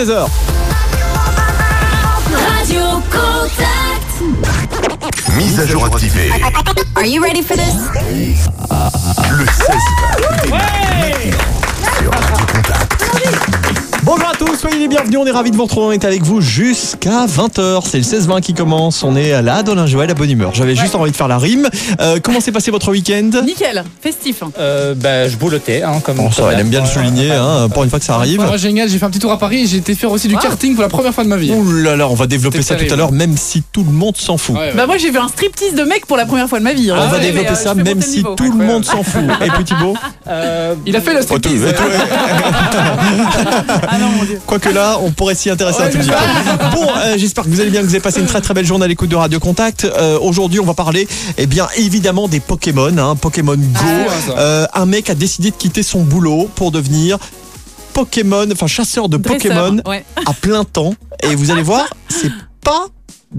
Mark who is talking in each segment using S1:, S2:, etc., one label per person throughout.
S1: 16h. Vous on est avec vous jusqu'à 20h, c'est le 16-20 qui commence, on est là, Dolin Joël, à bonne humeur. J'avais juste envie de faire la rime. Euh, comment s'est passé votre week-end?
S2: Nickel, festif. hein.
S3: Euh, bah, je boulottais, hein, comme.
S1: Bon, ça, elle aime bien le souligner, hein, pour une fois que ça arrive.
S2: Moi, génial, j'ai fait un petit tour à Paris et j'ai été faire aussi du karting pour la première fois de ma vie.
S1: Ouh là là, on va développer ça tout à l'heure, même si tout le monde s'en fout.
S2: Ouais, ouais.
S4: Bah moi j'ai vu un striptease de mec pour la première fois de ma vie. hein.
S1: On va
S2: ouais,
S1: développer
S4: mais, euh,
S1: ça,
S4: fais
S1: même si tout le monde s'en fout. Et puis Thibaut?
S3: Euh,
S2: Il a fait le
S1: Oh, tout-
S2: striptease.
S4: Ah.
S1: Quoique là, on pourrait s'y intéresser un tout petit peu. Bon, euh, j'espère que vous allez bien, que vous avez passé une très très belle journée à l'écoute de Radio Contact. Euh, Aujourd'hui, on va parler, eh bien, évidemment des Pokémon, hein, Pokémon Go.
S2: Ah.
S1: Euh, un mec a décidé de quitter son boulot pour devenir Pokémon, enfin chasseur de
S4: Dresseur,
S1: Pokémon
S4: ouais.
S1: à plein temps. Et vous allez voir,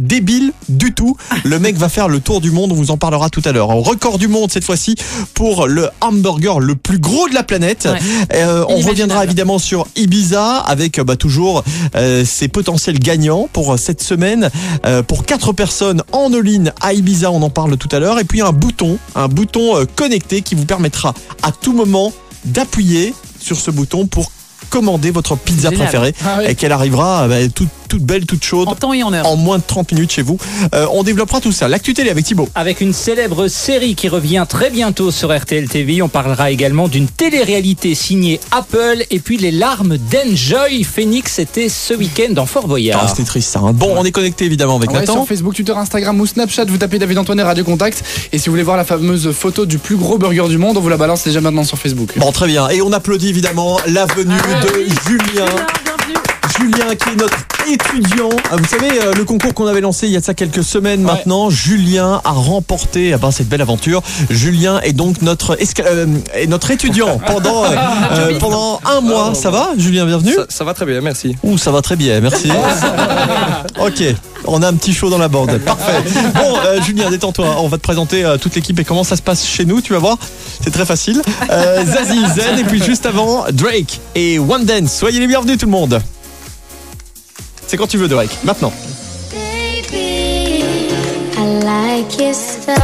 S1: débile du tout. Le mec va faire le tour du monde, on vous en parlera tout à l'heure. Record du monde cette fois-ci pour le hamburger le plus gros de la planète.
S5: Ouais.
S1: Euh, on reviendra évidemment sur Ibiza avec bah, toujours euh, ses potentiels gagnants pour euh, cette semaine. Euh, pour quatre personnes en all-in à Ibiza, on en parle tout à l'heure. Et puis un bouton, un bouton connecté qui vous permettra à tout moment d'appuyer sur ce bouton pour commander votre pizza
S5: Génial.
S1: préférée
S2: Ah oui.
S1: et qu'elle arrivera bah, toute, toute belle, toute chaude
S5: En temps et en heure.
S1: en moins de 30 minutes chez vous. Euh, on développera tout ça. L'actu télé avec Thibaut.
S3: Avec une célèbre série qui revient très bientôt sur RTL TV, on parlera également d'une télé-réalité signée Apple et puis les larmes d'Enjoy Phoenix, c'était ce week-end dans Fort
S1: Ah,
S3: Boyard.
S1: C'était triste ça. hein. Bon, on est connecté évidemment avec
S2: Ouais,
S1: Nathan.
S2: sur Facebook, Twitter, Instagram ou Snapchat, vous tapez David Antoine et Radio Contact. Et si vous voulez voir la fameuse photo du plus gros burger du monde, on vous la balance déjà maintenant sur Facebook.
S1: Bon, très bien. Et on applaudit évidemment la venue
S5: Ah
S1: de Julien.
S5: Bienvenue.
S1: Julien qui est notre étudiant. Ah, Vous savez, euh, le concours qu'on avait lancé il y a ça quelques semaines maintenant, Julien a remporté ah ben, cette belle aventure. Julien est donc notre, euh, est notre étudiant pendant, euh, euh, pendant un mois. Ça va, Julien Bienvenue
S6: Ça, ça va très bien, merci.
S1: Ouh, ça va très bien, merci. ok, on a un petit show dans la bande. Parfait. Bon, euh, Julien, détends-toi. On va te présenter euh, toute l'équipe et comment ça se passe chez nous, tu vas voir. C'est très facile. Euh, Zazie, Zen, et puis juste avant, Drake et One Dance. Soyez les bienvenus, tout le monde. C'est quand tu veux, Drake. Maintenant.
S7: Baby, I like your stuff.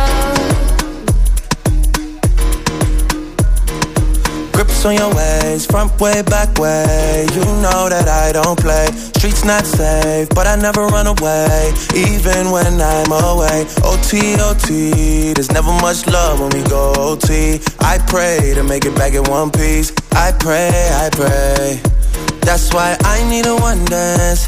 S8: Grips on your ways, front way, back way. You know that I don't play. Streets not safe, but I never run away, even when I'm away. OT, OT, there's never much love when we go OT. I pray to make it back in one piece. I pray, I pray. That's why I need a one dance.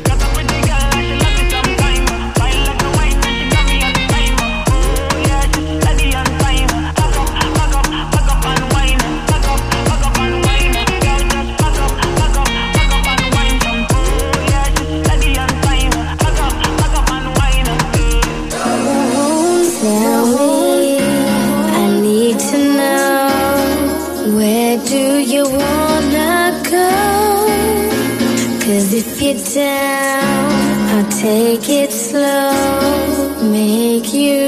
S7: Down, I'll take it slow, make you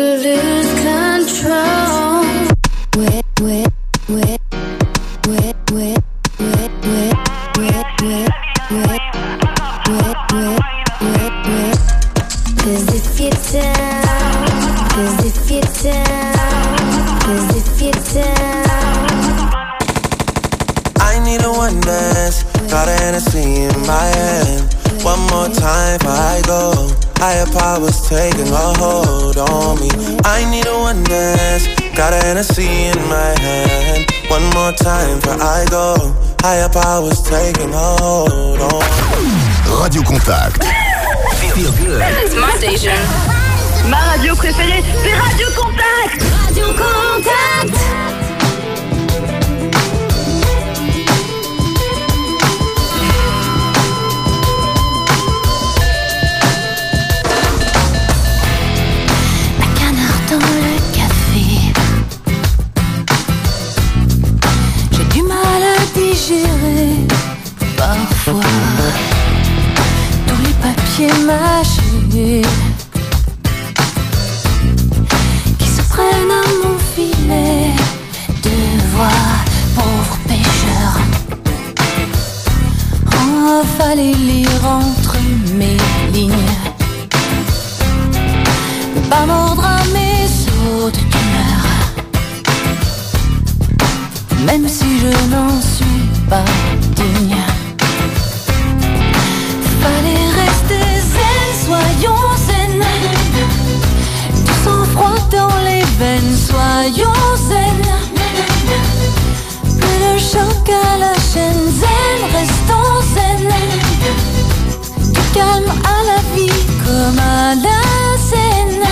S8: more time before I go. Higher powers taking a hold on me. I need a one dance. Got a Hennessy in my hand. One more time before I go. Higher powers taking a hold on me.
S9: Radio Contact. Feel good.
S7: It's my station.
S10: Ma radio préférée, c'est Radio Contact.
S7: Radio Contact. Parfois tous les papiers mâchés qui se prennent à mon filet de voix, pauvre pêcheur.
S10: Ah, fallait lire entre mes lignes. Ne pas mordre à mes autres d'humeur. Même si je n'en suis pas digne. Soyons zen. Plus choc à la chaîne, zen, restons zen. Calme à la vie comme à la scène.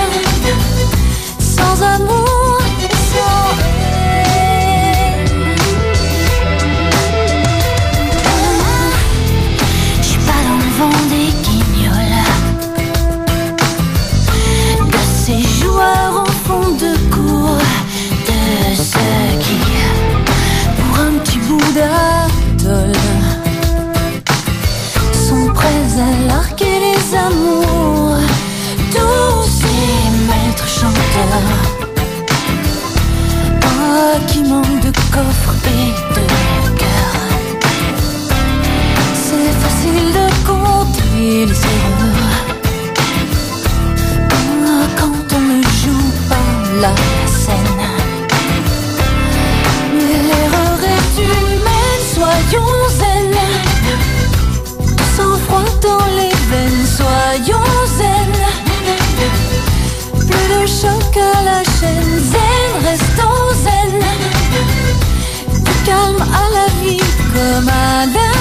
S10: Sans amour, la scène. L'erreur est humaine, soyons zen. Sans froid dans les veines, soyons zen. Plus de choc à la chaîne, zen, restons zen. Du calme à la vie comme à la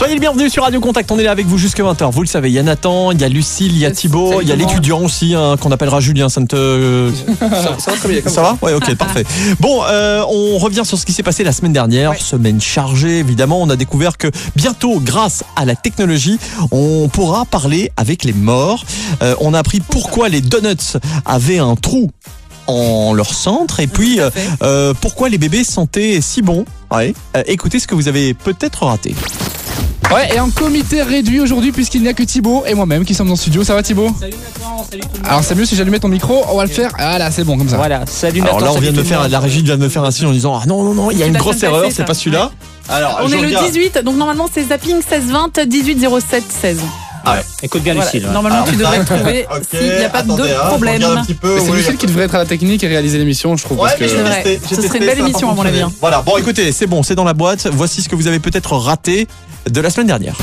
S1: Soyez les bienvenus sur Radio Contact, on est là avec vous jusqu'à 20h. Vous le savez, il y a Nathan, il y a Lucille, il y a Thibaut, il y a l'étudiant aussi hein, qu'on appellera Julien. Ça ne te.
S2: Ça, ça va très bien. comme
S1: Ça va Ouais, ok, parfait. Bon, euh, on revient sur ce qui s'est passé la semaine dernière. Semaine chargée, évidemment. On a découvert que bientôt, grâce à la technologie, on pourra parler avec les morts. Euh, on a appris pourquoi les donuts avaient un trou en leur centre et puis euh, euh, pourquoi les bébés sentaient si bon. Ouais. Euh, écoutez ce que vous avez peut-être raté.
S2: Ouais, et un comité réduit aujourd'hui puisqu'il n'y a que Thibaut et moi-même qui sommes en studio. Ça va Thibaut
S3: Salut Nathan, salut tout le monde.
S2: Alors c'est mieux si j'allumais ton micro, on va le faire. Ah là, c'est bon comme ça.
S3: Voilà, salut Nathan.
S1: Alors là, on
S3: salut
S1: vient de me
S3: le
S1: faire, la régie vient de me faire un signe en disant Ah non, non, non, il y a une grosse erreur, c'est pas celui-là. Alors,
S5: On est le
S1: regarde.
S5: 18, donc normalement c'est zapping 16 20 18 07 16.
S3: Écoute bien
S5: Voilà.
S3: Lucille. ouais.
S5: Normalement tu devrais le trouver
S1: Ok,
S5: s'il n'y a pas
S1: attendez,
S5: de
S1: hein, je
S5: problème.
S1: regarde un petit peu,
S2: Mais c'est
S1: oui,
S2: Lucille qui devrait être à la technique et réaliser l'émission, je trouve.
S1: Ouais,
S2: parce
S1: mais
S2: que...
S1: testé,
S5: Ce serait une belle émission, à mon avis, hein.
S1: Voilà, bon écoutez, c'est bon, c'est dans la boîte. Voici ce que vous avez peut-être raté de la semaine dernière.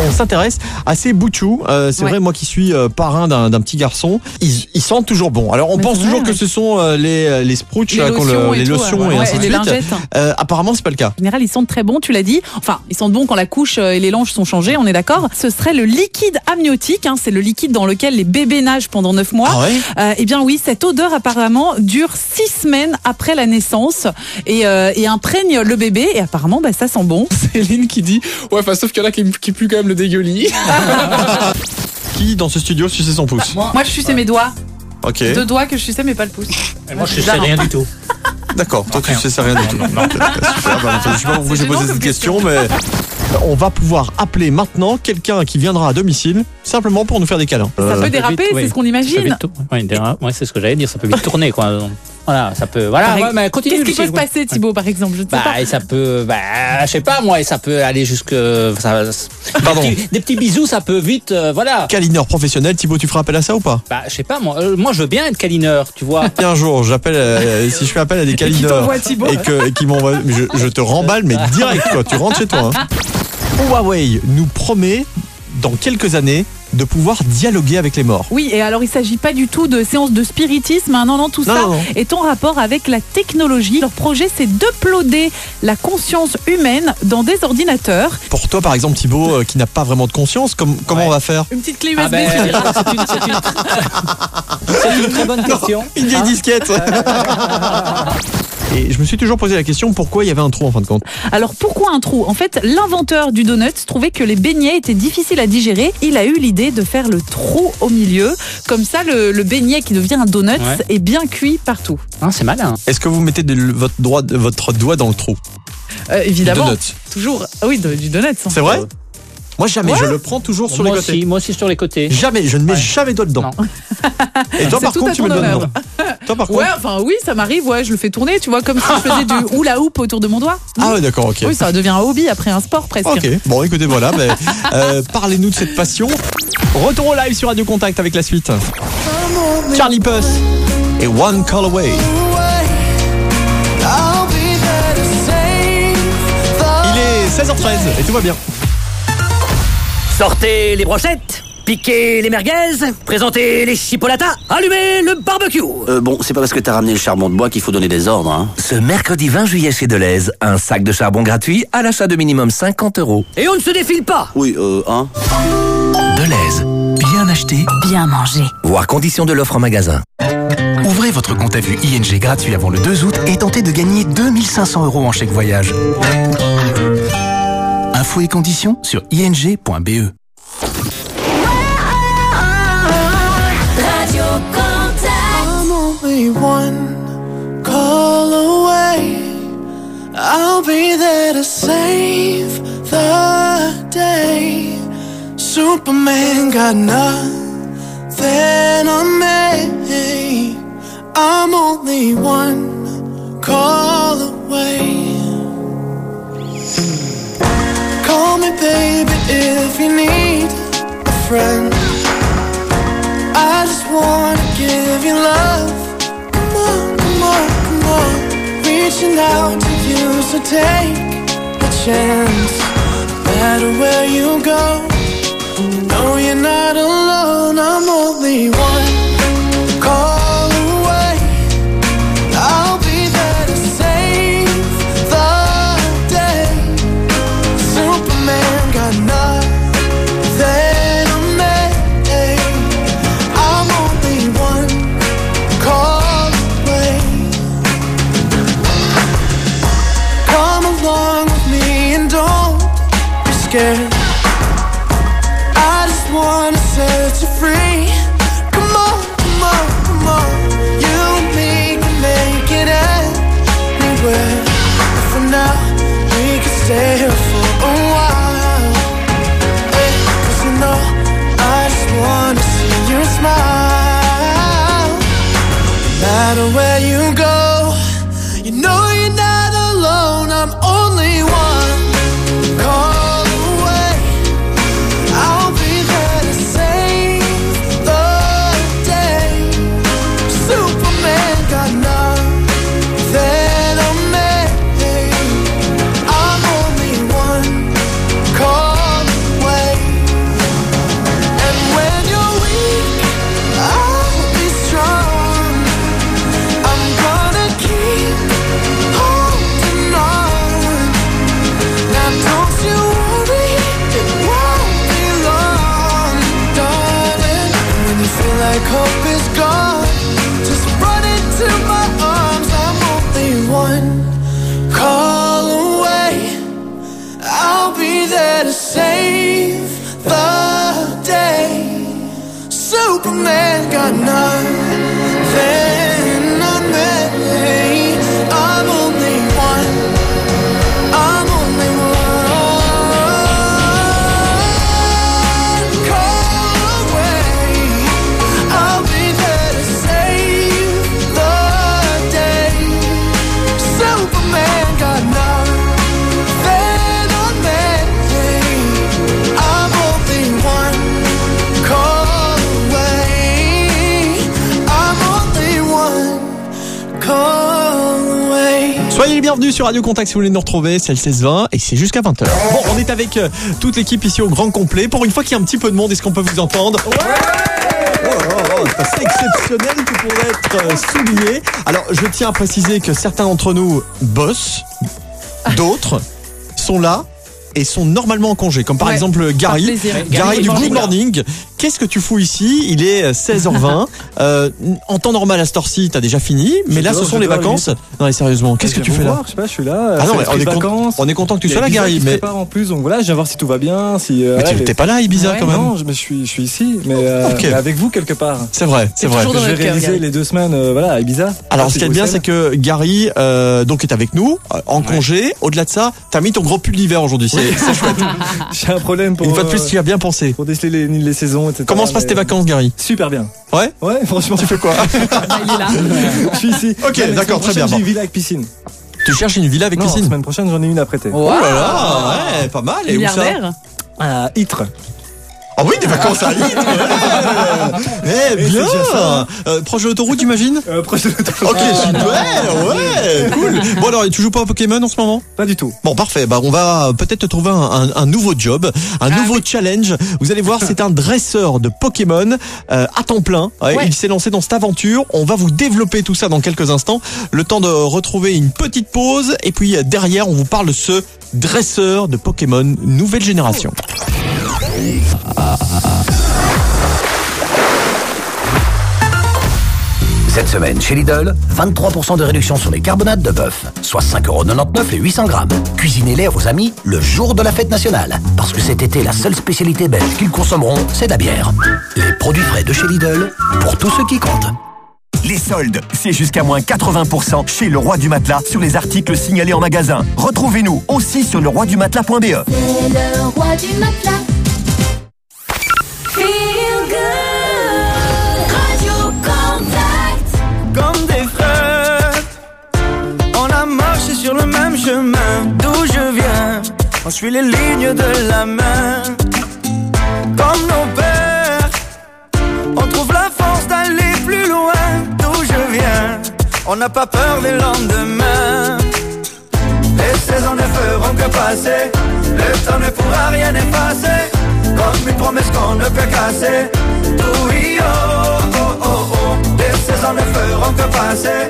S1: On s'intéresse à ces boutchous. Euh, c'est
S5: Ouais.
S1: vrai, moi qui suis euh, parrain d'un petit garçon, ils, ils sentent toujours bon. Alors on
S5: Mais
S1: pense toujours
S5: vrai,
S1: que ce sont euh, les, les sprouts,
S5: Les
S1: le-
S5: lotions et
S1: les lotions et
S5: Ouais,
S1: ainsi
S5: et
S1: de suite. apparemment, c'est pas le cas.
S5: En général, ils sentent très bon, tu l'as dit. Enfin, ils sentent bon quand la couche et les langes sont changées, on est d'accord. Ce serait le liquide amniotique, hein, c'est le liquide dans lequel les bébés nagent pendant 9 mois.
S1: Ah ouais
S5: eh bien oui, cette odeur apparemment dure 6 semaines après la naissance et, et imprègne le bébé et apparemment bah, ça sent bon.
S2: Céline qui dit Ouais, enfin, sauf qu'il y en a qui, qui puent quand même le dégueulis.
S1: Qui dans ce studio suçait son pouce
S5: Moi je suçais mes doigts,
S1: Ok,
S5: deux doigts que je suçais mais pas le pouce.
S3: Et Moi je sais rien du tout.
S1: d'accord. Toi, tu
S3: Rien.
S1: sais ça rien du tout. Super. Bah, je sais pas pourquoi j'ai posé cette question, mais On va pouvoir appeler maintenant quelqu'un qui viendra à domicile simplement pour nous faire des câlins.
S5: Ça peut déraper, c'est ce qu'on
S3: Ça peut
S5: imagine.
S3: déra- ouais, c'est ce que j'allais dire, ça peut vite tourner quoi. Voilà, ça peut. Voilà, ouais, mais continue.
S5: Qu'est-ce qui peut se passer, Thibaut, par exemple Je ne sais
S3: Bah,
S5: pas.
S3: et ça peut, bah, je sais pas moi, et ça peut aller jusque, ça,
S1: Pardon.
S3: Des, petits, des petits bisous, ça peut vite, euh, voilà.
S1: Câlineur professionnel, Thibaut, tu feras appel à ça ou pas?
S3: Bah, je sais pas moi, euh, moi je veux bien être câlineur, tu vois.
S1: Un jour, j'appelle, euh, si je fais appel à des câlineurs et que- et qui m'envoient, je, je te remballe, mais direct, quoi. Tu rentres chez toi. hein. Huawei nous promet, dans quelques années, de pouvoir dialoguer avec les morts.
S5: Oui, et alors il s'agit pas du tout de séance de spiritisme, hein, non, non, tout
S1: Non,
S5: ça
S1: non, non.
S5: est en rapport avec la technologie. Leur projet, c'est d'uploader la conscience humaine dans des ordinateurs.
S1: Pour toi, par exemple, Thibaut, euh, qui n'a pas vraiment de conscience, com- comment
S3: Ouais.
S1: on va faire?
S5: Une petite clé USB.
S3: Ah ben,
S5: suffira.
S3: c'est une, c'est une- c'est une très bonne question.
S1: Une vieille
S3: Hein
S1: disquette Et je me suis toujours posé la question pourquoi il y avait un trou en fin de compte.
S5: Alors pourquoi un trou? En fait, l'inventeur du donut trouvait que les beignets étaient difficiles à digérer. Il a eu l'idée de faire le trou au milieu. Comme ça, le, le beignet qui devient un donut
S3: Ouais.
S5: est bien cuit partout.
S3: Hein, c'est malin.
S1: Est-ce que vous mettez de- votre, droit, votre doigt dans le trou?
S5: Euh, évidemment.
S1: Du donut.
S5: Toujours. Ah oui, de- du donut. hein.
S1: C'est vrai? Moi, jamais.
S5: Ouais.
S1: Je le prends toujours sur les côtés.
S3: aussi, moi aussi sur les côtés.
S1: Jamais. Je ne mets
S3: Ouais.
S1: jamais doigt dedans.
S3: Non.
S1: Et toi, par contre, tu me donnes dedans. Toi, par
S5: Ouais,
S1: contre.
S5: enfin oui, ça m'arrive, ouais, je le fais tourner, tu vois, comme si je faisais du hula hoop autour de mon doigt.
S1: Ah ouais, d'accord, ok.
S5: Oui, ça devient un hobby après un sport presque.
S1: Ok, bon écoutez voilà, euh, parlez-nous de cette passion. Retour au live sur Radio Contact avec la suite. Charlie Puss et One Call Away. Il est 16h13 et tout va bien.
S11: Sortez les brochettes, piquez les merguez, présentez les chipolatas, allumez le barbecue.
S12: Euh, bon, c'est pas parce que t'as ramené le charbon de bois qu'il faut donner des ordres, hein.
S11: Ce mercredi 20 juillet chez Deleuze, un sac de charbon gratuit à l'achat de minimum 50 euros. Et on ne se défile pas
S12: Oui, euh, hein.
S11: Deleuze, bien acheté,
S10: Bien manger.
S11: voir conditions de l'offre en magasin.
S13: Ouvrez votre compte à vue ING gratuit avant le 2 août et tentez de gagner 2500 euros en chèque voyage. Infos et conditions sur ing.be.
S10: Radio Contact.
S14: I'm only one call away. I'll be there to save the day. Superman got nothing on me. I'm only one call away. Call me, baby, if you need a friend. I just wanna give you love. Come on, come on, come on. Reaching out to you, so take a chance. No matter where you go, know you're not alone. I'm only one
S1: sur Radio Contact si vous voulez nous retrouver, c'est le 16-20 et c'est jusqu'à 20h. Bon, on est avec euh, toute l'équipe ici au grand complet. Pour une fois qu'il y a un petit peu de monde, est-ce qu'on peut vous entendre? Oh, oh, oh, c'est exceptionnel qui pourrait être euh, souligné. Alors, je tiens à préciser que certains d'entre nous bossent, d'autres sont là et sont normalement en congé, comme par
S4: Ouais,
S1: exemple Gary. Gary
S3: Gary
S1: du Good. Morning. Qu'est-ce que tu fous ici? Il est 16h20. Euh, en temps normal à cette heure-ci, t'as déjà fini, mais là, ce sont les vacances. Non, mais sérieusement, qu'est-ce que tu fais
S6: vous
S1: là
S6: voir, Je sais pas, je suis là.
S1: Ah non, mais on est,
S6: vacances.
S1: on est content que tu sois là, Gary. Mais,
S6: prépare en plus, donc voilà, je viens voir si tout va bien. Si, euh,
S1: mais t'es pas là à Ibiza
S4: Ouais.
S1: quand même
S6: Non, je, suis, je suis ici, mais, euh,
S1: Ok.
S6: mais avec vous quelque part.
S1: C'est vrai, c'est vrai.
S6: je vais réaliser les deux semaines euh, voilà, à Ibiza.
S1: Alors, ce qui est bien, c'est que Gary euh, donc est avec nous euh, en congé. Au-delà de ça, t'as mis ton gros pull d'hiver aujourd'hui. C'est chouette.
S6: J'ai un problème pour,
S1: Une fois de plus,
S6: euh,
S1: tu as bien pensé.
S6: pour déceler les, les etc.
S1: Comment se passent tes vacances, Gary?
S6: Super bien.
S1: Ouais?
S6: Ouais, franchement.
S1: Tu fais quoi?
S4: Ah, il est là.
S6: je suis ici.
S1: Ok,
S6: Non,
S1: d'accord, très bien,
S6: J'ai une villa avec piscine.
S1: Tu cherches une villa avec
S6: non,
S1: piscine?
S6: semaine prochaine, j'en ai une à prêter.
S1: Oh là là, ouais, pas mal. Et où ça?
S6: À Ytre.
S1: Ah oui, des vacances à ouais. Eh bien
S6: déjà ça.
S1: Euh, Proche de l'autoroute, j'imagine
S6: Euh, proche de l'autoroute.
S1: Ok, super, ouais, cool. Bon alors, tu joues pas à Pokémon en ce moment?
S6: Pas du tout.
S1: Bon, parfait. Bah, on va peut-être te trouver un, un- un nouveau job, un nouveau challenge. Vous allez voir, c'est un dresseur de Pokémon euh, à temps plein. Ouais,
S4: Ouais.
S1: Il s'est lancé dans cette aventure. On va vous développer tout ça dans quelques instants. Le temps de retrouver une petite pause. Et puis derrière, on vous parle de ce dresseur de Pokémon nouvelle génération.
S15: Cette semaine, chez Lidl, 23% de réduction sur les carbonates de bœuf, soit 5,99€ les 800 grammes. Cuisinez-les à vos amis le jour de la fête nationale. Parce que cet été, la seule spécialité belge qu'ils consommeront, c'est de la bière. Les produits frais de chez Lidl, pour tous ceux qui comptent.
S16: Les soldes, c'est jusqu'à moins 80% chez Le Roi du Matelas sur les articles signalés en magasin. Retrouvez-nous aussi sur leroidumatelas.be.
S17: C'est le roi du matelas.
S18: On suit les lignes de la main. Comme nos pères, on trouve la force d'aller plus loin d'où je viens. On n'a pas peur des lendemains. Les saisons ne feront que passer. Le temps ne pourra rien effacer. Comme une promesse qu'on ne peut casser. Oui, oh, oh, oh, oh. Les saisons ne feront que passer.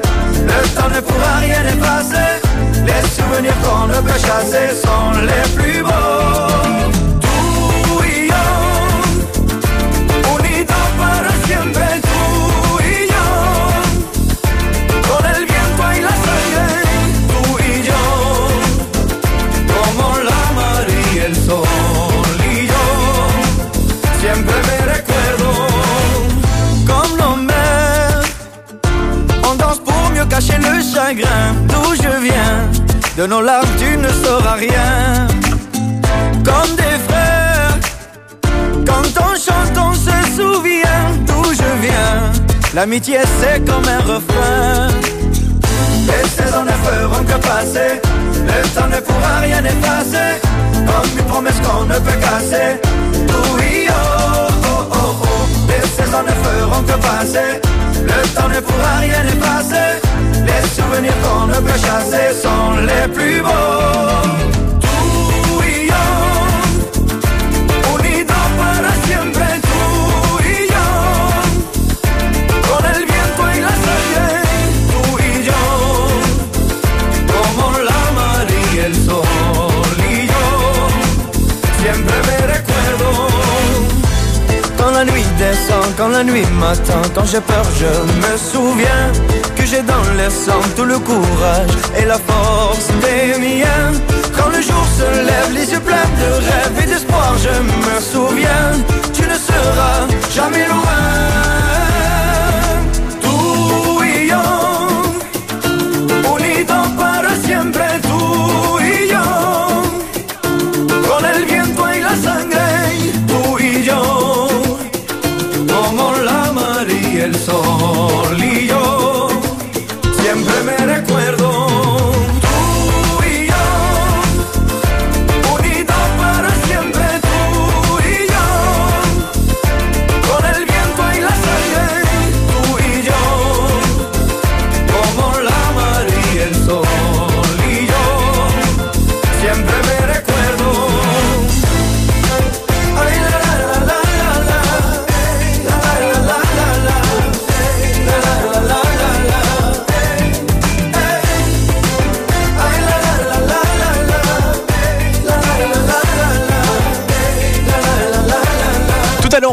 S18: Le temps ne pourra rien effacer. Les souvenirs qu'on ne peut chasser sont les plus beaux. Nos larmes, tu ne sauras rien. Comme des frères, quand on chante, on se souvient d'où je viens. L'amitié, c'est comme un refrain. Les saisons ne feront que passer. Le temps ne pourra rien effacer. Comme une promesse qu'on ne peut casser. Oui, oh, oh, oh, oh. Les saisons ne feront que passer. Le temps ne pourra rien effacer. Les souvenirs qu'on ne peut chasser sont les plus beaux. Tú y yo, unidos para siempre. Tú y yo, con el viento y la sangre. Tú y yo, como la mar el sol. Y yo, siempre me recuerdo. Quand la nuit descend, quand la nuit m'attend, quand j'ai peur, je me souviens j'ai dans les sang tout le courage et la force des miens. Quand le jour se lève, les yeux pleins de rêve et d'espoir, je me souviens, tu ne seras jamais loin.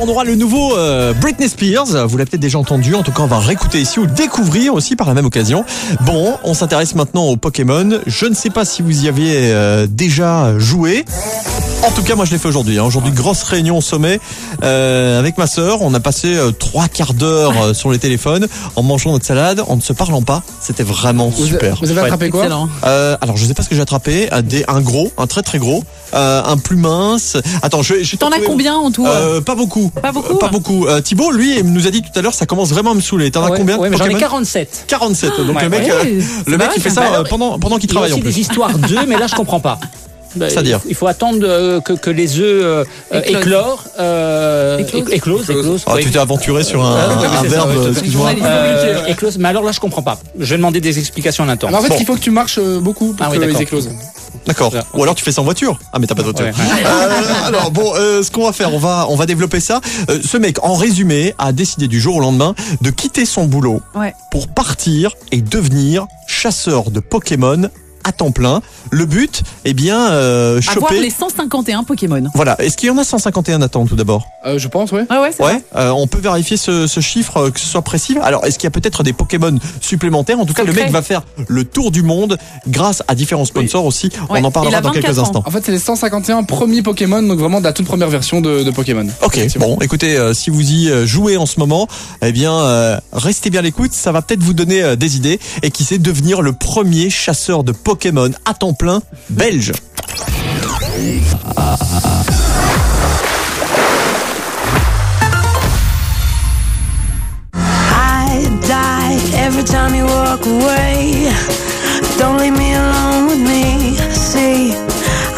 S1: Aura le nouveau euh, Britney Spears. Vous l'avez peut-être déjà entendu. En tout cas, on va réécouter ici ou découvrir aussi par la même occasion. Bon, on s'intéresse maintenant au Pokémon. Je ne sais pas si vous y aviez euh, déjà joué. En tout cas, moi, je l'ai fait aujourd'hui. hein. Aujourd'hui, grosse réunion au sommet euh, avec ma sœur. On a passé euh, trois quarts d'heure euh, sur les téléphones en mangeant notre salade, en ne se parlant pas. C'était vraiment
S2: Vous,
S1: super.
S2: vous avez attrapé quoi.
S1: Euh, alors, je sais pas ce que j'ai attrapé. Un, des, un gros, un très très gros, euh, un plus mince. Attends, je. je
S5: T'en as combien en tout
S1: euh, Pas beaucoup.
S5: Pas beaucoup
S1: Euh, Pas beaucoup. Euh, Thibaut, lui, il nous a dit tout à l'heure, ça commence vraiment à me saouler. T'en as
S3: Ouais,
S1: combien
S3: ouais, j'en ai
S1: Pokémon
S3: 47.
S1: 47. Donc
S3: Ouais,
S1: le mec, euh, le mec, il fait
S5: ça.
S1: pendant pendant qu'il
S3: Il y a
S1: travaille en
S3: aussi
S1: plus.
S3: des histoires d'œufs, mais là je comprends pas. Bah,
S1: C'est-à-dire
S3: il faut attendre euh, que, que les œufs euh, euh,
S5: Éclosent.
S3: éclore, euh,
S5: Éclosent.
S3: éc- éclosent, éclosent,
S1: Ah,
S3: oui.
S1: tu t'es aventuré sur un,
S3: Ah, oui,
S1: un verbe, excuse-moi.
S3: Éclosent, mais alors là je comprends pas. Je vais demander des explications en un temps.
S2: En fait,
S1: Bon.
S2: il faut que tu marches beaucoup pour
S3: Ah oui,
S2: qu'ils éclosent.
S1: D'accord. Ou alors tu fais ça en voiture. Ah mais t'as pas de voiture.
S3: Ouais, ouais.
S1: Euh, alors bon, euh, ce qu'on va faire, on va on va développer ça. Euh, ce mec, en résumé, a décidé du jour au lendemain de quitter son boulot
S5: Ouais.
S1: pour partir et devenir chasseur de Pokémon à temps plein. Le but, eh bien, euh,
S5: Avoir
S1: choper.
S5: les 151 Pokémon.
S1: Voilà. Est-ce qu'il y en a 151 à temps tout d'abord
S2: Euh, je pense, ouais.
S5: Ouais, ouais, c'est
S1: Ouais. Euh, on peut vérifier ce, ce chiffre, euh, que ce soit précis. Alors, est-ce qu'il y a peut-être des Pokémon supplémentaires? En tout cas, le mec va faire le tour du monde grâce à différents sponsors aussi.
S5: Ouais.
S1: On en parlera dans quelques
S5: 24 ans.
S1: instants.
S2: En fait, c'est les 151 premiers Pokémon, donc vraiment de la toute première version de, de Pokémon.
S1: Ok, bon, écoutez, euh, si vous y jouez en ce moment, eh bien, euh, restez bien à l'écoute, ça va peut-être vous donner euh, des idées et qui sait devenir le premier chasseur de Pokémon à temps plein belge.
S19: I die every time you walk away. Don't leave me alone with me. See,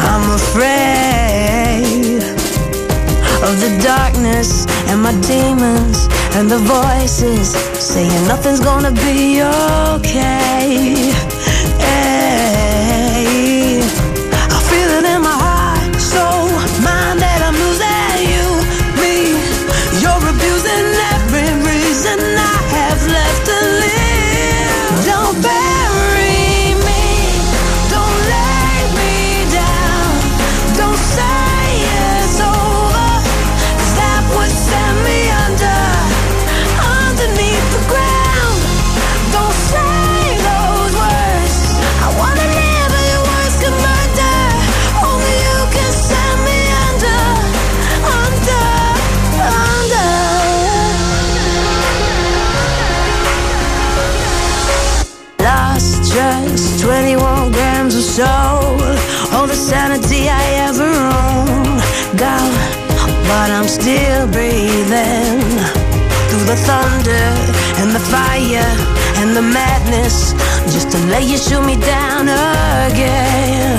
S19: I'm afraid of the darkness and my demons and the voices saying nothing's gonna be okay. Soul. All the sanity I ever owned. Gone, but I'm still breathing. Through the thunder and the fire and the madness. Just to let you shoot me down again.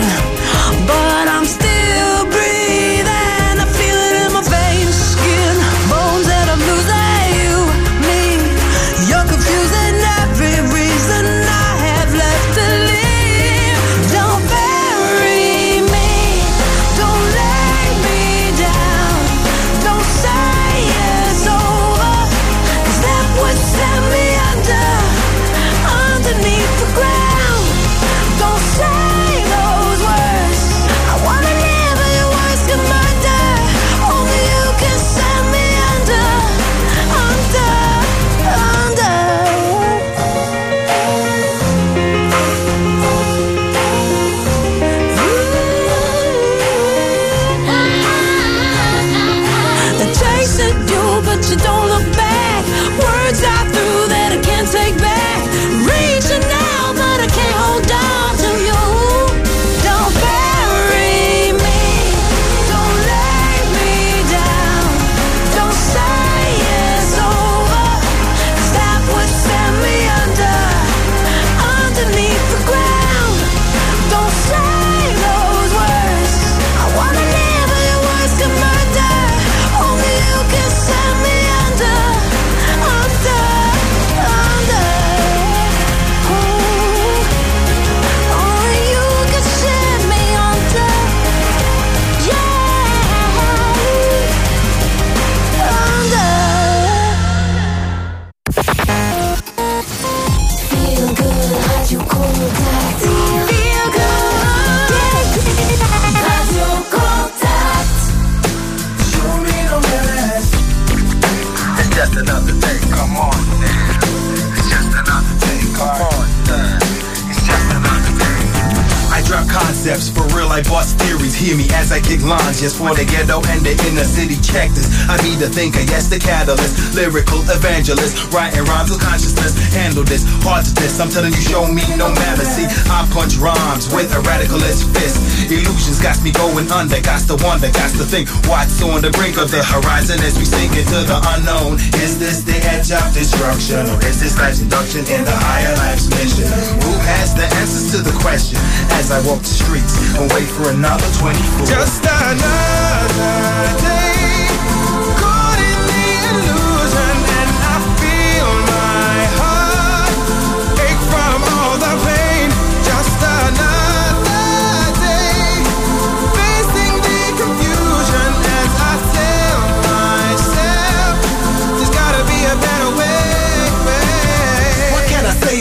S19: I
S20: bust theories. Hear me as I kick lines. Yes, for the ghetto and the inner city. Check this. I be the thinker, yes, the catalyst. Lyrical evangelist. Writing rhymes with consciousness. Handle this. Hard to diss. I'm telling you, show me no matter. See, I punch rhymes with a radicalist fist. Illusions got me going under. Got to wonder, got to think. What's on the brink of the horizon as we sink into the unknown? Is this the edge of destruction? Or is this life's induction in the higher life's mission? Who has the answers to the question as I walk the streets and wait for another 24?
S21: Just another day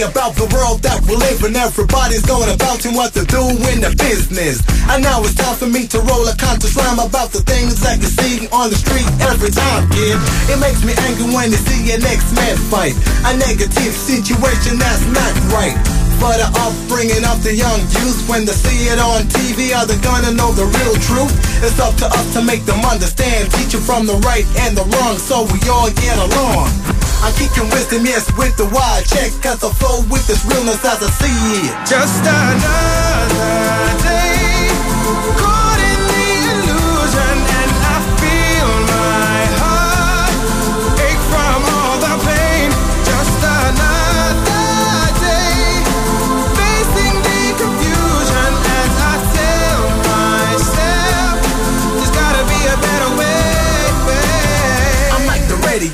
S22: about the world that we live in? Everybody's going about and what to do in the business. And now it's time for me to roll a conscious rhyme about the things I can see on the street every time, kid. It makes me angry when they see an X-Man fight. A negative situation that's not right. For the upbringing of the young youth, when they see it on TV, are they gonna know the real truth? It's up to us to make them understand, teach them from the right and the wrong, so we all get along. I'm kicking wisdom, yes, with the wide check, cause I flow with this realness as I see it.
S21: Just another day caught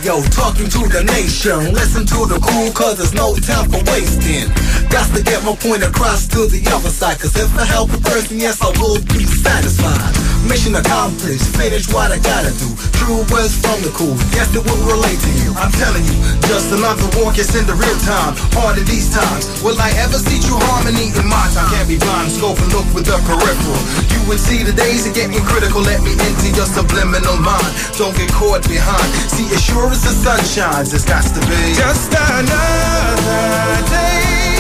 S22: radio, talking to the nation. Listen to the cool, cause there's no time for wasting. Got to get my point across to the other side, cause if I help a person, yes, I will be satisfied. Mission accomplished, finish what I gotta do. True words from the cool, yes, it will relate to you.
S20: I'm telling you, just another walk, it's in the real time. Hard in these times. Will I ever see true harmony in my time? Can't be blind, scope and look with the peripheral. You would see the days that get me critical. Let me into your subliminal mind. Don't get caught behind. See, as sure as the sun shines, it's got to be
S21: Just another day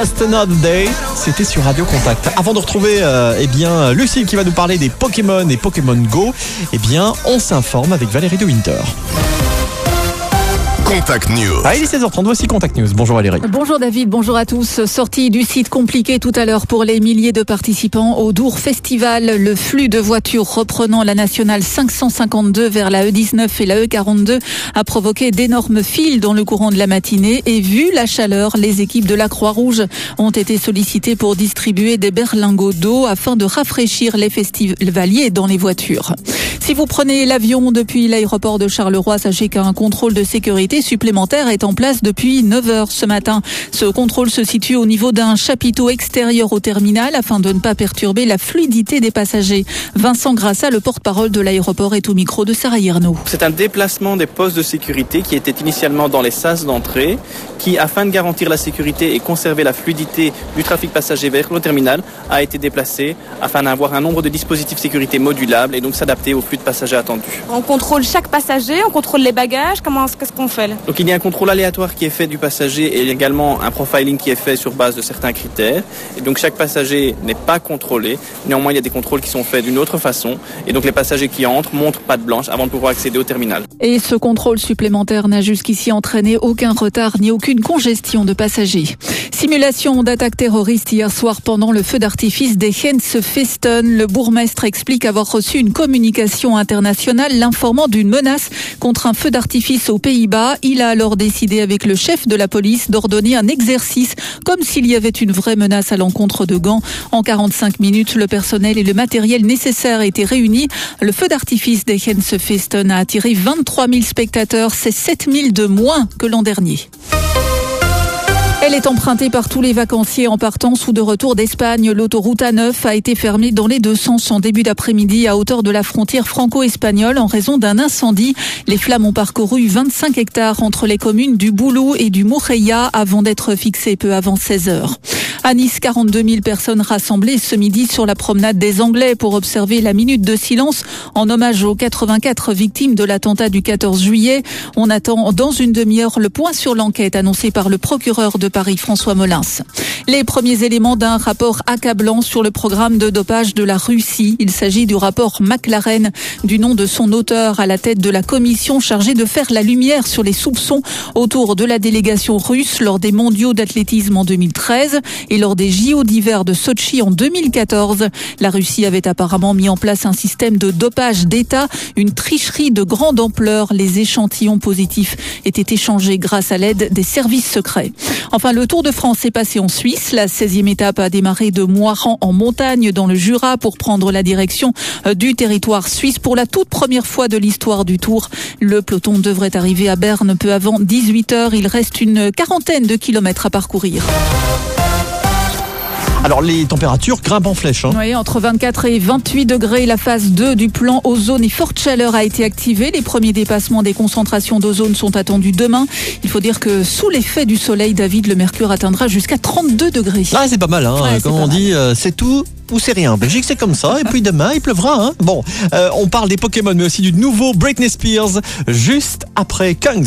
S21: Just Another Day,
S1: c'était sur Radio Contact. Avant de retrouver euh, eh bien Lucille qui va nous parler des Pokémon et Pokémon Go, eh bien on s'informe avec Valérie de Winter.
S9: Contact News.
S1: Ah, il est 16h30, voici Contact News. Bonjour Valérie.
S4: Bonjour David, bonjour à tous. Sortie du site compliqué tout à l'heure pour les milliers de participants au Dour Festival. Le flux de voitures reprenant la nationale 552 vers la E19 et la E42 a provoqué d'énormes files dans le courant de la matinée et vu la chaleur, les équipes de la Croix-Rouge ont été sollicitées pour distribuer des berlingots d'eau afin de rafraîchir les festivaliers dans les voitures. Si vous prenez l'avion depuis l'aéroport de Charleroi, sachez qu'un contrôle de sécurité supplémentaire est en place depuis 9 heures ce matin. Ce contrôle se situe au niveau d'un chapiteau extérieur au terminal afin de ne pas perturber la fluidité des passagers. Vincent Grassa, le porte-parole de l'aéroport, est au micro de Sarah Yerno.
S23: C'est un déplacement des postes de sécurité qui était initialement dans les sas d'entrée, qui, afin de garantir la sécurité et conserver la fluidité du trafic passager vers le terminal, a été déplacé afin d'avoir un nombre de dispositifs sécurité modulables et donc s'adapter au flux de passagers attendus.
S24: On contrôle chaque passager, on contrôle les bagages, comment qu'est-ce qu'on fait là?
S23: Donc il y a un contrôle aléatoire qui est fait du passager et également un profiling qui est fait sur base de certains critères. Et donc chaque passager n'est pas contrôlé. Néanmoins, il y a des contrôles qui sont faits d'une autre façon. Et donc les passagers qui entrent montrent patte blanche avant de pouvoir accéder au terminal.
S4: Et ce contrôle supplémentaire n'a jusqu'ici entraîné aucun retard ni aucune congestion de passagers. Simulation d'attaque terroriste hier soir pendant le feu d'artifice des Hens Festen. Le bourgmestre explique avoir reçu une communication pression internationale l'informant d'une menace contre un feu d'artifice aux Pays-Bas. Il a alors décidé avec le chef de la police d'ordonner un exercice comme s'il y avait une vraie menace à l'encontre de Gand. En 45 minutes, le personnel et le matériel nécessaire étaient réunis. Le feu d'artifice des Festen a attiré 23 000 spectateurs. C'est 7 000 de moins que l'an dernier. Elle est empruntée par tous les vacanciers en partance ou de retour d'Espagne. L'autoroute A9 a été fermée dans les deux sens en début d'après-midi à hauteur de la frontière franco-espagnole en raison d'un incendie. Les flammes ont parcouru 25 hectares entre les communes du Boulou et du Mourreya avant d'être fixées peu avant 16 heures. À Nice, 42 000 personnes rassemblées ce midi sur la promenade des Anglais pour observer la minute de silence en hommage aux 84 victimes de l'attentat du 14 juillet. On attend dans une demi-heure le point sur l'enquête annoncé par le procureur de Paris, François Molins. Les premiers éléments d'un rapport accablant sur le programme de dopage de la Russie. Il s'agit du rapport McLaren, du nom de son auteur à la tête de la commission chargée de faire la lumière sur les soupçons autour de la délégation russe lors des mondiaux d'athlétisme en 2013 et lors des JO d'hiver de Sochi en 2014. La Russie avait apparemment mis en place un système de dopage d'État, une tricherie de grande ampleur. Les échantillons positifs étaient échangés grâce à l'aide des services secrets. Le Tour de France est passé en Suisse. La 16e étape a démarré de Moiran en montagne dans le Jura pour prendre la direction euh, du territoire suisse pour la toute première fois de l'histoire du Tour. Le peloton devrait arriver à Berne peu avant 18 heures. Il reste une quarantaine de kilomètres à parcourir.
S25: Alors les températures grimpent en flèche. Hein.
S4: Oui, entre 24 et 28 degrés, la phase 2 du plan ozone et forte chaleur a été activée. Les premiers dépassements des concentrations d'ozone sont attendus demain. Il faut dire que sous l'effet du soleil, David, le mercure atteindra jusqu'à 32 degrés.
S25: Ah, c'est pas mal, hein.
S4: Ouais,
S25: Comme on dit, euh, c'est tout ou c'est rien. En Belgique, c'est comme ça. Et puis demain, il pleuvra. Hein. Bon, euh, on parle des Pokémon, mais aussi du nouveau Britney Spears, juste après Kungs.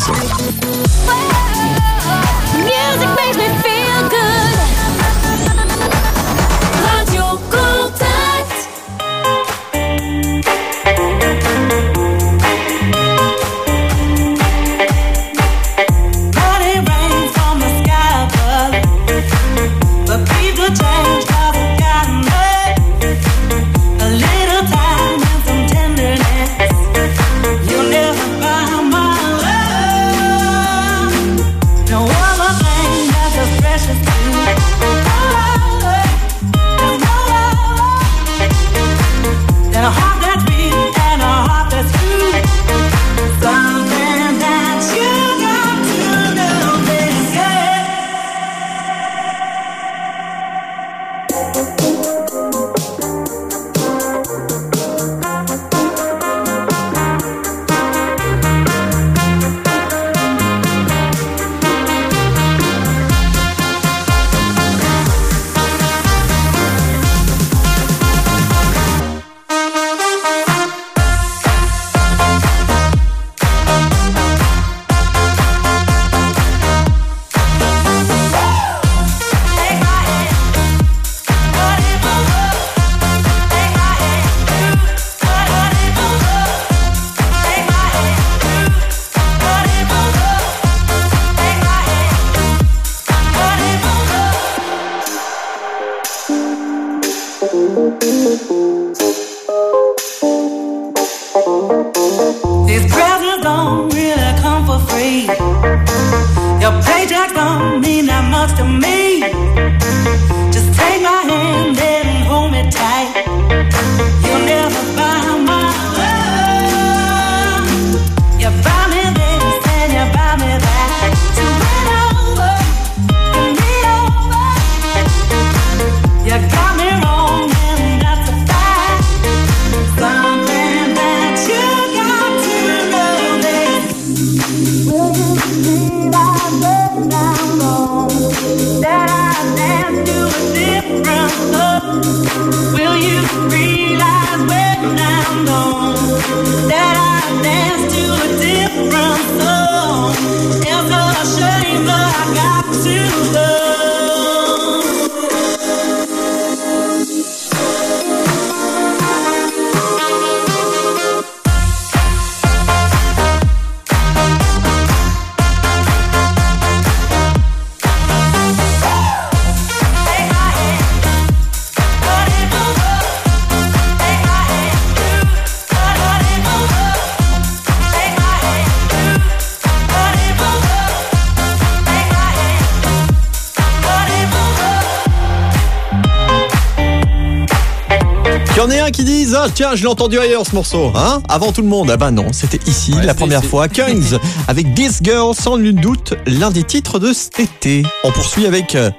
S1: Tiens, je l'ai entendu ailleurs ce morceau. Hein? Avant tout le monde. Ah bah non, c'était ici la première
S2: ici.
S1: fois. Kings avec This Girl, sans nul doute, l'un des titres de cet été. On poursuit avec euh,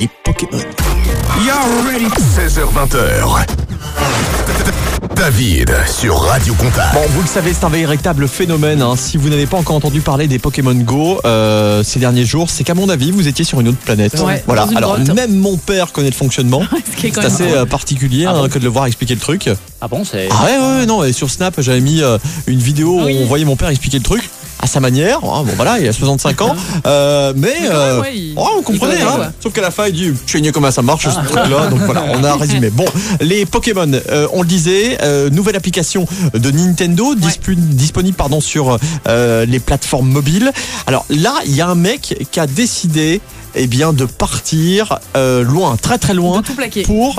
S1: les Pokémon.
S16: 16h20h. David sur Radio Contact.
S1: Bon, vous le savez, c'est un véritable phénomène. hein. Si vous n'avez pas encore entendu parler des Pokémon Go euh, ces derniers jours, c'est qu'à mon avis, vous étiez sur une autre planète.
S4: Ouais,
S1: voilà. Alors,
S4: grotte.
S1: même mon père connaît le fonctionnement.
S4: Ce
S1: c'est
S4: même
S1: assez euh, particulier hein, que de le voir expliquer le truc.
S3: Ah bon, c'est.
S1: Ah ouais, ouais, ouais, non. Et sur Snap, j'avais mis euh, une vidéo où on voyait mon père expliquer le truc à sa manière. hein, bon, voilà, il a 65 ans. Euh, mais euh,
S4: ouais, il-
S1: oh, on comprenait. hein. Sauf qu'à la fin, il dit Je sais comment ça marche, ce truc-là. Donc voilà, on a résumé. Bon, les Pokémon, euh, on le disait, nouvelle application de Nintendo, disponible pardon, sur les plateformes mobiles. Alors là, il y a un mec qui a décidé eh bien, de partir loin, très très loin, pour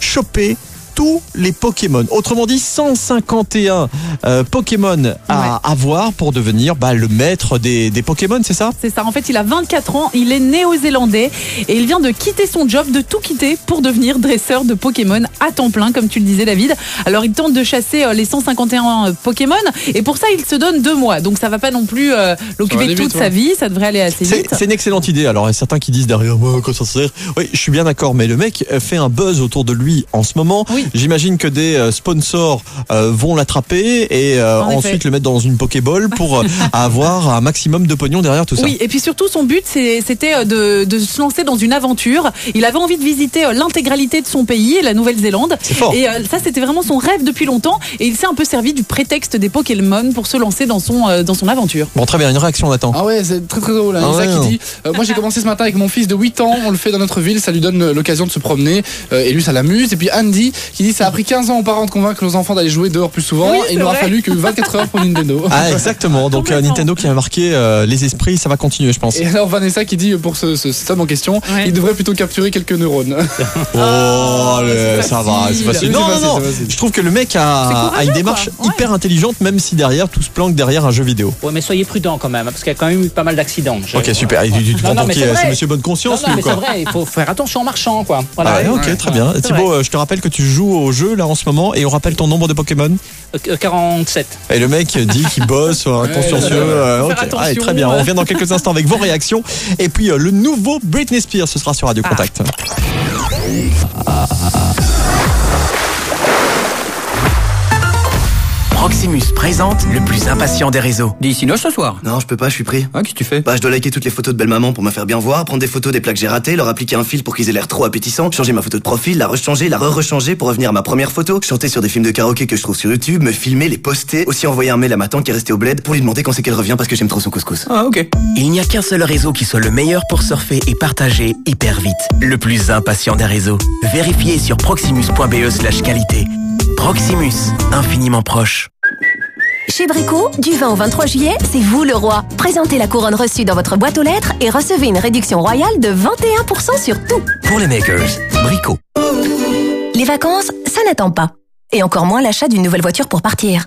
S1: choper tous les Pokémon. Autrement dit, 151 euh, Pokémon à avoir pour devenir bah, le maître des, des Pokémon, c'est ça?
S5: C'est ça, en fait il a 24 ans, il est néo-zélandais et il vient de quitter son job, de tout quitter pour devenir dresseur de Pokémon à temps plein, comme tu le disais David. Alors il tente de chasser euh, les 151 Pokémon et pour ça il se donne deux mois, donc ça va pas non plus euh, l'occuper toute
S1: vite,
S5: sa
S1: ouais.
S5: vie, ça devrait aller assez vite.
S1: c'est une excellente idée. Alors, il y a certains qui disent derrière moi, quoi ça sert Oui, je suis bien d'accord, mais le mec euh, fait un buzz autour de lui en ce moment. J'imagine que des euh, sponsors euh, vont l'attraper et euh,
S5: En effet.
S1: ensuite le mettre dans une Pokéball pour euh, avoir un maximum de pognon derrière tout ça.
S5: Oui, et puis surtout son but c'était euh, de, de se lancer dans une aventure. Il avait envie de visiter l'intégralité de son pays, la Nouvelle-Zélande.
S1: fort.
S5: Et euh, ça c'était vraiment son rêve depuis longtemps. Et il s'est un peu servi du prétexte des Pokémon pour se lancer dans son, euh, dans son aventure.
S1: Bon, très bien, une réaction, on attend.
S2: Ah ouais, c'est très très drôle. hein.
S1: Ah ouais,
S2: qui
S1: non.
S2: dit euh, Moi j'ai commencé ce matin avec mon fils de 8 ans, on le fait dans notre ville, ça lui donne l'occasion de se promener euh, et lui ça l'amuse. Et puis Andy qui dit Ça a pris 15 ans aux parents de convaincre nos enfants d'aller jouer dehors plus souvent
S5: Oui,
S2: et il
S5: vrai.
S2: Fallu que 24 heures pour Nintendo.
S1: Ah, exactement. Donc, euh, Nintendo qui a marqué euh, les esprits, ça va continuer, je pense.
S2: Et alors Vanessa qui dit euh, pour ce, ce, homme en question, il devrait plutôt capturer quelques neurones.
S1: Oh, allez, ça va, c'est facile. Non, non, non.
S2: facile.
S1: Je trouve que le mec a, a une démarche hyper intelligente, même si derrière tout se planque derrière un jeu vidéo.
S3: Ouais, mais soyez prudents quand même, hein, parce qu'il y a quand même eu pas mal d'accidents.
S1: Ok, super. Et tu- tu te
S3: Non,
S1: prends
S3: non, mais
S1: qui
S3: c'est.
S1: Monsieur Bonne Conscience,
S3: Non, non,
S1: lui,
S3: mais
S1: quoi.
S3: c'est vrai, il faut faire attention en marchant, quoi.
S1: Ah ouais, ok,
S3: Ouais,
S1: très
S3: ouais,
S1: bien. Thibaut, euh, je te rappelle que tu joues au jeu là en ce moment et on rappelle ton nombre de Pokémon.
S3: Euh, 47.
S1: Et le mec dit qu'il bosse, euh, consciencieux. euh, ok,
S3: faire attention,
S1: allez, très bien. On revient dans quelques instants avec vos réactions. Et puis euh, le nouveau Britney Spears, ce sera sur Radio Contact.
S26: Proximus présente le plus impatient des réseaux.
S27: D'ici ce soir
S28: Non, je peux pas, je suis pris.
S27: Ah, qu'est-ce que tu fais?
S28: Bah, je dois liker toutes les photos de belle maman pour me faire bien voir, prendre des photos des plats que j'ai ratés, leur appliquer un fil pour qu'ils aient l'air trop appétissants, changer ma photo de profil, la rechanger, la re-rechanger pour revenir à ma première photo, chanter sur des films de karaoké que je trouve sur YouTube, me filmer, les poster, aussi envoyer un mail à ma tante qui est restée au bled pour lui demander quand c'est qu'elle revient parce que j'aime trop son couscous.
S27: Ah, ok.
S26: Il n'y a qu'un seul réseau qui soit le meilleur pour surfer et partager hyper vite. Le plus impatient des réseaux. Vérifiez sur proximus.be slash qualité. Proximus, infiniment proche.
S29: Chez Brico, du 20 au 23 juillet, c'est vous le roi. Présentez la couronne reçue dans votre boîte aux lettres et recevez une réduction royale de 21% sur tout.
S26: Pour les makers, Brico.
S29: Les vacances, ça n'attend pas. Et encore moins l'achat d'une nouvelle voiture pour partir.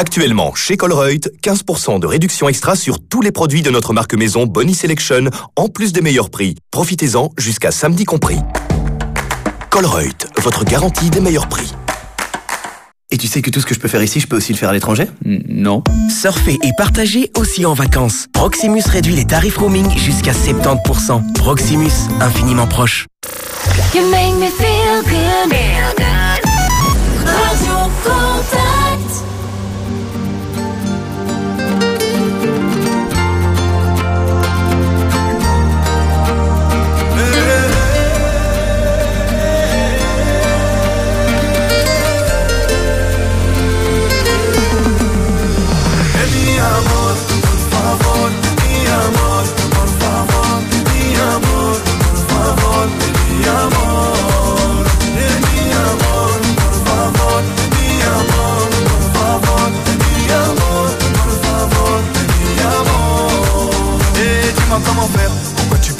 S16: Actuellement, chez Colruyt, 15% de réduction extra sur tous les produits de notre marque maison Bonnie Selection, en plus des meilleurs prix. Profitez-en jusqu'à samedi compris. Colruyt, votre garantie des meilleurs prix.
S28: Et tu sais que tout ce que je peux faire ici, je peux aussi le faire à l'étranger?
S27: Non.
S26: Surfer et partager aussi en vacances. Proximus réduit les tarifs roaming jusqu'à 70%. Proximus, infiniment proche.
S17: You make me feel good.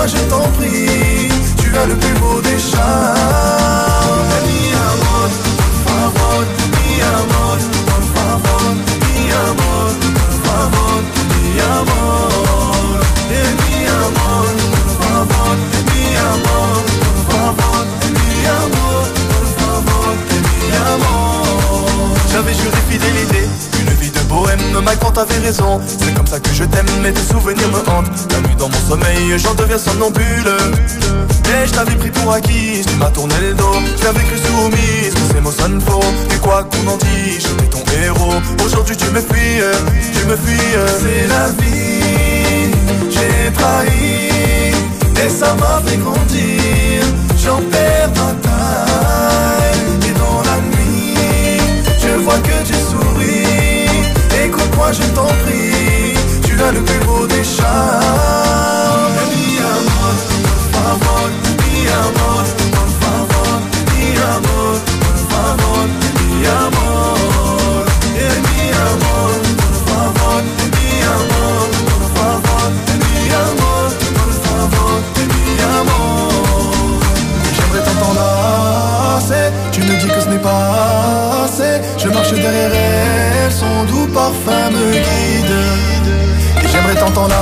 S30: Écoute-moi, je t'en prie, tu as le plus beau des charmes. De bohème, ma grand t'avais raison. C'est comme ça que je t'aime, mais tes souvenirs me hantent. La nuit dans mon sommeil, j'en deviens somnambule. Et je t'avais pris pour acquis, tu m'as tourné le dos. J'avais cru soumise, que ces mots sonnent faux. Et quoi qu'on en dise, j'étais ton héros. Aujourd'hui tu me fuis, tu me fuis. C'est la vie, j'ai trahi. Et ça m'a fait grandir, j'en perds ma Écoute-moi, je t'en prie, tu as le plus beau des charmes. Amor, por favor, amor, por favor. Parfum me guide. Et j'aimerais t'entendre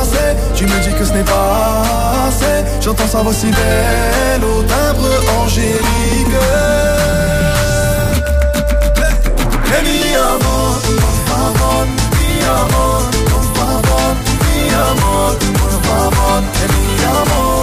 S30: assez, tu me dis que ce n'est pas assez. J'entends sa voix si belle au timbre angélique. Et mi amor, por favor, mi amor, por favor, mi amor, por favor, mi amor,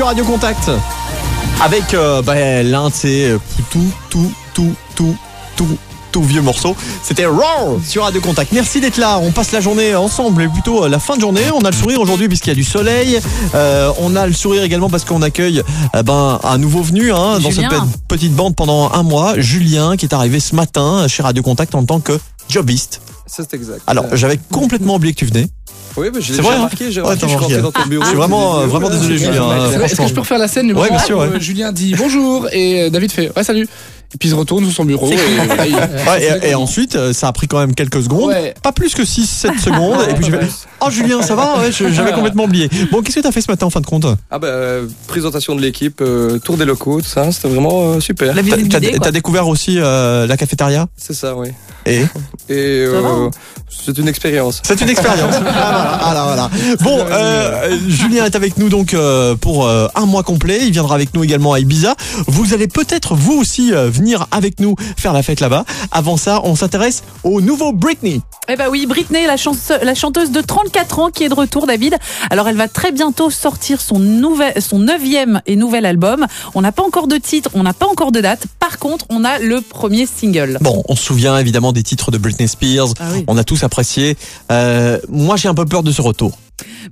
S1: sur Radio Contact. Avec euh, bah, l'un de ses euh, tout, tout, tout, tout, tout, tout vieux morceaux. C'était Roar sur Radio Contact. Merci d'être là. On passe la journée ensemble, et plutôt euh, la fin de journée. On a le sourire aujourd'hui puisqu'il y a du soleil. Euh, on a le sourire également parce qu'on accueille euh, ben, un nouveau venu hein, dans cette petite bande pendant un mois. Julien qui est arrivé ce matin chez Radio Contact en tant que jobiste.
S31: Ça, c'est exact.
S1: Alors, j'avais complètement oublié que tu venais.
S31: Oui, mais j'ai
S1: C'est
S31: j'ai
S1: vrai, hein
S31: remarqué, j'ai
S1: Ouais,
S31: remarqué, je suis rentré
S1: remarqué.
S31: dans ton bureau.
S1: Je suis vraiment,
S31: j'ai dit,
S1: vraiment
S31: ouais,
S1: désolé, Julien,
S31: bien.
S1: hein,
S2: Est-ce que je peux refaire la scène
S1: Ouais,
S2: moment
S1: bien sûr,
S2: où,
S1: ouais.
S2: euh, Julien dit bonjour et euh, David fait ouais salut et puis il se retourne sur son bureau et, voilà, il-
S1: Ouais, et, et ensuite, euh, ça a pris quand même quelques secondes.
S2: Ouais.
S1: Pas plus que 6-7 secondes. et puis je vais. Oh Julien, ça va Ouais, je- J'avais complètement oublié. Bon, qu'est-ce que t'as fait ce matin en fin de compte?
S31: Ah bah, euh, présentation de l'équipe, euh, tour des locaux, tout ça, c'était vraiment euh, super.
S1: T'as- découvert aussi euh, la cafétéria?
S31: C'est ça, oui.
S1: Et?
S31: Et C'est une expérience.
S1: C'est une expérience. Ah, voilà, voilà, voilà. Bon, euh, Julien est avec nous donc euh, pour euh, un mois complet. Il viendra avec nous également à Ibiza. Vous allez peut-être vous aussi euh, venir avec nous faire la fête là-bas. Avant ça, on s'intéresse au nouveau Britney.
S5: Eh ben oui, Britney, la, chanteuse de 34 ans qui est de retour, David. Alors elle va très bientôt sortir son nouvel, son neuvième et nouvel album. On n'a pas encore de titre, on n'a pas encore de date. Par contre, on a le premier single.
S1: Bon, on se souvient évidemment des titres de Britney Spears.
S5: Ah oui.
S1: On a tous apprécié. Euh, moi, j'ai un peu peur de ce retour.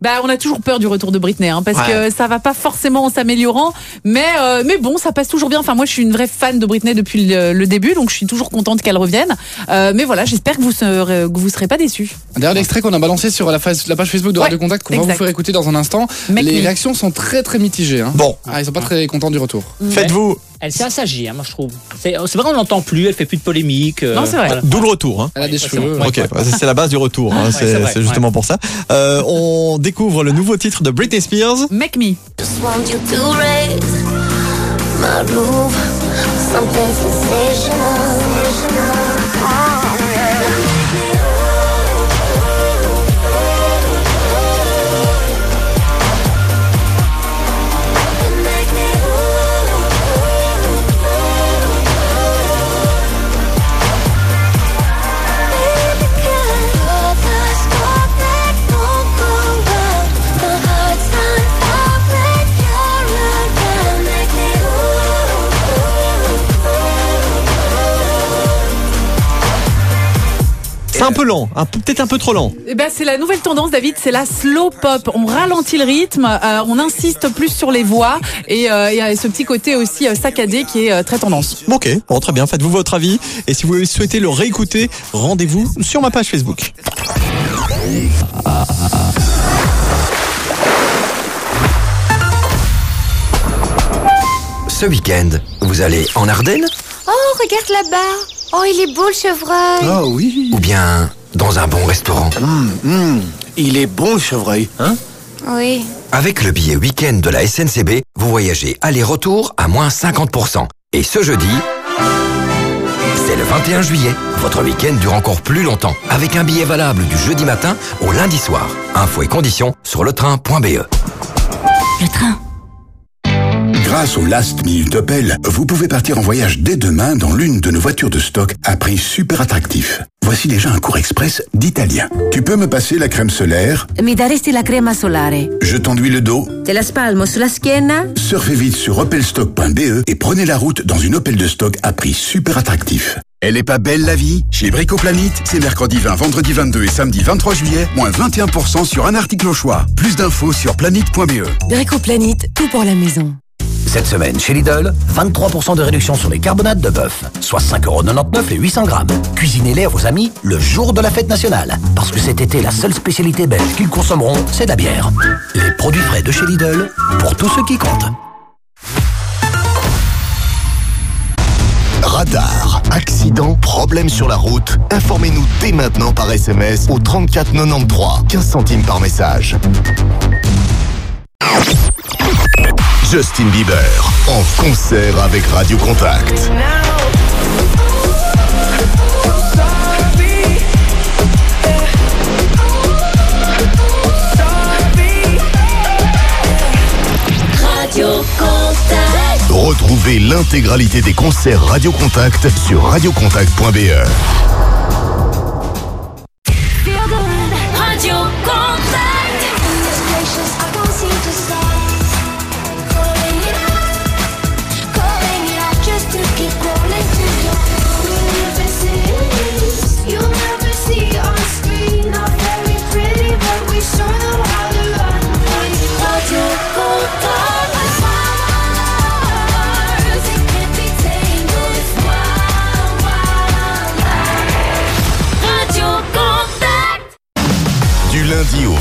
S5: Bah, on a toujours peur du retour de Britney, hein, parce
S1: Ouais.
S5: que ça va pas forcément en s'améliorant, mais euh, mais bon, ça passe toujours bien. Enfin, moi, je suis une vraie fan de Britney depuis le, le début, donc je suis toujours contente qu'elle revienne. Euh, mais voilà, j'espère que vous serez, que vous serez pas déçus.
S2: D'ailleurs, l'extrait qu'on a balancé sur la, face- la page Facebook de
S5: Ouais,
S2: Radio Contact, qu'on va vous faire écouter dans un instant,
S5: Make
S2: les
S5: me.
S2: réactions sont très très mitigées. hein.
S1: Bon.
S2: Ah, ils sont pas très contents du retour.
S1: Faites-vous.
S3: Elle s'est assagie, hein, moi je trouve. C'est c'est vrai, on l'entend plus, elle fait plus de polémique. euh, voilà.
S1: D'où le retour. Hein.
S2: Elle a des
S3: Ouais,
S2: cheveux.
S3: c'est.
S1: Ok, ouais, c'est la base du retour. hein,
S3: Ouais,
S1: c'est
S3: c'est vrai,
S1: c'est justement pour ça. Euh, on découvre le nouveau titre de Britney Spears.
S5: Make me.
S17: Just want you to raise my roof. Something sensational.
S1: Un peu lent, peut-être un peu trop lent.
S5: Eh ben, c'est la nouvelle tendance, David, c'est la slow pop. On ralentit le rythme, euh, on insiste plus sur les voix et euh, il y a ce petit côté aussi euh, saccadé qui est euh, très tendance.
S1: Ok, bon, très bien. Faites-vous votre avis. Et si vous souhaitez le réécouter, rendez-vous sur ma page Facebook.
S27: Ce week-end, vous allez en Ardennes?
S32: Oh, regarde là-bas. Oh, il est beau le chevreuil.
S27: oui Ou bien dans un bon restaurant
S33: Il est bon le chevreuil, hein?
S32: Oui.
S27: Avec le billet week-end de la SNCB, vous voyagez aller-retour à moins 50%. Et ce jeudi, c'est le 21 juillet. Votre week-end dure encore plus longtemps, avec un billet valable du jeudi matin au lundi soir. Infos et conditions sur letrain.be.
S32: Le train.
S34: Grâce au Last Minute Opel, vous pouvez partir en voyage dès demain dans l'une de nos voitures de stock à prix super attractif. Voici déjà un cours express d'italien. Tu peux me passer la crème solaire
S35: Mi daresti la crema solare.
S34: Je t'enduis le dos
S35: Te la spalmo sulla schiena?
S34: Surfez vite sur opelstock.be et prenez la route dans une Opel de stock à prix super attractif. Elle est pas belle la vie? Chez Bricoplanite, c'est mercredi 20, vendredi 22 et samedi 23 juillet, moins 21% sur un article au choix. Plus d'infos sur planète.be.
S35: Bricoplanite, tout pour la maison.
S15: Cette semaine, chez Lidl, 23% de réduction sur les carbonates de bœuf, soit 5,99€ les 800 grammes. Cuisinez-les à vos amis le jour de la fête nationale. Parce que cet été, la seule spécialité belge qu'ils consommeront, c'est la bière. Les produits frais de chez Lidl, pour tous ceux qui comptent.
S9: Radar, accident, problème sur la route. Informez-nous dès maintenant par SMS au 34 93, 15 centimes par message. Justin Bieber en concert avec Radio Contact.
S17: Radio Contact.
S9: Retrouvez l'intégralité des concerts Radio Contact sur radiocontact.be.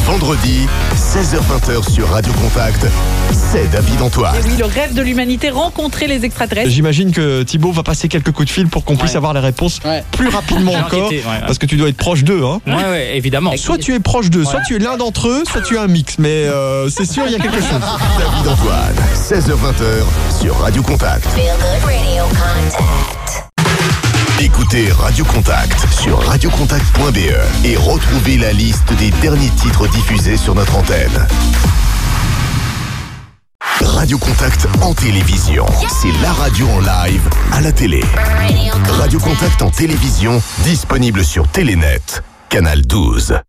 S9: vendredi, 16h20 sur Radio Contact, c'est David Antoine.
S5: Et oui, le rêve de l'humanité, rencontrer les extraterrestres.
S1: J'imagine que Thibaut va passer quelques coups de fil pour qu'on puisse avoir les réponses plus rapidement encore.
S36: enquêté, ouais, ouais.
S1: Parce que tu dois être proche d'eux. Hein.
S36: Ouais, ouais, évidemment.
S1: Soit tu es proche d'eux, soit tu es l'un d'entre eux, soit tu es un mix. Mais euh, c'est sûr, il y a quelque chose.
S9: David Antoine, 16h20 sur Radio Contact. Écoutez Radio Contact sur radiocontact.be et retrouvez la liste des derniers titres diffusés sur notre antenne. Radio Contact en télévision, c'est la radio en live à la télé. Radio Contact en télévision, disponible sur Télénet, canal 12.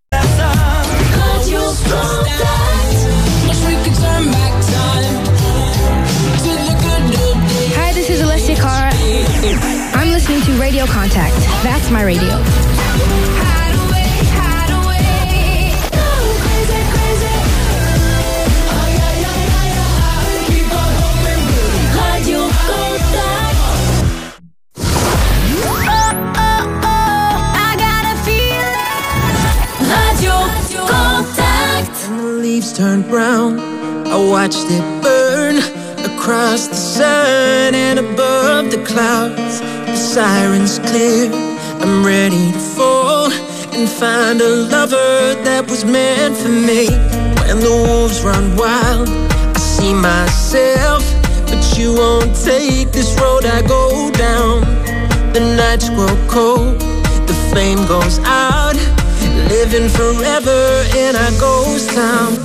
S37: Contact.
S38: When the leaves turn brown, I watched it burn across the sun and above the clouds. The sirens clear, I'm ready to fall and find a lover that was meant for me. When the wolves run wild, I see myself, but you won't take this road I go down. The nights grow cold, the flame goes out, living forever in our ghost town.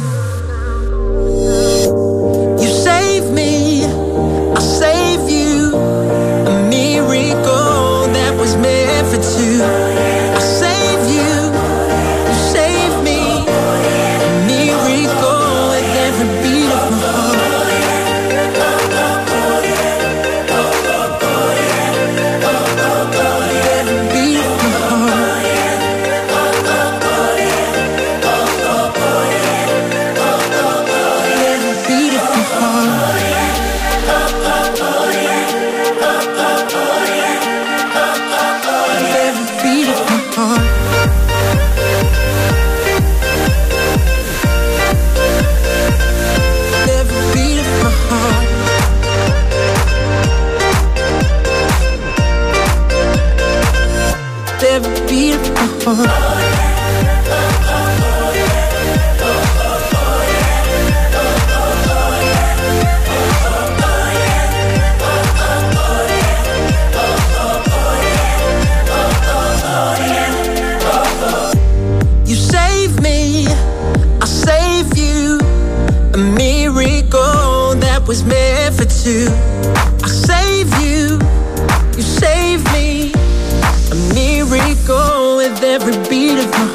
S38: Was meant for two.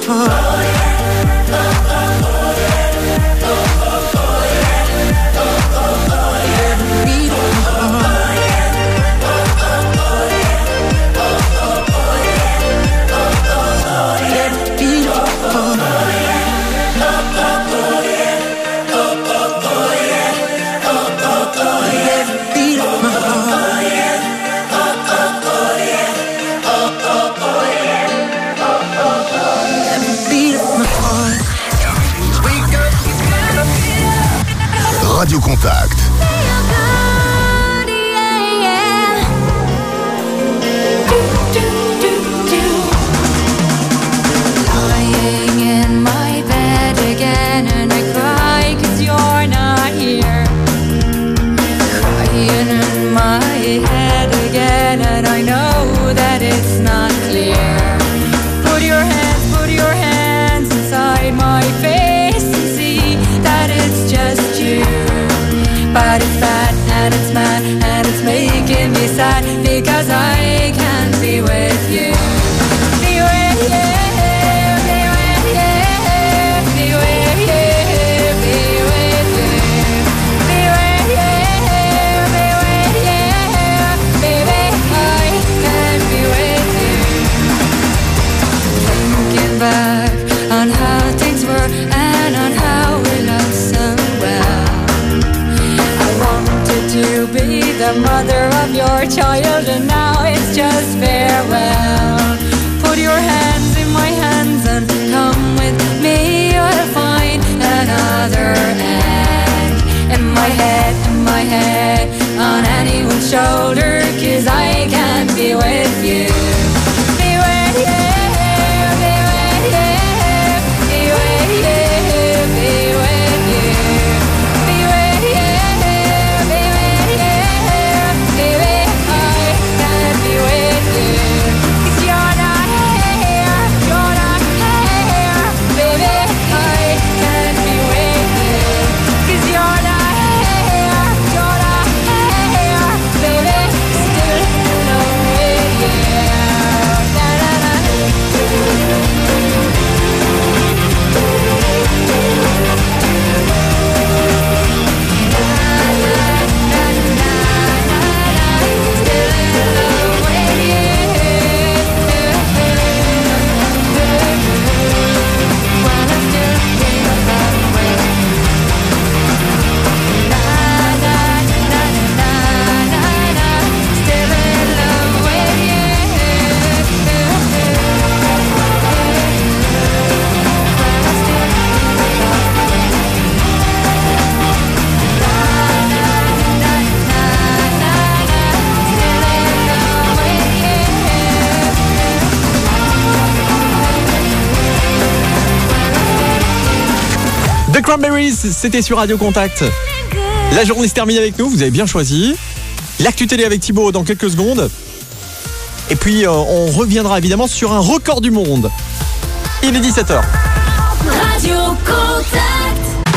S38: Beat
S9: Radio Contact.
S39: Of your child, and now it's just farewell. Put your hands in my hands and come with me. You'll find another end. And my head, and my head on anyone's shoulder, cause I can't be with you.
S1: The Cranberries, c'était sur Radio Contact. La journée se termine avec nous, vous avez bien choisi. L'actu télé avec Thibaut dans quelques secondes. Et puis euh, on reviendra évidemment sur un record du monde. Il est 17h.
S39: Radio Contact.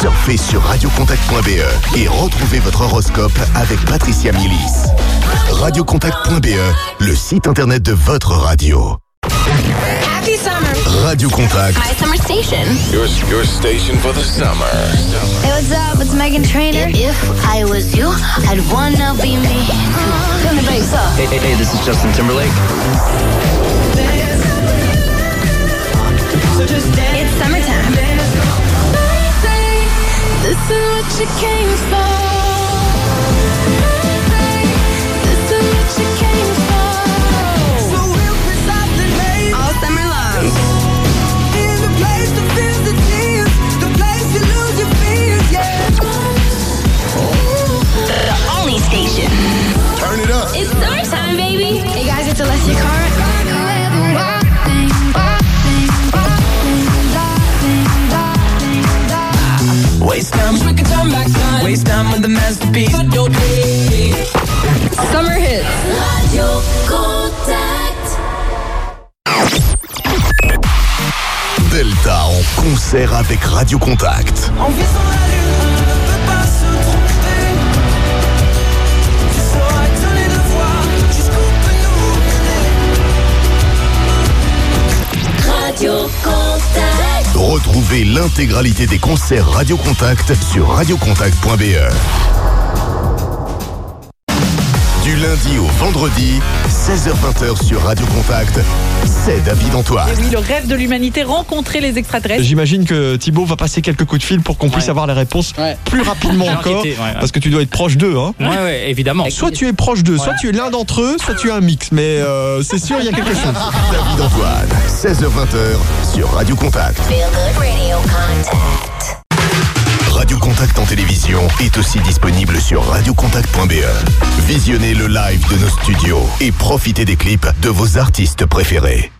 S9: Surfez sur radiocontact.be et retrouvez votre horoscope avec Patricia Milis. Radiocontact.be, le site internet de votre radio.
S40: Happy summer.
S9: Radio Contact.
S40: My summer station.
S9: Your, your station for the summer.
S40: Hey, what's up? It's Megan Trainor. If I was you, I'd wanna be me. Turn the bass up.
S41: Hey, hey, hey, this is Justin Timberlake.
S40: It's summertime.
S39: This is what you came for.
S41: Waste time with the masterpiece.
S40: Summer hits.
S39: Radio Contact.
S9: Delta en concert avec Radio Contact.
S39: En visant la lune, on ne peut pas se tromper. Tu sauras étonner de voir jusqu'où peut nous mener. Radio Contact.
S9: Retrouvez l'intégralité des concerts Radio Contact sur radiocontact.be. Du lundi au vendredi, 16h20 sur Radio Contact, c'est David Antoine.
S5: Et oui, le rêve de l'humanité, rencontrer les extraterrestres.
S1: J'imagine que Thibaut va passer quelques coups de fil pour qu'on puisse avoir les réponses plus rapidement encore.
S3: enquêter, ouais, ouais.
S1: Parce que tu dois être proche d'eux. Hein.
S3: Ouais, ouais, évidemment.
S1: Soit tu es proche d'eux, soit tu es l'un d'entre eux, soit tu es un mix. Mais euh, c'est sûr, il y a quelque chose.
S9: David Antoine, 16h20 sur Radio Contact.
S40: Feel good radio contact.
S9: Radio Contact en télévision est aussi disponible sur radiocontact.be. Visionnez le live de nos studios et profitez des clips de vos artistes préférés.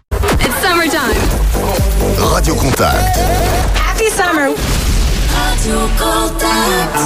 S40: It's summertime.
S9: Radio Contact.
S40: Happy summer.
S39: Radio Contact.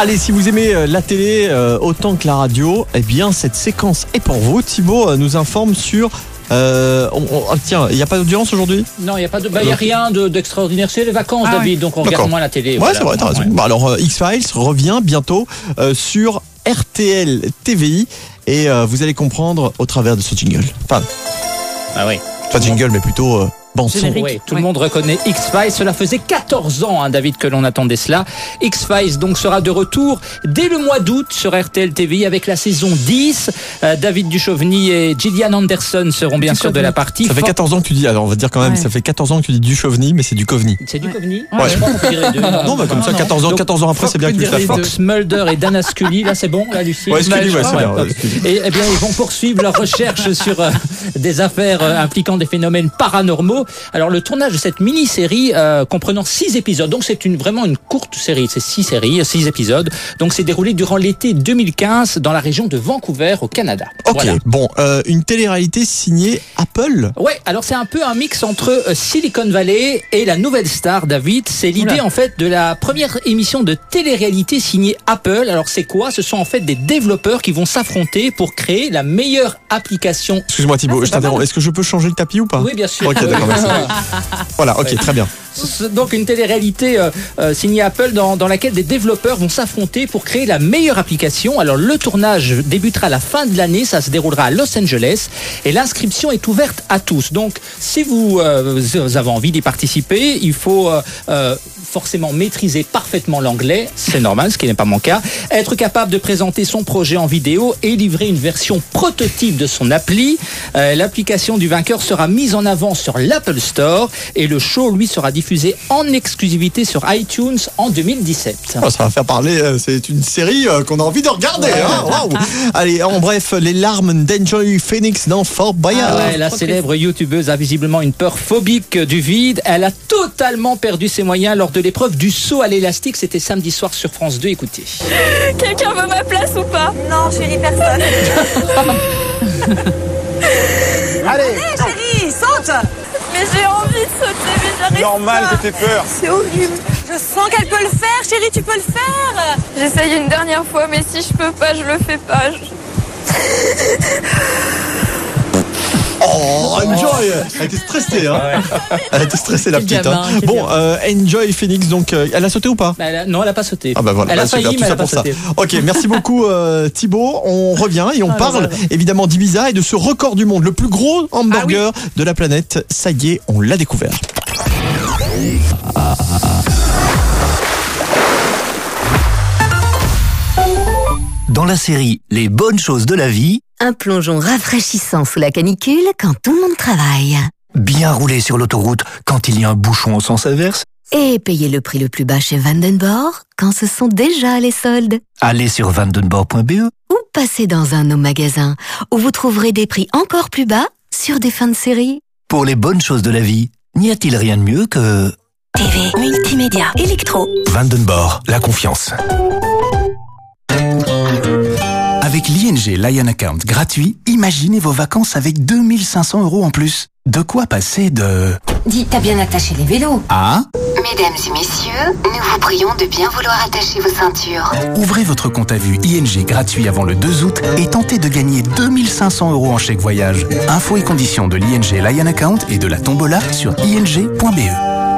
S42: Allez,
S1: si vous aimez euh, la télé euh, autant que la radio, eh bien cette séquence est pour vous. Thibaut euh, nous informe sur. euh, on- on- ah, tiens, il n'y a pas d'audience aujourd'hui?
S3: Non, il n'y a, pas de, bah, y a rien de- d'extraordinaire. c'est les vacances,
S1: Ah
S3: David, donc on regarde moins la télé.
S1: Ouais,
S3: voilà.
S1: c'est vrai, t'as raison. Bah, alors, euh, X-Files revient bientôt euh, sur RTL TVI et euh, vous allez comprendre au travers de ce jingle. Enfin,
S3: Ah oui.
S1: pas jingle, mais plutôt bande son.
S3: Oui, tout le monde reconnaît X-Files. Cela faisait 14 ans, hein, David, que l'on attendait cela. X-Files donc sera de retour dès le mois d'août sur RTL TV avec la saison 10. Euh, David Duchovny et Gillian Anderson seront bien sûr de la partie.
S1: Ça fait 14 ans que tu dis, alors on va dire quand même, ça fait 14 ans que tu dis Duchovny, mais c'est du Covny.
S3: C'est du Covny
S1: Ouais.
S3: Je les deux.
S1: Non, bah, comme ça, 14 ans- 14 ans après, c'est bien que tu pas.
S3: Fox Mulder et Dana Scully, là c'est bon, là Lucie?
S1: Ouais, Scully, ouais, c'est bien, ouais.
S3: Et eh bien, ils vont poursuivre leur recherche sur euh, des affaires euh, impliquant des phénomènes paranormaux. Alors le tournage de cette mini-série euh, comprenant six épisodes, donc c'est une vraiment une courte série, c'est six séries, six épisodes. Donc c'est déroulé durant l'été 2015 dans la région de Vancouver au Canada.
S1: Ok,
S3: Voilà.
S1: bon, euh, une télé-réalité signée Apple.
S3: Ouais, alors c'est un peu un mix entre euh, Silicon Valley et la nouvelle star David. C'est l'idée en fait de la première émission de télé-réalité signée Apple. Alors c'est quoi? Ce sont en fait des développeurs qui vont s'affronter pour créer la meilleure application.
S1: Excuse-moi Thibaut,
S3: Ah,
S1: je t'interromps. Est-ce que je peux changer le tapis ou pas?
S3: Oui, bien sûr.
S1: Voilà, ok, très bien.
S3: Donc une télé-réalité euh, euh, signée Apple dans, dans laquelle des développeurs vont s'affronter pour créer la meilleure application. Alors le tournage débutera à la fin de l'année, ça se déroulera à Los Angeles et l'inscription est ouverte à tous. Donc si vous, euh, vous avez envie d'y participer, il faut euh, euh, forcément maîtriser parfaitement l'anglais, c'est normal, ce qui n'est pas mon cas, être capable de présenter son projet en vidéo et livrer une version prototype de son appli. Euh, L'application du vainqueur sera mise en avant sur l'Apple Store et le show, lui, sera diffusé en exclusivité sur iTunes en 2017.
S1: Oh, ça va faire parler, euh, c'est une série euh, qu'on a envie de regarder. hein. Waouh. Allez, en bref, les larmes d'Enjoy Phoenix dans Fort Boyard.
S3: Ah ouais, la célèbre youtubeuse a visiblement une peur phobique du vide. Elle a totalement perdu ses moyens lors de l'épreuve du saut à l'élastique. C'était samedi soir sur France 2. Écoutez.
S43: Quelqu'un veut ma place ou pas? Non, chérie, personne.
S44: Allez,
S43: chérie, saute Mais j'ai envie de sauter,
S44: Normal que t'aies peur.
S43: C'est horrible. Je sens qu'elle peut le faire, chérie, tu peux le faire. J'essaye une dernière fois, mais si je peux pas, je le fais pas.
S1: Oh, Enjoy Elle était stressée, hein Elle était stressée, la petite. hein. Bon, euh, Enjoy Phoenix, donc, euh, elle a sauté ou pas
S3: Bah, elle a- non, elle a pas sauté.
S1: Ah bah voilà,
S3: elle a
S1: bah,
S3: failli,
S1: tout
S3: mais elle
S1: ça
S3: a pas
S1: pour ça.
S3: sauté.
S1: Ok, merci beaucoup euh, Thibaut. On revient et on
S3: Ah,
S1: parle
S3: bah, bah.
S1: évidemment d'Ibiza et de ce record du monde, le plus gros hamburger de la planète. Ça y est, on l'a découvert.
S45: Dans la série Les bonnes choses de la vie,
S35: Un plongeon rafraîchissant sous la canicule quand tout le monde travaille.
S45: bien rouler sur l'autoroute quand il y a un bouchon au sens inverse,
S35: Et payer le prix le plus bas chez Vandenborg quand ce sont déjà les soldes.
S45: aller sur vandenborg.be,
S35: Ou passer dans un de nos magasins où vous trouverez des prix encore plus bas sur des fins de série.
S45: pour les bonnes choses de la vie, n'y a-t-il rien de mieux que
S35: TV, multimédia, électro.
S46: Vandenborg, la confiance.
S7: Avec l'ING Lion Account gratuit, imaginez vos vacances avec 2500 euros en plus. De quoi passer de...
S35: Dis, t'as bien attaché les vélos.
S7: à...
S35: Mesdames et messieurs, nous vous prions de bien vouloir attacher vos ceintures.
S7: Ouvrez votre compte à vue ING gratuit avant le 2 août et tentez de gagner 2500 euros en chèque voyage. Infos et conditions de l'ING Lion Account et de la tombola sur ing.be.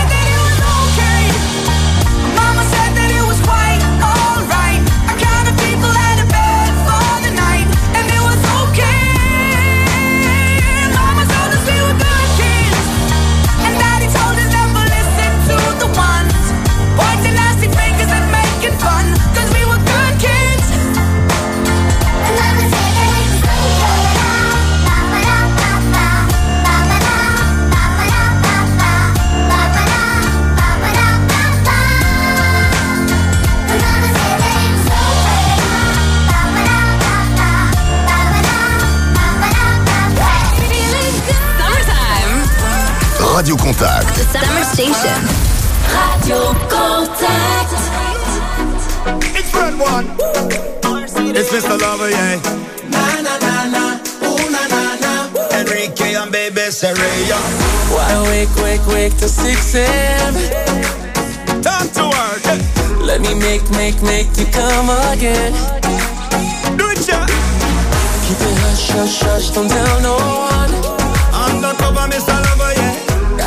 S9: Contact.
S10: The Summer Station. Radio Contact.
S47: It's friend one. It's Mr. Lover, yeah. Na na na na, ooh na na na. Enrique and baby Sereya.
S48: Why wake, wake, wake till 6 a.m.
S47: Time to work.
S48: Let me make, make, make you come again.
S47: Do it, yeah.
S48: Keep it hush, hush, hush, don't tell no one.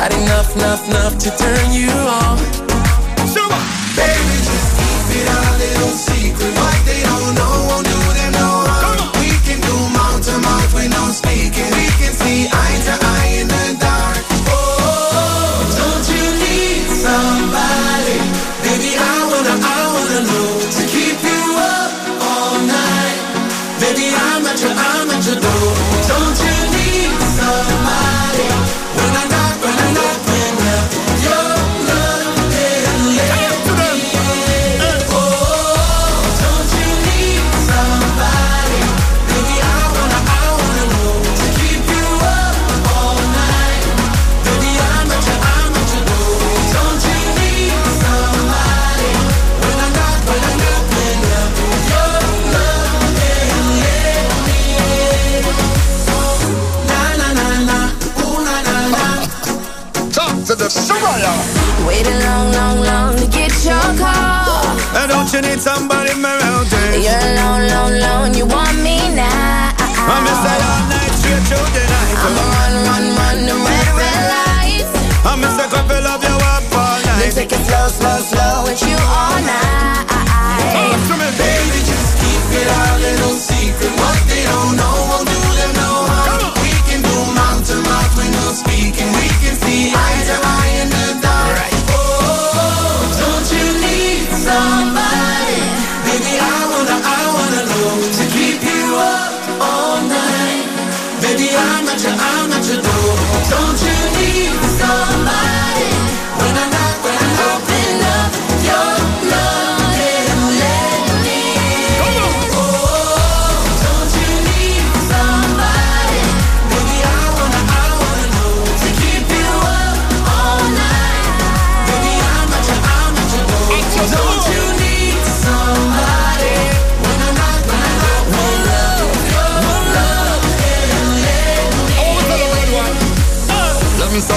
S48: Got enough, enough, enough to turn you on.
S47: Sugar.
S48: Baby, just keep it a little secret. What they don't know won't do them no harm. We can do mouth to mouth with no speaking. We can see eye to eye in the dark. Oh, don't you need somebody? Baby, I wanna, I wanna know to keep you up all night. Baby, I'm at your, I'm at your door. Don't you
S10: Waited long, long, long to get your call.
S47: And don't you need somebody around there?
S10: You're alone, alone, alone. You want me now?
S47: I'm say all night straight through the night.
S10: I'm run, run, run the red, red lights.
S47: I'm Mr. Couple of you up all night.
S10: Then
S47: night.
S10: take it slow, slow, slow with you all night.
S47: Me,
S48: Baby, just keep it a little secret. Your, I'm at your door. Don't you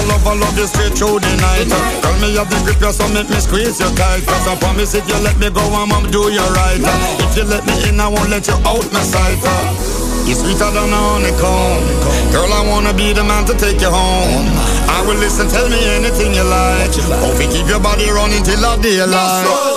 S48: love, I love
S47: you straight through the night. Tell me you have the grip, you so make me squeeze you tight. Cause I promise if you let me go, I'm gonna do you right. If you let me in, I won't let you out my sight. You're sweeter than a honeycomb. Girl, I wanna be the man to take you home. I will listen, tell me anything you like. Hope you keep your body running till the daylight.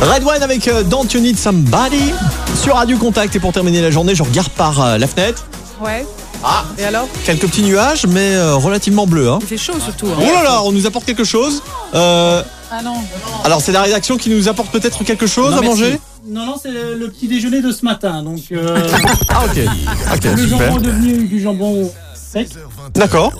S1: Red Wine avec euh, Don't You Need Somebody sur Radio Contact. Et pour terminer la journée, je regarde par euh, la fenêtre.
S5: Ouais.
S1: Ah.
S5: Et alors?
S1: Quelques petits nuages, mais euh, relativement bleus. Hein.
S5: Il fait chaud surtout. hein.
S1: Oh là là, on nous apporte quelque chose. Euh,
S5: Ah non.
S1: alors c'est la rédaction qui nous apporte peut-être quelque chose
S49: Non,
S1: à
S49: merci.
S1: manger
S49: Non, non, c'est le, petit déjeuner de ce matin. Donc, euh,
S1: Ah ok. Ok,
S49: le
S1: super.
S49: jambon est devenu du jambon sec.
S1: D'accord.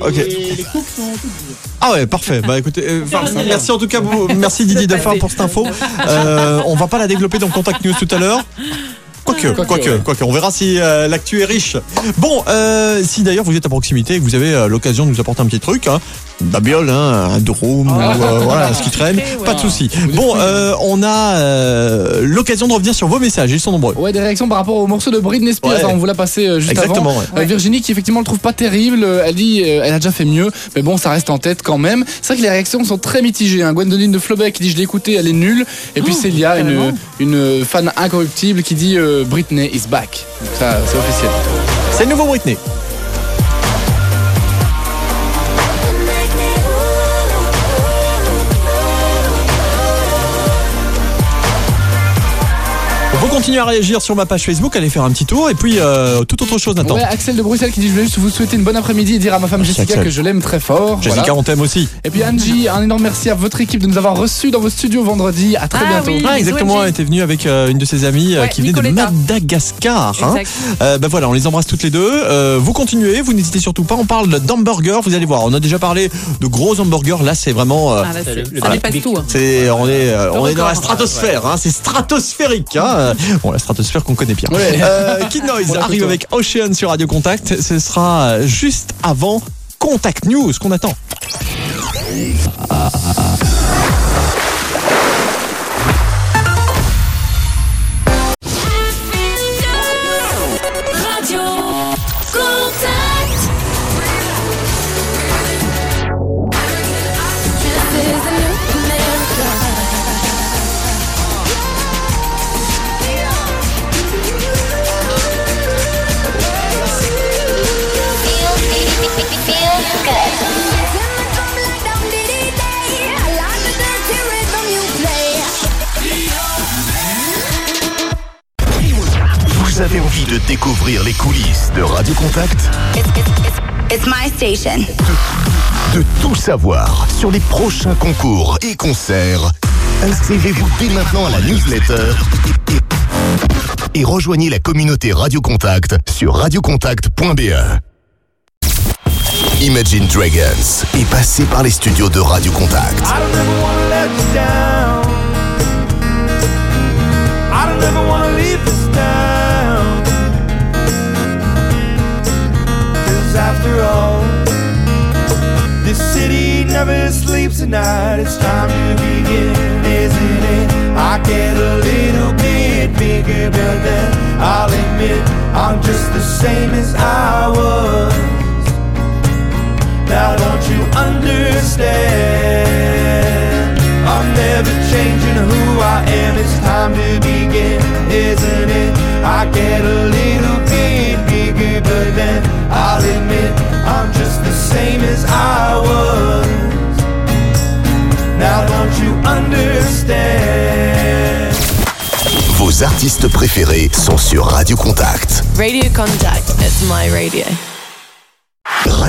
S1: Ok.
S49: Et les coupes sont toutes dures.
S1: Ah ouais, parfait. Bah écoutez, euh, merci en tout cas, vous- merci Didier Daffin pour cette info. Euh, on va pas la développer dans Contact News tout à l'heure. Quoique,
S2: Quoique,
S1: quoique,
S2: ouais.
S1: quoique, on verra si euh, l'actu est riche. Bon, euh, si d'ailleurs vous êtes à proximité et que vous avez euh, l'occasion de nous apporter un petit truc, hein, babiole, hein, un drôme, ou euh, voilà, ce qui traîne, pas de souci. Bon, euh, on a euh, l'occasion de revenir sur vos messages, ils sont nombreux.
S2: Ouais, des réactions par rapport au morceau de Britney Spears.
S1: Ouais.
S2: hein, on vous l'a passé euh, juste
S1: Exactement,
S2: avant.
S1: ouais.
S2: Euh, Virginie qui effectivement le trouve pas terrible. euh, Elle dit, euh, elle a déjà fait mieux, mais bon, ça reste en tête quand même. C'est vrai que les réactions sont très mitigées. Hein. Gwendoline de Flaubert qui dit je l'ai écouté, elle est nulle. Et puis
S5: Oh,
S2: Célia, une, une fan incorruptible qui dit euh, Britney is back. Donc ça, c'est officiel.
S1: C'est le nouveau Britney. Continuez à réagir sur ma page Facebook, allez faire un petit tour et puis euh, toute autre chose Nathan.
S2: Ouais, Axel de Bruxelles qui dit Je voulais juste vous souhaiter une bonne après-midi et dire à ma femme Jessica
S1: Axel.
S2: que je l'aime très fort.
S1: Jessica,
S2: Voilà.
S1: on t'aime aussi.
S2: Et puis Angie, un énorme merci à votre équipe de nous avoir reçus dans vos studios vendredi. À très bientôt.
S1: Ah, exactement, elle était venue avec euh, une de ses amies euh,
S2: Ouais,
S1: qui venait de. Madagascar. hein. Euh, ben voilà, on les embrasse toutes les deux. Euh, vous continuez, vous n'hésitez surtout pas. On parle d'hamburger, vous allez voir. On a déjà parlé de gros hamburgers. Là, c'est vraiment. euh,
S5: Ah, là, c'est-
S1: le-
S5: ça
S1: le-
S5: dépasse tout, hein.
S1: C'est, on est, euh, on est dans la stratosphère. Hein, c'est stratosphérique. Hein. Bon, la stratosphère qu'on connaît bien.
S2: Ouais.
S1: Euh, Kid Noise arrive avec Ocean sur Radio Contact. Ce sera juste avant Contact News qu'on attend.
S9: Vous avez envie de découvrir les coulisses de Radio Contact?
S50: It's my station.
S9: De tout savoir sur les prochains concours et concerts Inscrivez-vous dès maintenant à la newsletter et, rejoignez la communauté Radio Contact sur radiocontact.be. Imagine Dragons est passé par les studios de Radio Contact.
S42: I don't ever. I don't wanna leave this town. Never sleeps at night. It's time to begin, isn't it? I get a little bit bigger, but then I'll admit I'm just the same as I was. Now don't you understand? I'm never changing who I am. It's time to begin, isn't it? I get a little bit bigger, but then I'll admit I'm just the same as I was. Now don't you understand?
S9: Vos artistes préférés sont sur Radio Contact.
S51: Radio Contact, it's my radio.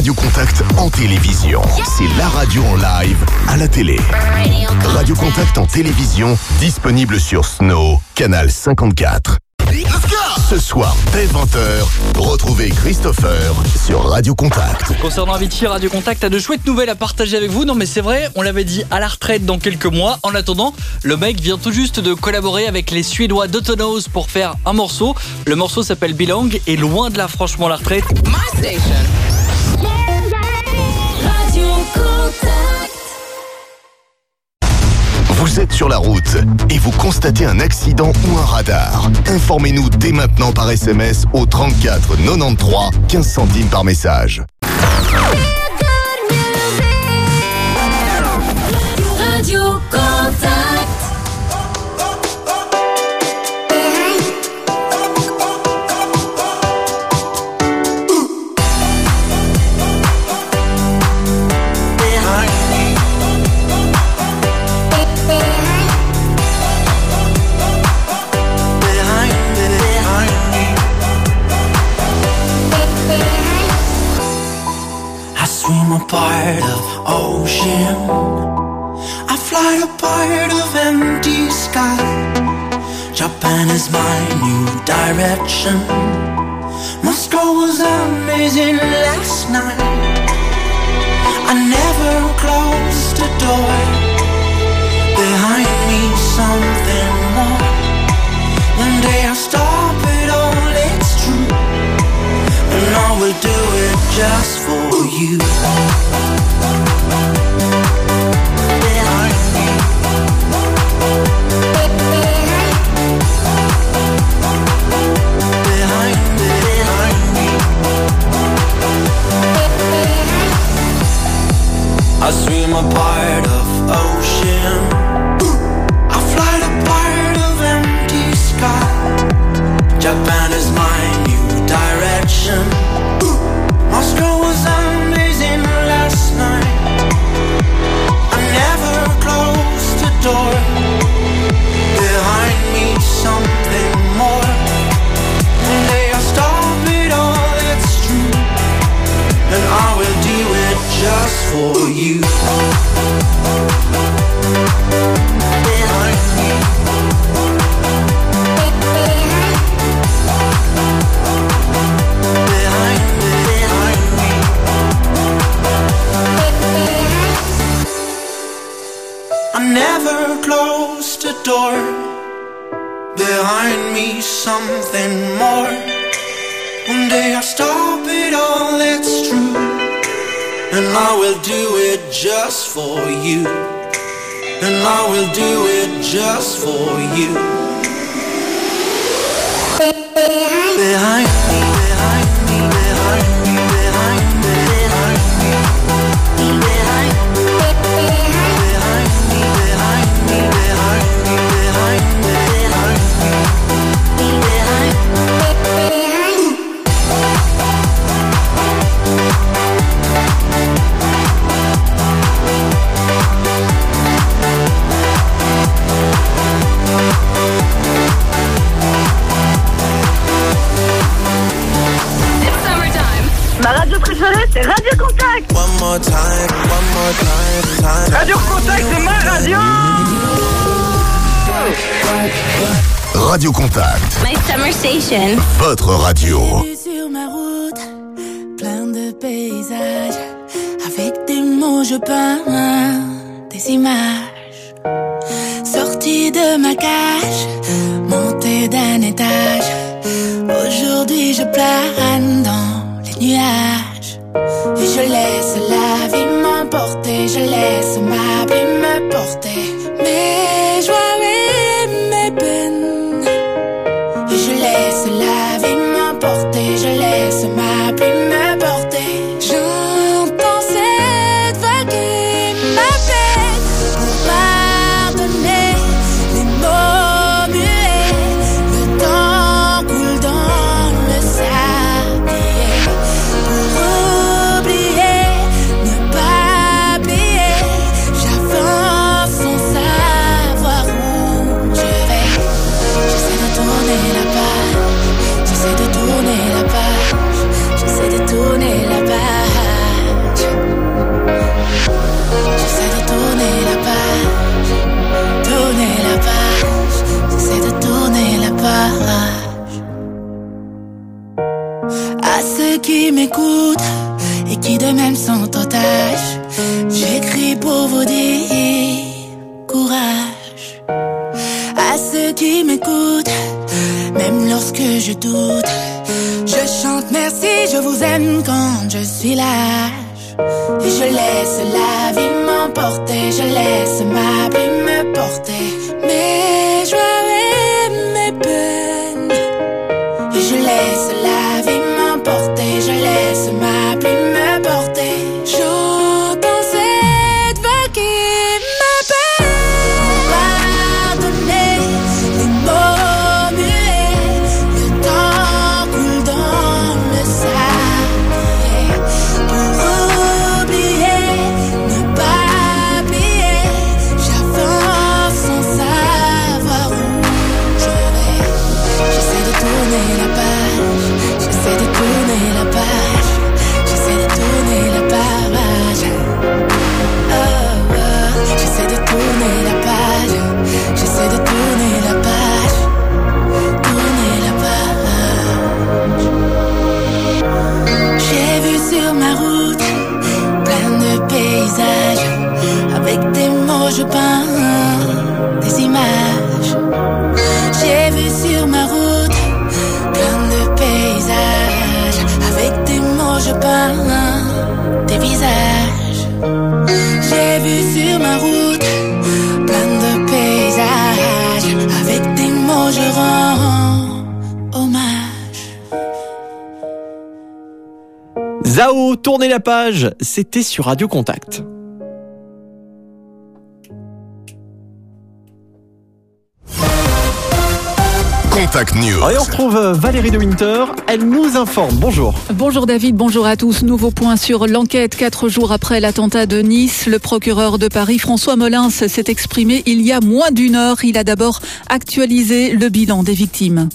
S9: Radio Contact en télévision. C'est la radio en live à la télé. Radio Contact en télévision, disponible sur Snow, canal 54. Ce soir, dès 20h, retrouvez Christopher sur Radio Contact.
S52: Concernant Avicii, Radio Contact a de chouettes nouvelles à partager avec vous. Non mais c'est vrai, on l'avait dit à la retraite dans quelques mois. En attendant, le mec vient tout juste de collaborer avec les Suédois d'Autonos pour faire un morceau. Le morceau s'appelle Belong et loin de là franchement la retraite.
S17: Radio
S9: Vous êtes sur la route et vous constatez un accident ou un radar. Informez-nous dès maintenant par SMS au 34 93 15 centimes par message.
S53: Part of ocean. I fly a part of empty sky. Japan is my new direction. Moscow was amazing last night. I never closed the door. Behind me, something more. One day I'll stop it all, it's true. And I will do it just for you. I swim a for you. I never close the door. Behind me, something
S8: more. One day I'll stop it all. Let's and I will do it just for you. And I will do it just for you. Behind
S40: Ma radio préférée, c'est Radio Contact.
S8: One more time, one more time, time.
S40: Radio Contact, c'est ma radio.
S9: Radio Contact,
S54: My summer station.
S9: votre radio.
S17: sur ma route, plein de paysages. Avec des mots, je peins des images. Sortie de ma cage, montée d'un étage. Aujourd'hui, je plane dans Et je laisse la vie m'emporter, je laisse ma je chante merci, je vous aime quand je suis lâche. Et je laisse la vie m'emporter, je laisse ma
S1: Zao, tournez la page, c'était sur Radio Contact.
S9: Contact News.
S1: Et on retrouve euh, Valérie de Winter, elle nous informe. Bonjour.
S4: Bonjour David, bonjour à tous. Nouveau point sur l'enquête. Quatre jours après l'attentat de Nice, le procureur de Paris, François Molins, s'est exprimé il y a moins d'une heure. Il a d'abord actualisé le bilan des victimes.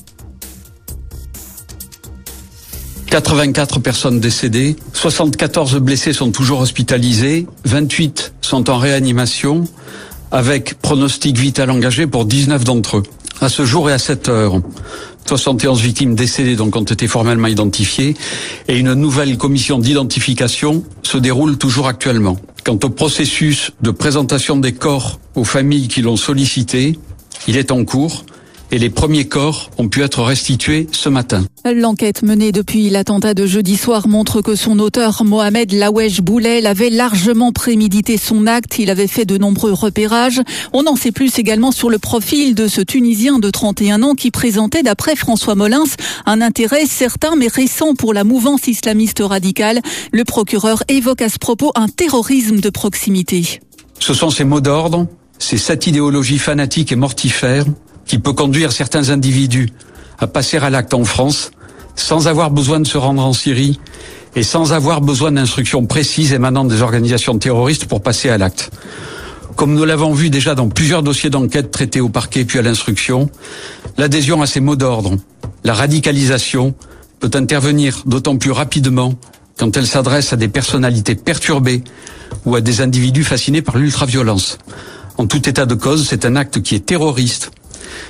S55: 84 personnes décédées, 74 blessés sont toujours hospitalisés, 28 sont en réanimation, avec pronostic vital engagé pour 19 d'entre eux. À ce jour et à cette heure, 71 victimes décédées ont été formellement identifiées et une nouvelle commission d'identification se déroule toujours actuellement. Quant au processus de présentation des corps aux familles qui l'ont sollicité, il est en cours et les premiers corps ont pu être restitués ce matin.
S4: L'enquête menée depuis l'attentat de jeudi soir montre que son auteur, Mohamed Lawesh Boulel, avait largement prémédité son acte. Il avait fait de nombreux repérages. On en sait plus également sur le profil de ce Tunisien de 31 ans qui présentait, d'après François Molins, un intérêt certain mais récent pour la mouvance islamiste radicale. Le procureur évoque à ce propos un terrorisme de proximité.
S55: Ce sont ces mots d'ordre, c'est cette idéologie fanatique et mortifère qui peut conduire certains individus à passer à l'acte en France sans avoir besoin de se rendre en Syrie et sans avoir besoin d'instructions précises émanant des organisations terroristes pour passer à l'acte. Comme nous l'avons vu déjà dans plusieurs dossiers d'enquête traités au parquet puis à l'instruction, l'adhésion à ces mots d'ordre, la radicalisation, peut intervenir d'autant plus rapidement quand elle s'adresse à des personnalités perturbées ou à des individus fascinés par l'ultraviolence. En tout état de cause, c'est un acte qui est terroriste,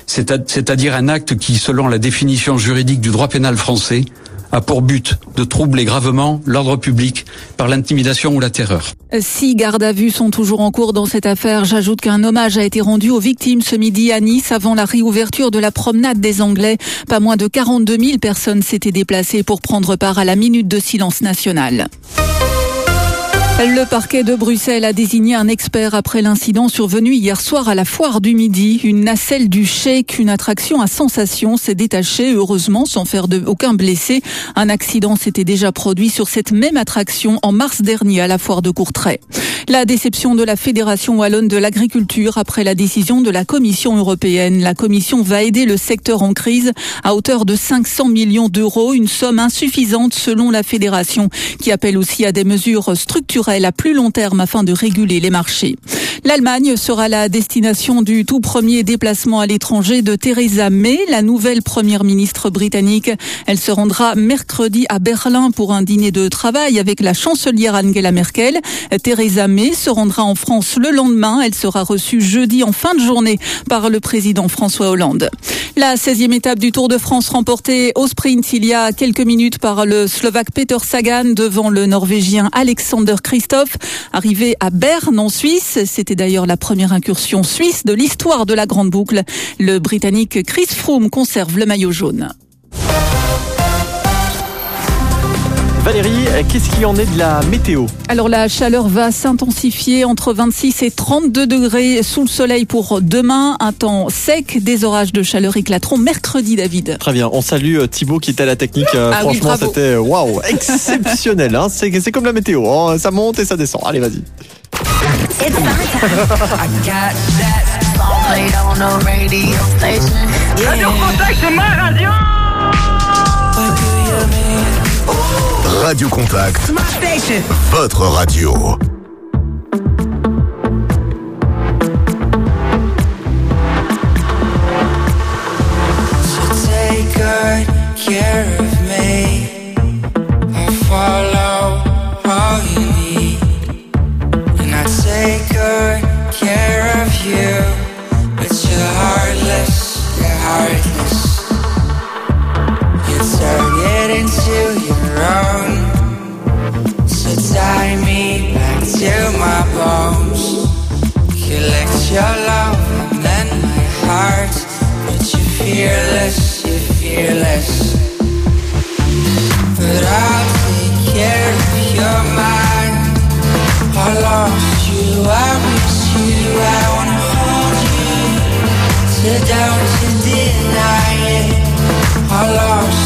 S55: c'est-à-dire un acte qui, selon la définition juridique du droit pénal français, a pour but de troubler gravement l'ordre public par l'intimidation ou la terreur.
S4: Six gardes à vue sont toujours en cours dans cette affaire. J'ajoute qu'un hommage a été rendu aux victimes ce midi à Nice avant la réouverture de la promenade des Anglais. Pas moins de 42 000 personnes s'étaient déplacées pour prendre part à la minute de silence national. Le parquet de Bruxelles a désigné un expert après l'incident survenu hier soir à la foire du Midi. Une nacelle du Sheik, une attraction à sensation, s'est détachée, heureusement, sans faire aucun blessé. Un accident s'était déjà produit sur cette même attraction en mars dernier à la foire de Courtrai. La déception de la Fédération wallonne de l'agriculture après la décision de la Commission européenne. La Commission va aider le secteur en crise à hauteur de 500 millions d'euros, une somme insuffisante selon la Fédération, qui appelle aussi à des mesures structurelles à plus long terme afin de réguler les marchés. L'Allemagne sera la destination du tout premier déplacement à l'étranger de Theresa May, la nouvelle première ministre britannique. Elle se rendra mercredi à Berlin pour un dîner de travail avec la chancelière Angela Merkel. Theresa May se rendra en France le lendemain. Elle sera reçue jeudi en fin de journée par le président François Hollande. La 16e étape du Tour de France remportée au sprint il y a quelques minutes par le Slovaque Peter Sagan devant le Norvégien Alexander Christophe. Arrivé à Berne en Suisse, c'était d'ailleurs la première incursion suisse de l'histoire de la Grande Boucle. Le Britannique Chris Froome conserve le maillot jaune.
S1: Valérie, qu'est-ce qu'il en est de la météo
S4: Alors la chaleur va s'intensifier entre 26 et 32 degrés sous le soleil pour demain. Un temps sec, des orages de chaleur éclateront mercredi, David.
S1: Très bien, on salue euh, Thibaut qui était à la technique. Euh,
S4: Ah
S1: Franchement, c'était euh, waouh, exceptionnel. Hein c'est c'est comme la météo, hein, ça monte et ça descend. Allez, vas-y.
S9: Radio Radio Contact,
S56: votre radio.
S53: So take good care of me. I'll follow all you need. And I take good care of you. But you're heartless, you're heartless. It into your own. So tie me back to my bones. Collect your love and then my heart. But you're fearless, you're fearless. But I'll take care of your mind. I lost you, I miss you, I wanna hold you. So don't deny it. I lost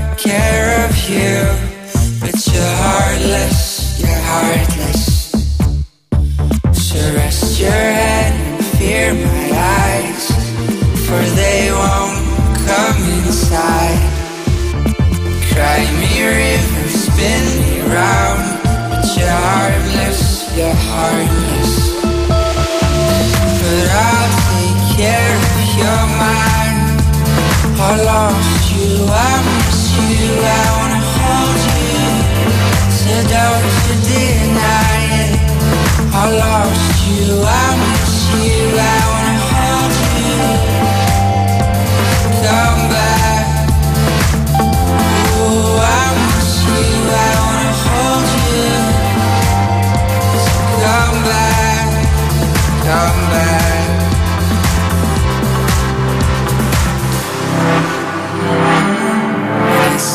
S53: care of you, but you're heartless, you're heartless. So rest your head and fear my eyes, for they won't come inside. Cry me river, spin me round, but you're heartless. you're heartless. But I'll take care of your mind. I lost you. I out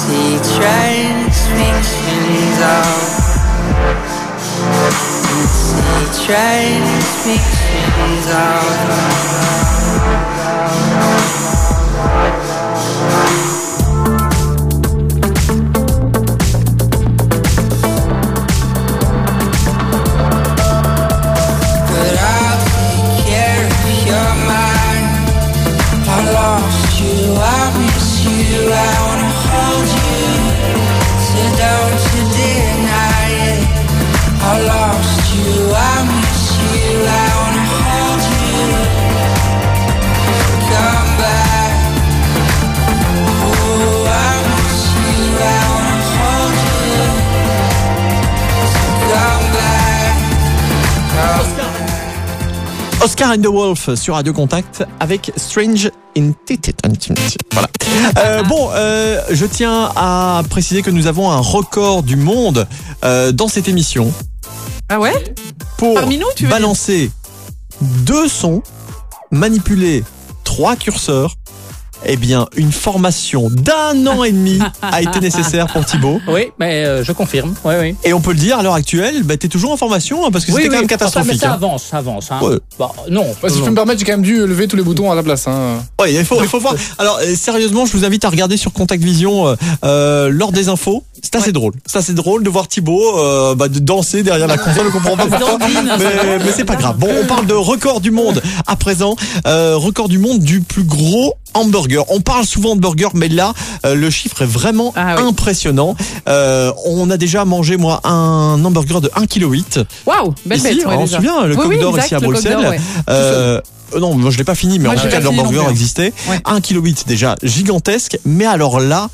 S53: empty trains Fictions all. Empty trains Fictions all.
S1: Oscar and the Wolf sur Radio Contact avec Strange Intitinity. Voilà. Euh, bon, euh, je tiens à préciser que nous avons un record du monde euh, dans cette émission
S5: Ah ouais?
S1: Pour
S5: Parmi nous, tu veux
S1: balancer deux sons, manipuler trois curseurs. Eh bien, une formation d'un an et demi a été nécessaire pour Thibaut.
S3: Oui, mais euh, je confirme. Oui, oui.
S1: Et on peut le dire, à l'heure actuelle, bah, t'es toujours en formation hein, parce que
S3: Oui,
S1: c'était quand
S3: oui.
S1: même catastrophique.
S3: Enfin, mais ça
S1: hein.
S3: avance, ça avance. Hein.
S1: Ouais.
S3: Bah, non.
S2: Bah, si
S3: non.
S2: je peux me permettre, j'ai quand même dû lever tous les boutons à la place. Hein.
S1: Ouais, il faut, il faut voir. Alors, euh, sérieusement, je vous invite à regarder sur Contact Vision euh, euh, lors des infos. C'est assez drôle. C'est assez drôle de voir Thibaut euh, bah, de danser derrière la console. Je comprends pas pourquoi. Mais, mais c'est pas grave. Bon, on parle de record du monde à présent. Euh, record du monde du plus gros hamburger. On parle souvent de burger, mais là, euh, le chiffre est vraiment
S5: Ah
S1: impressionnant. Euh, on a déjà mangé, moi, un hamburger de 1,8 kg.
S5: Waouh, belle
S1: Ici,
S5: bête. ouais,
S1: on se souvient, le
S5: Oui,
S1: Coq d'Or ici à Bruxelles.
S5: ouais.
S1: Euh, non, moi je l'ai pas fini, mais
S5: Moi,
S1: en tout cas, l'hamburger existait.
S5: Ouais.
S1: 1,8 kg déjà gigantesque, mais alors là,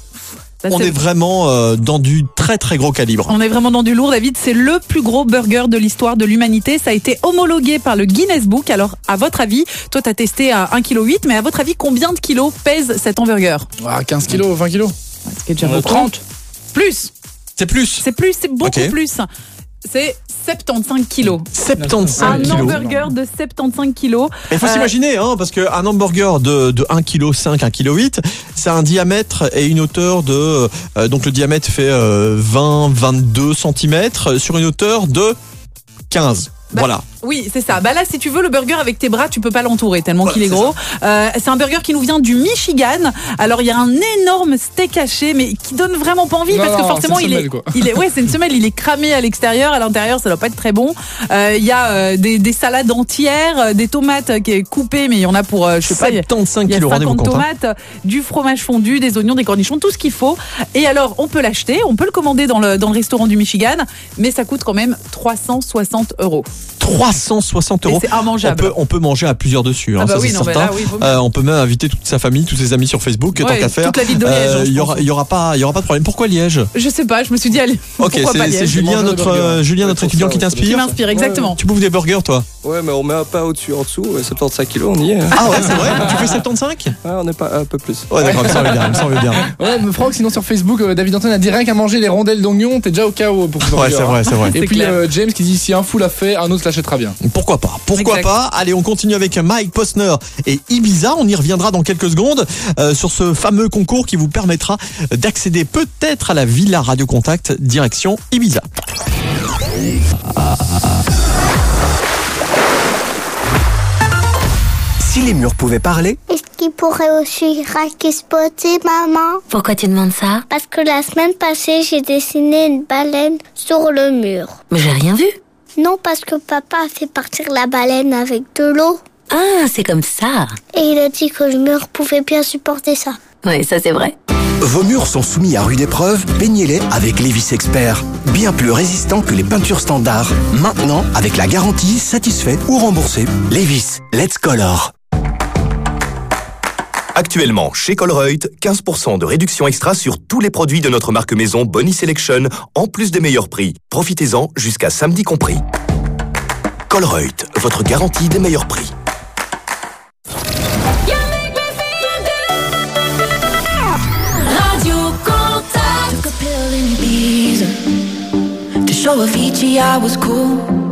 S5: Ça,
S1: on est vraiment euh, dans du très très gros calibre.
S5: On est vraiment dans du lourd, David. C'est le plus gros burger de l'histoire de l'humanité. Ça a été homologué par le Guinness Book. Alors, à votre avis, toi, t'as testé à 1,8 kg, mais à votre avis, combien de kilos pèse cet hamburger?
S2: Ah, 15 kilos, 20 kilos.
S5: Ce qui est déjà
S3: Euh,
S5: beaucoup.
S3: 30.
S5: Plus.
S1: C'est plus.
S5: C'est plus, c'est beaucoup plus. C'est 75 kilos.
S1: 75
S5: Un
S1: kilos.
S5: hamburger de 75 kilos.
S1: Il faut
S5: Euh,
S1: s'imaginer, hein, parce qu'un hamburger de, de 1,5 kg, 1,8 kg, c'est un diamètre et une hauteur de... euh, donc le diamètre fait euh, 20-22 cm sur une hauteur de 15.
S5: Bah,
S1: voilà.
S5: Oui, c'est ça. Bah là, si tu veux le burger avec tes bras, tu peux pas l'entourer tellement
S1: Voilà,
S5: qu'il est gros. Euh, c'est un burger qui nous vient du Michigan. Alors il y a un énorme steak haché, mais qui donne vraiment pas envie
S2: Non,
S5: parce que forcément il est, il est, ouais, c'est une semelle. Il est cramé à l'extérieur, à l'intérieur, ça doit pas être très bon. Euh, Il y a euh, des, des salades entières, euh, des tomates euh, qui est coupées, mais il y en a pour, je sais pas, il y a-
S1: 75
S5: il y a
S1: kilos, rendez-vous
S5: 50
S1: compte. hein.
S5: tomates, du fromage fondu, des oignons, des cornichons, tout ce qu'il faut. Et alors, on peut l'acheter, on peut le commander dans le, dans le restaurant du Michigan, mais ça coûte quand même 360 euros.
S1: 360 euros.
S5: C'est immangeable.
S1: On peut, on peut manger à plusieurs dessus, hein,
S5: Ah bah
S1: ça
S5: oui,
S1: c'est
S5: bah
S1: certain.
S5: là, oui, vaut mieux.
S1: Euh, on peut même inviter toute sa famille, tous ses amis sur Facebook, tant qu'à faire.
S5: toute la ville de Liège,
S1: Euh,
S5: je
S1: Il y aura, il y aura pas, il y aura pas de problème. Pourquoi Liège?
S5: Je sais pas, je me suis dit, allez,
S1: Ok,
S5: pourquoi pas
S1: c'est Julien, notre, euh, Julien, notre étudiant
S6: ça,
S1: qui
S6: ouais,
S5: Qui
S1: t'inspire.
S5: m'inspire, exactement.
S1: Tu bouffes des burgers, toi?
S6: Ouais, mais on met un pas au-dessus, en dessous, ouais, 75 kilos, on y est. hein.
S1: Ah ouais, c'est vrai? Tu fais 75
S6: Ouais, on est pas un peu plus.
S1: Ouais, d'accord, il me semble bien, il me semble bien.
S2: Ouais, mais Franck, sinon sur Facebook, euh, David Antoine a dit rien qu'à manger les rondelles d'oignon, t'es déjà au chaos pour
S1: Ouais, c'est vrai,
S2: hein.
S1: c'est vrai.
S2: Et puis James qui dit si un fou l'a fait, un autre l'achètera bien.
S1: Pourquoi pas Pourquoi
S5: Exact.
S1: pas Allez, on continue avec Mike Posner et Ibiza. On y reviendra dans quelques secondes euh, sur ce fameux concours qui vous permettra d'accéder peut-être à la Villa Radio Contact direction Ibiza.
S13: Si les murs pouvaient parler,
S7: Est-ce qu'il pourrait aussi spotter maman?
S35: Pourquoi tu demandes ça?
S7: Parce que la semaine passée, j'ai dessiné une baleine sur le mur.
S35: Mais j'ai rien vu.
S7: Non, parce que papa a fait partir la baleine avec de l'eau.
S35: Ah, c'est comme ça.
S7: Et il a dit que le mur pouvait bien supporter ça.
S35: Oui, ça c'est vrai.
S13: vos murs sont soumis à rude épreuve, peignez-les avec Lévis Expert. Bien plus résistant que les peintures standards. Maintenant, avec la garantie satisfait ou remboursé. Lévis, let's color.
S57: Actuellement, chez Colruyt, 15% de réduction extra sur tous les produits de notre marque maison Bonnie Selection, en plus des meilleurs prix. Profitez-en jusqu'à samedi compris. Colruyt, votre garantie des meilleurs prix.
S58: I was cool.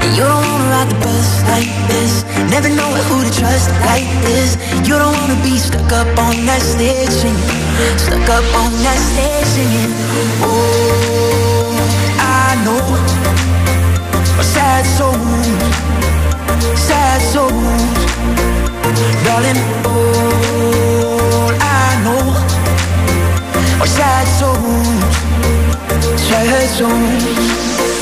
S58: And you don't wanna ride the bus like this, never know who to trust like this. You don't wanna be stuck up on that stage stuck up on that stage singing. Oh, I know a sad soul, sad souls, darling. All I know are sad souls, sad souls.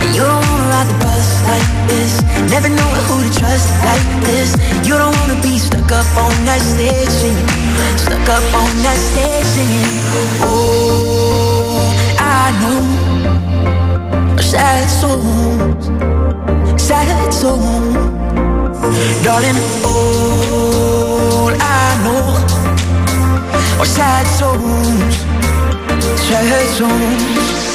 S58: And you don't wanna ride the bus like this. Never know who to trust like this. You don't wanna be stuck up on that stage singing. Stuck up on that stage singing. Oh, I know. Sad souls. Sad souls. Darling, all I know Are sad souls. Sad souls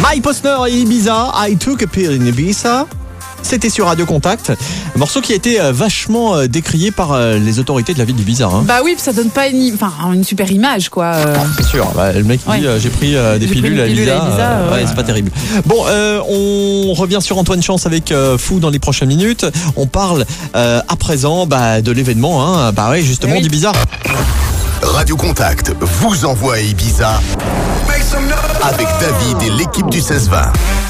S1: My Posner et Ibiza, I took a pill in Ibiza. C'était sur Radio Contact. Un morceau qui a été euh, vachement euh, décrié par euh, les autorités de la ville d'Ibiza. Hein.
S5: Bah oui, ça donne pas une, enfin, une super image, quoi. euh.
S1: C'est sûr. Bah, le mec dit
S5: Ouais.
S1: euh, j'ai pris des
S5: pris
S1: pilules
S5: une
S1: à euh,
S5: ouais.
S1: c'est pas terrible. Bon, euh, on revient sur Antoine Chance avec Fou dans les prochaines minutes. On parle à présent bah, de l'événement, hein, bah ouais, justement
S5: Eh oui.
S1: d'Ibiza.
S9: Radio Contact vous envoie à Ibiza avec David et l'équipe du 16-20.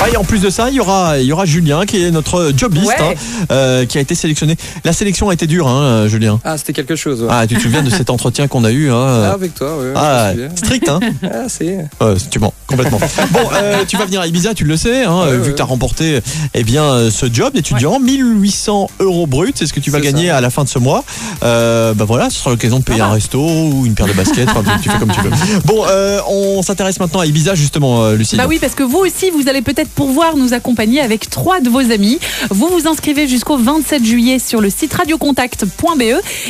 S1: Ah, et en plus de ça, il y aura, il y aura Julien qui est notre jobiste,
S5: Ouais.
S1: hein, euh, qui a été sélectionné. La sélection a été dure, hein, euh, Julien.
S6: Ah, c'était quelque chose. ouais.
S1: Ah, tu te souviens de cet entretien qu'on a eu hein, euh,
S6: Ah, avec toi, ouais.
S1: Ah, strict, hein
S6: Ah, c'est.
S1: Ouais, tu mens, complètement. bon, euh, tu vas venir à Ibiza, tu le sais, hein,
S6: Ouais,
S1: vu
S6: ouais.
S1: que tu as remporté eh bien, ce job d'étudiant, 1800 euros brut, c'est ce que tu vas gagner
S6: ça.
S1: à la fin de ce mois. Euh, bah voilà, ce sera l'occasion de payer un resto ou une paire de baskets, enfin, tu, tu fais comme tu veux. Bon, euh, on s'intéresse maintenant à Ibiza, justement, euh, Lucie.
S5: Bah oui, parce que vous aussi, vous allez peut-être pouvoir nous accompagner avec trois de vos amis. Vous vous inscrivez jusqu'au 27 juillet sur le site radiocontact.be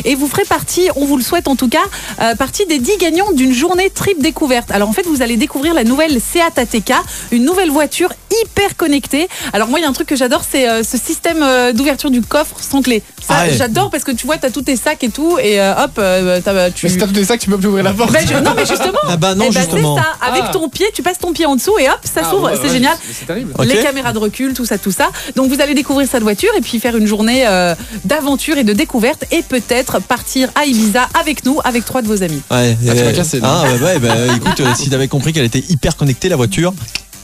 S5: et vous ferez partie, on vous le souhaite en tout cas, euh, partie des 10 gagnants d'une journée trip découverte. Alors en fait, vous allez découvrir la nouvelle Seat ATK, une nouvelle voiture hyper connectée. Alors moi, il y a un truc que j'adore, c'est euh, ce système euh, d'ouverture du coffre sans clé. Ça,
S2: Ah ouais.
S5: j'adore parce que tu vois, t'as tous tes sacs et tout, et euh, hop, euh, t'as- tu.
S2: Mais tes sacs, tu peux plus ouvrir la porte.
S5: Ben, je- non mais justement.
S1: Ah bah non,
S5: Eh ben,
S1: justement.
S5: C'est ça. Avec
S2: Ah.
S5: ton pied, tu passes ton pied en dessous et hop, ça
S2: Ah,
S5: s'ouvre.
S2: ouais,
S5: c'est
S2: ouais,
S5: génial.
S2: C'est terrible.
S1: Ok.
S5: Les caméras de recul, tout ça, tout ça. Donc vous allez découvrir cette voiture et puis faire une journée euh, d'aventure et de découverte et peut-être partir à Ibiza avec nous, avec trois de vos amis.
S1: Ouais,
S2: Ah, tu
S1: euh,
S2: m'as cassé, là.
S1: ah, ouais, ouais, bah, écoute, euh, si t'avais compris qu'elle était hyper connectée, la voiture.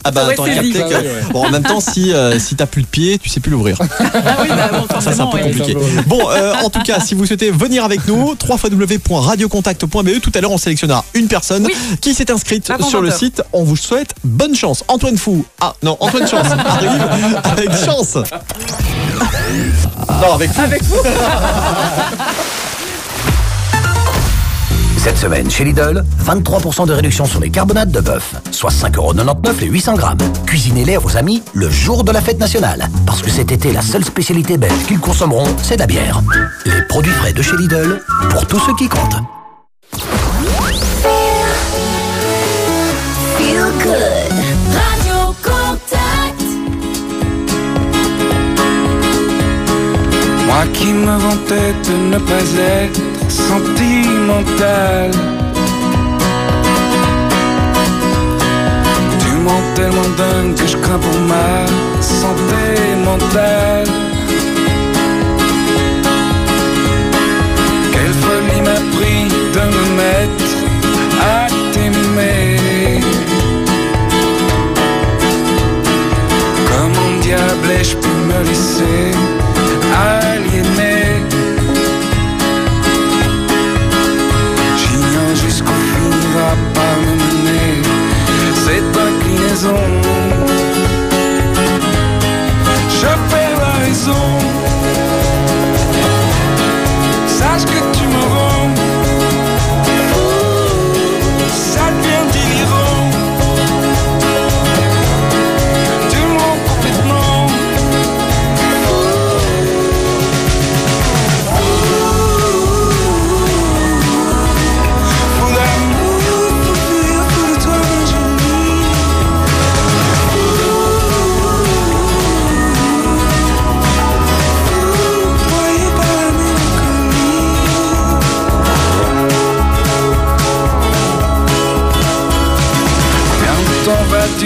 S1: Ah bah
S5: Ouais,
S1: t'aurais
S5: c'est
S1: capté que...
S2: Ah, ouais.
S1: Bon, en même temps, si, euh, si t'as plus de pied, tu sais plus l'ouvrir.
S5: Ah oui, bah, bon,
S1: Ça, c'est un peu compliqué. Bon, euh, en tout cas, si vous souhaitez venir avec nous, www.radiocontact.be, tout à l'heure, on sélectionnera une personne
S5: Oui.
S1: qui s'est inscrite
S5: Avant
S1: sur le
S5: 20.
S1: site. On vous souhaite bonne chance. Antoine Fou. Ah, non, Antoine Chance arrive avec chance. Non, avec Fou.
S5: Avec vous
S15: Cette semaine, chez Lidl, 23% de réduction sur les carbonades de bœuf, soit 5,99€ les 800 grammes. Cuisinez-les à vos amis le jour de la fête nationale. Parce que cet été, la seule spécialité belge qu'ils consommeront, c'est la bière. Les produits frais de chez Lidl, pour tous ceux qui comptent.
S17: Feel good. Radio Contact.
S59: Moi qui me vantais de ne pas être sentimental. Tu mens tellement dingue que je crains pour ma santé mentale. Quelle folie m'a pris de me mettre à t'aimer. Comment diable ai-je pu me laisser Je perds la raison. Sache que tu me rends.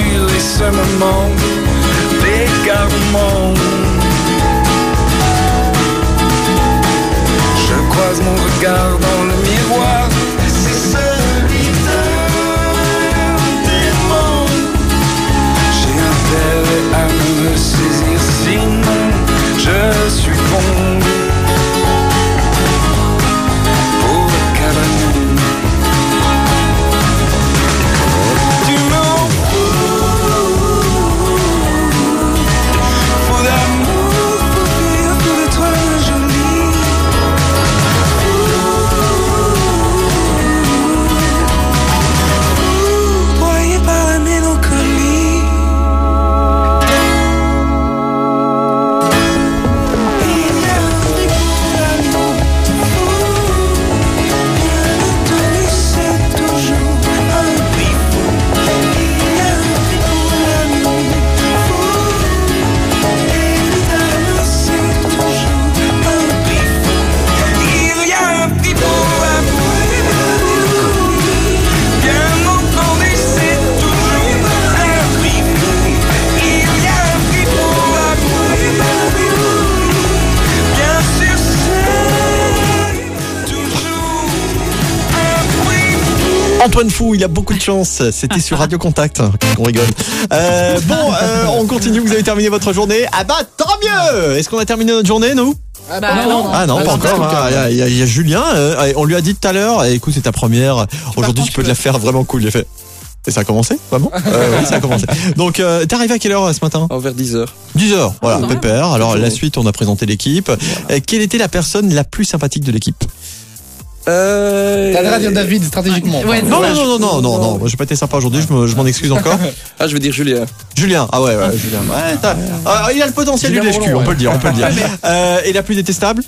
S59: Durer ce moment d'égarement Je croise mon regard dans le miroir C'est solitaire tellement J'ai intérêt à me ressaisir Sinon je suis con
S1: Antoine Fou, il a beaucoup de chance. C'était sur Radio Contact. On rigole. Euh, bon, euh, on continue. Vous avez terminé votre journée. Ah bah, tant mieux Est-ce qu'on a terminé notre journée, nous?
S2: Ah,
S5: Bah, non.
S1: Ah non, pas encore. hein. Il y a- y, y Julien. euh, on lui a dit tout à l'heure, écoute, c'est ta première. Aujourd'hui, tu peux te la faire vraiment cool. A fait. Et ça a commencé Vraiment? Euh, Oui, ça a commencé. Donc, euh, t'es arrivé à quelle heure euh, ce matin?
S60: Vers 10h.
S1: 10h, voilà,
S60: Ah.
S1: pépère. Alors, la suite, on a présenté l'équipe. Quelle était la personne la plus sympathique de l'équipe?
S60: Euh...
S2: T'as le droit de dire David stratégiquement.
S5: Ouais,
S1: Non, non, non, non, non, non, non, j'ai pas été sympa aujourd'hui, je me- je m'en excuse encore.
S60: Ah, je veux dire Julien.
S1: Julien, ah ouais, ouais, Julien. Ouais, ah, il a le potentiel du
S60: Bourlon,
S1: on peut le dire, on peut le dire. Euh, et la plus détestable?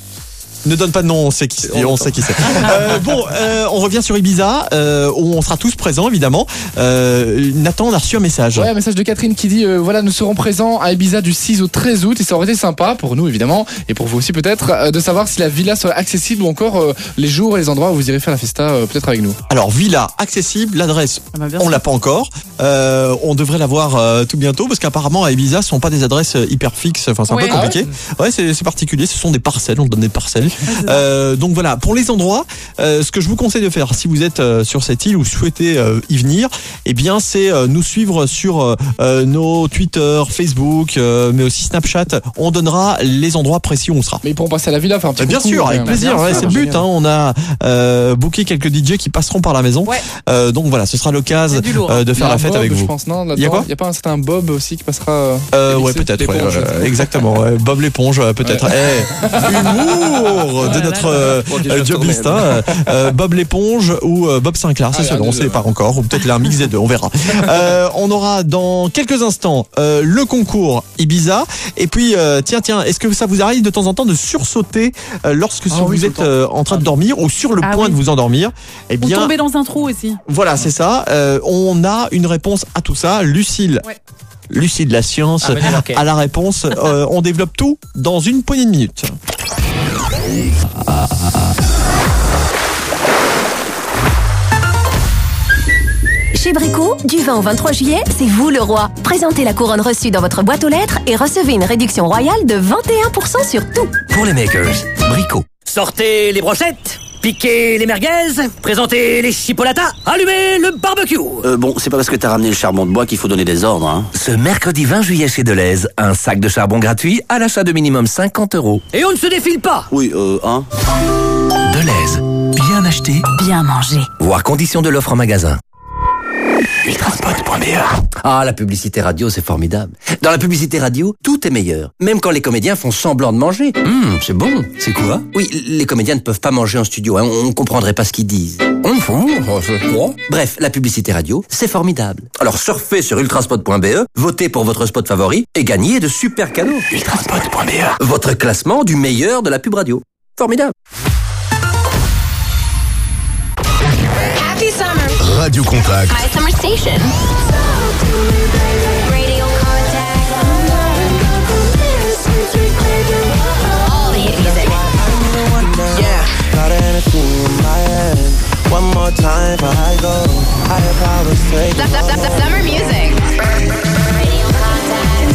S1: Ne donne pas de nom, on sait qui c'est. On sait qui c'est. Euh, bon, euh, on revient sur Ibiza, euh, où on sera tous présents évidemment. Euh, Nathan, on a reçu un message.
S2: Ouais, un message de Catherine qui dit euh, voilà, nous serons présents à Ibiza du 6 au 13 août et ça aurait été sympa pour nous évidemment et pour vous aussi peut-être euh, de savoir si la villa serait accessible ou encore euh, les jours et les endroits où vous irez faire la festa euh, peut-être avec nous.
S1: Alors villa accessible, l'adresse
S5: Ah bah,
S1: on l'a pas encore. Euh, on devrait l'avoir euh, tout bientôt parce qu'apparemment à Ibiza ce sont pas des adresses hyper fixes. Enfin c'est un
S5: Ouais.
S1: peu compliqué. ouais, c'est c'est particulier. Ce sont des parcelles. On donne des parcelles. Euh, donc voilà. Pour les endroits, euh, ce que je vous conseille de faire si vous êtes euh, sur cette île ou souhaitez euh, y venir, eh bien c'est euh, nous suivre sur euh, nos Twitter, Facebook, euh, mais aussi Snapchat. On donnera les endroits précis où on sera.
S2: Mais ils pourront passer à la villa faire un petit
S1: Bien sûr, avec plaisir. Ouais, c'est le but. hein. On a euh, booké quelques DJ qui passeront par la maison. Euh, donc voilà, ce sera l'occasion euh, de faire
S2: a
S1: la fête
S2: Bob,
S1: avec
S2: je
S1: vous.
S2: pense, non,
S1: Il y a quoi
S2: Il y a pas un certain Bob aussi qui passera euh,
S1: Euh, ouais, peut-être. ouais,
S2: l'éponge.
S1: euh, exactement. ouais. Bob l'éponge, peut-être. Eh, humour concours de notre euh,
S60: Bon, déjà
S1: euh, job
S60: tourné,
S1: list. hein. Euh, Bob l'éponge ou euh, Bob Sinclair, c'est selon,
S2: un
S1: on
S2: des
S1: sait pas encore, ou peut-être un mix des deux, on verra. Euh, on aura dans quelques instants euh, le concours Ibiza. Et puis, euh, tiens, tiens, est-ce que ça vous arrive de temps en temps de sursauter euh, lorsque
S2: Ah oui,
S1: vous êtes euh, en train de dormir ou sur le
S5: Ah
S1: point
S5: oui.
S1: de vous endormir Eh
S5: Ou
S1: bien,
S5: tomber dans un trou aussi.
S1: voilà, c'est ça. Euh, on a une réponse à tout ça. Lucille.
S5: Ouais.
S1: Lucille de la science
S3: Ah,
S1: à la réponse. Euh, on développe tout dans une poignée de minutes.
S61: Chez Brico, du 20 au 23 juillet, c'est vous le roi. Présentez la couronne reçue dans votre boîte aux lettres et recevez une réduction royale de 21% sur tout.
S15: Pour les makers, Brico.
S62: Sortez les brochettes, piquez les merguez, présentez les chipolatas, allumez le barbecue.
S45: Euh, bon, c'est pas parce que t'as ramené le charbon de bois qu'il faut donner des ordres, hein.
S15: Ce mercredi 20 juillet chez Deleuze, un sac de charbon gratuit à l'achat de minimum 50 euros.
S62: Et on ne se défile pas.
S45: Oui, euh, hein.
S15: Deleuze, bien acheté,
S61: Bien manger.
S15: voir conditions de l'offre en magasin.
S45: Ah, la publicité radio, c'est formidable. Dans la publicité radio, tout est meilleur. Même quand les comédiens font semblant de manger. Hum, c'est bon. C'est quoi? Oui, les comédiens ne peuvent pas manger en studio, hein. on ne comprendrait pas ce qu'ils disent. Bref, la publicité radio, c'est formidable. Alors surfez sur ultraspot.be, votez pour votre spot favori et gagnez de super cadeaux. Ultraspot.be Votre classement du meilleur de la pub radio. Formidable.
S9: Radio Contact.
S50: My summer station. Radio contact. All the hit music.
S59: Yeah, got anything in my head. One more time before I go. Higher powers take
S50: Summer music. Radio contact.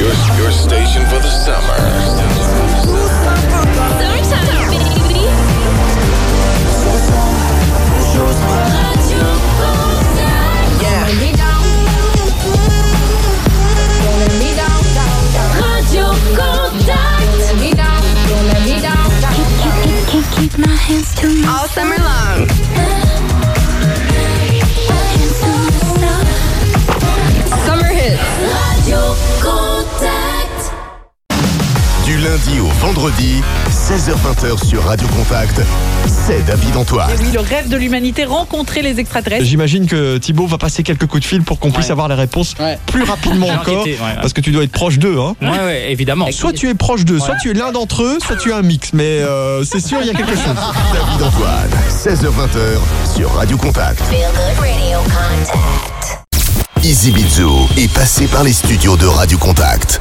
S9: Your, your station for the summer.
S50: Baby.
S59: Yeah.
S50: All summer long.
S9: Lundi au vendredi, 16h20 sur Radio Contact, c'est David Antoine.
S5: Et oui, le rêve de l'humanité, rencontrer les extraterrestres.
S1: J'imagine que Thibaut va passer quelques coups de fil pour qu'on puisse avoir les réponses plus rapidement encore.
S3: ouais, ouais.
S1: Parce que tu dois être proche d'eux. Hein.
S3: Ouais, ouais, évidemment.
S1: Soit tu es proche d'eux, soit
S3: Ouais.
S1: tu es l'un d'entre eux, soit tu es un mix. Mais euh, c'est sûr, il y a quelque chose.
S9: David Antoine, 16h20 sur Radio Contact.
S50: Feel good radio contact.
S9: Easy Bizzo est passé par les studios de Radio Contact.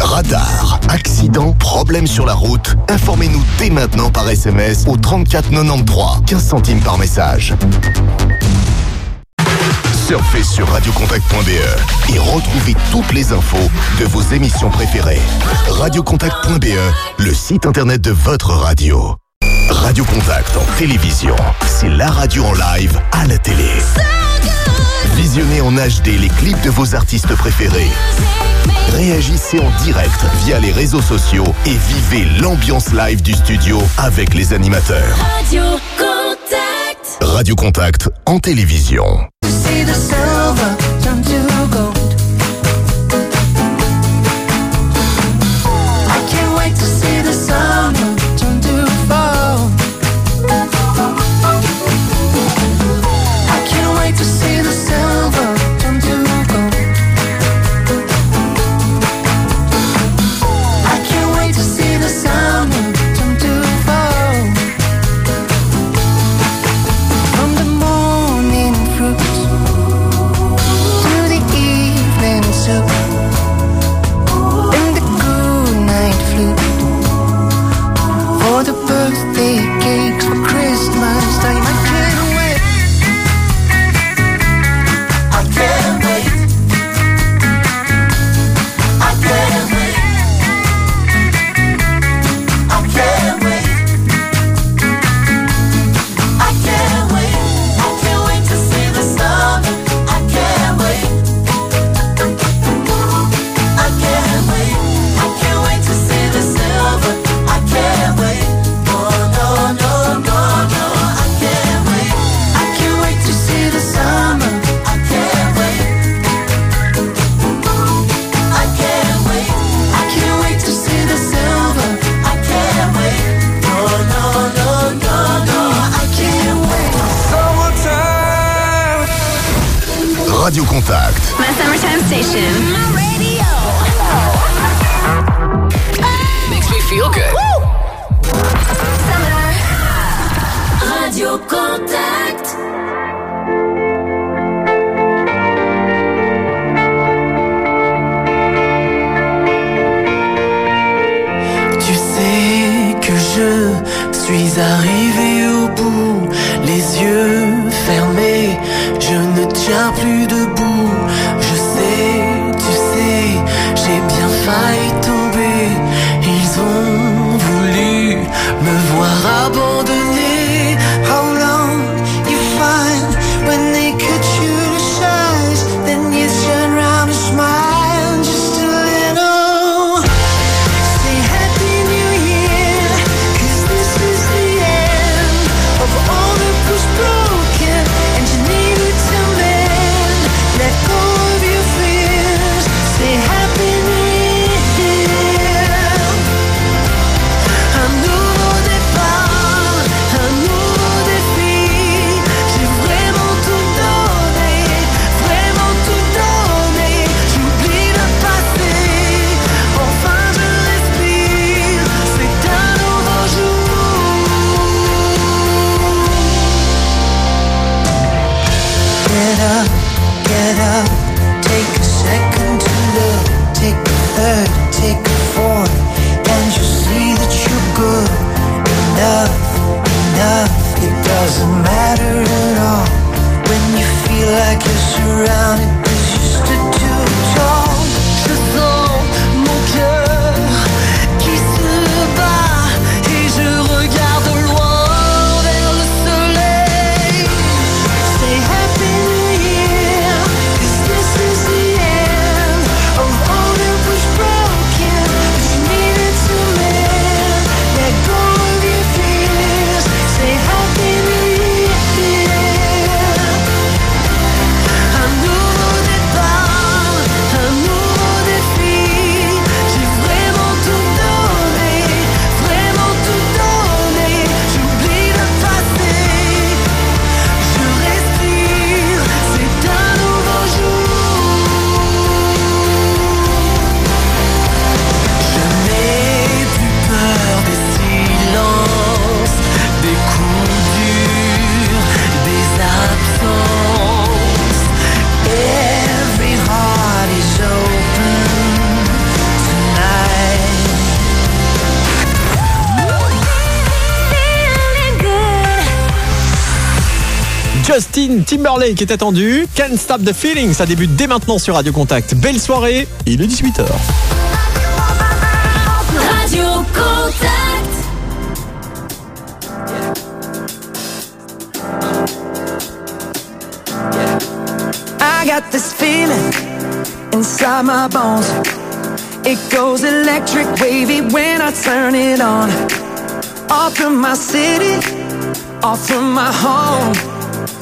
S9: Radar, accident, problème sur la route. Informez-nous dès maintenant par SMS au 34 93, 15 centimes par message. Surfez sur radiocontact.be et retrouvez toutes les infos de vos émissions préférées. Radiocontact.be, le site internet de votre radio. Radio Contact en télévision, c'est la radio en live à la télé. Visionnez en HD les clips de vos artistes préférés. Réagissez en direct via les réseaux sociaux et vivez l'ambiance live du studio avec les animateurs.
S17: Radio Contact.
S9: Radio Contact en télévision.
S1: Timberlake est attendu. Can't Stop the Feeling, ça débute dès maintenant sur Radio Contact. Belle soirée, il est 18h.
S63: Radio Contact.
S64: I got this feeling inside my bones. It goes electric wavy when I turn it on. Off from my city, off from my home.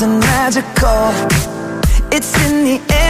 S64: Something magical. It's in the air,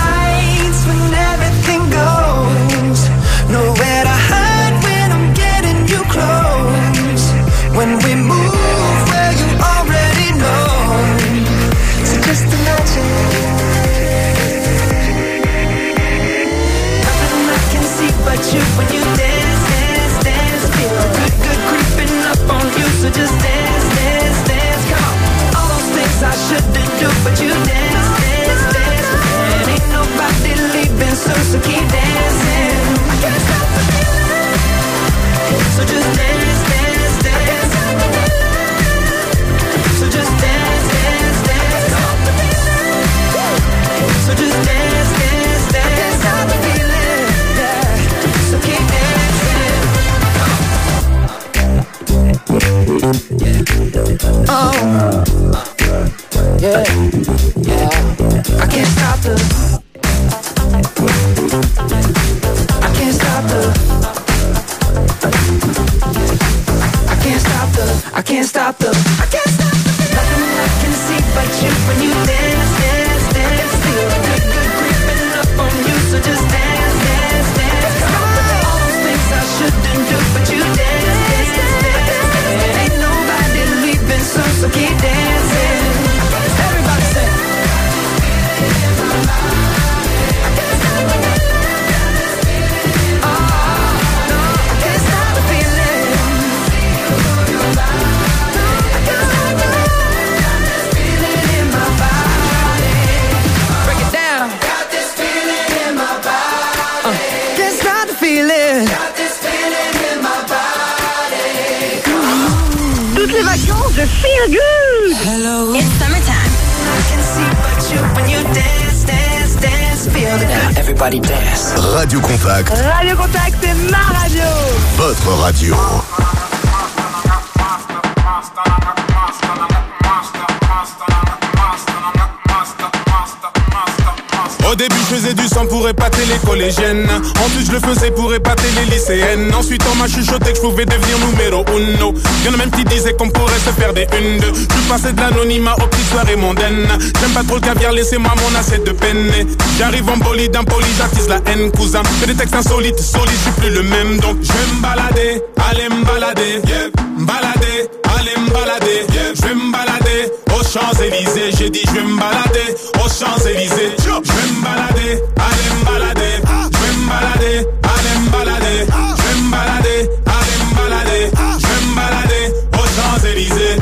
S65: laissez-moi mon assiette de penne. J'arrive en bolide, impoli, j'attise la haine, cousin. Fais des textes insolites, solides, je suis plus le même. Donc, je vais me balader, aller me balader, yeah. Balader, aller me balader, yeah. Je vais me balader aux Champs-Élysées. J'ai dit, je vais me balader aux Champs-Élysées. Je vais me balader, aller me balader. Je vais me balader, aller me balader. Je vais me balader, aller me balader. Je vais me balader aux Champs-Élysées.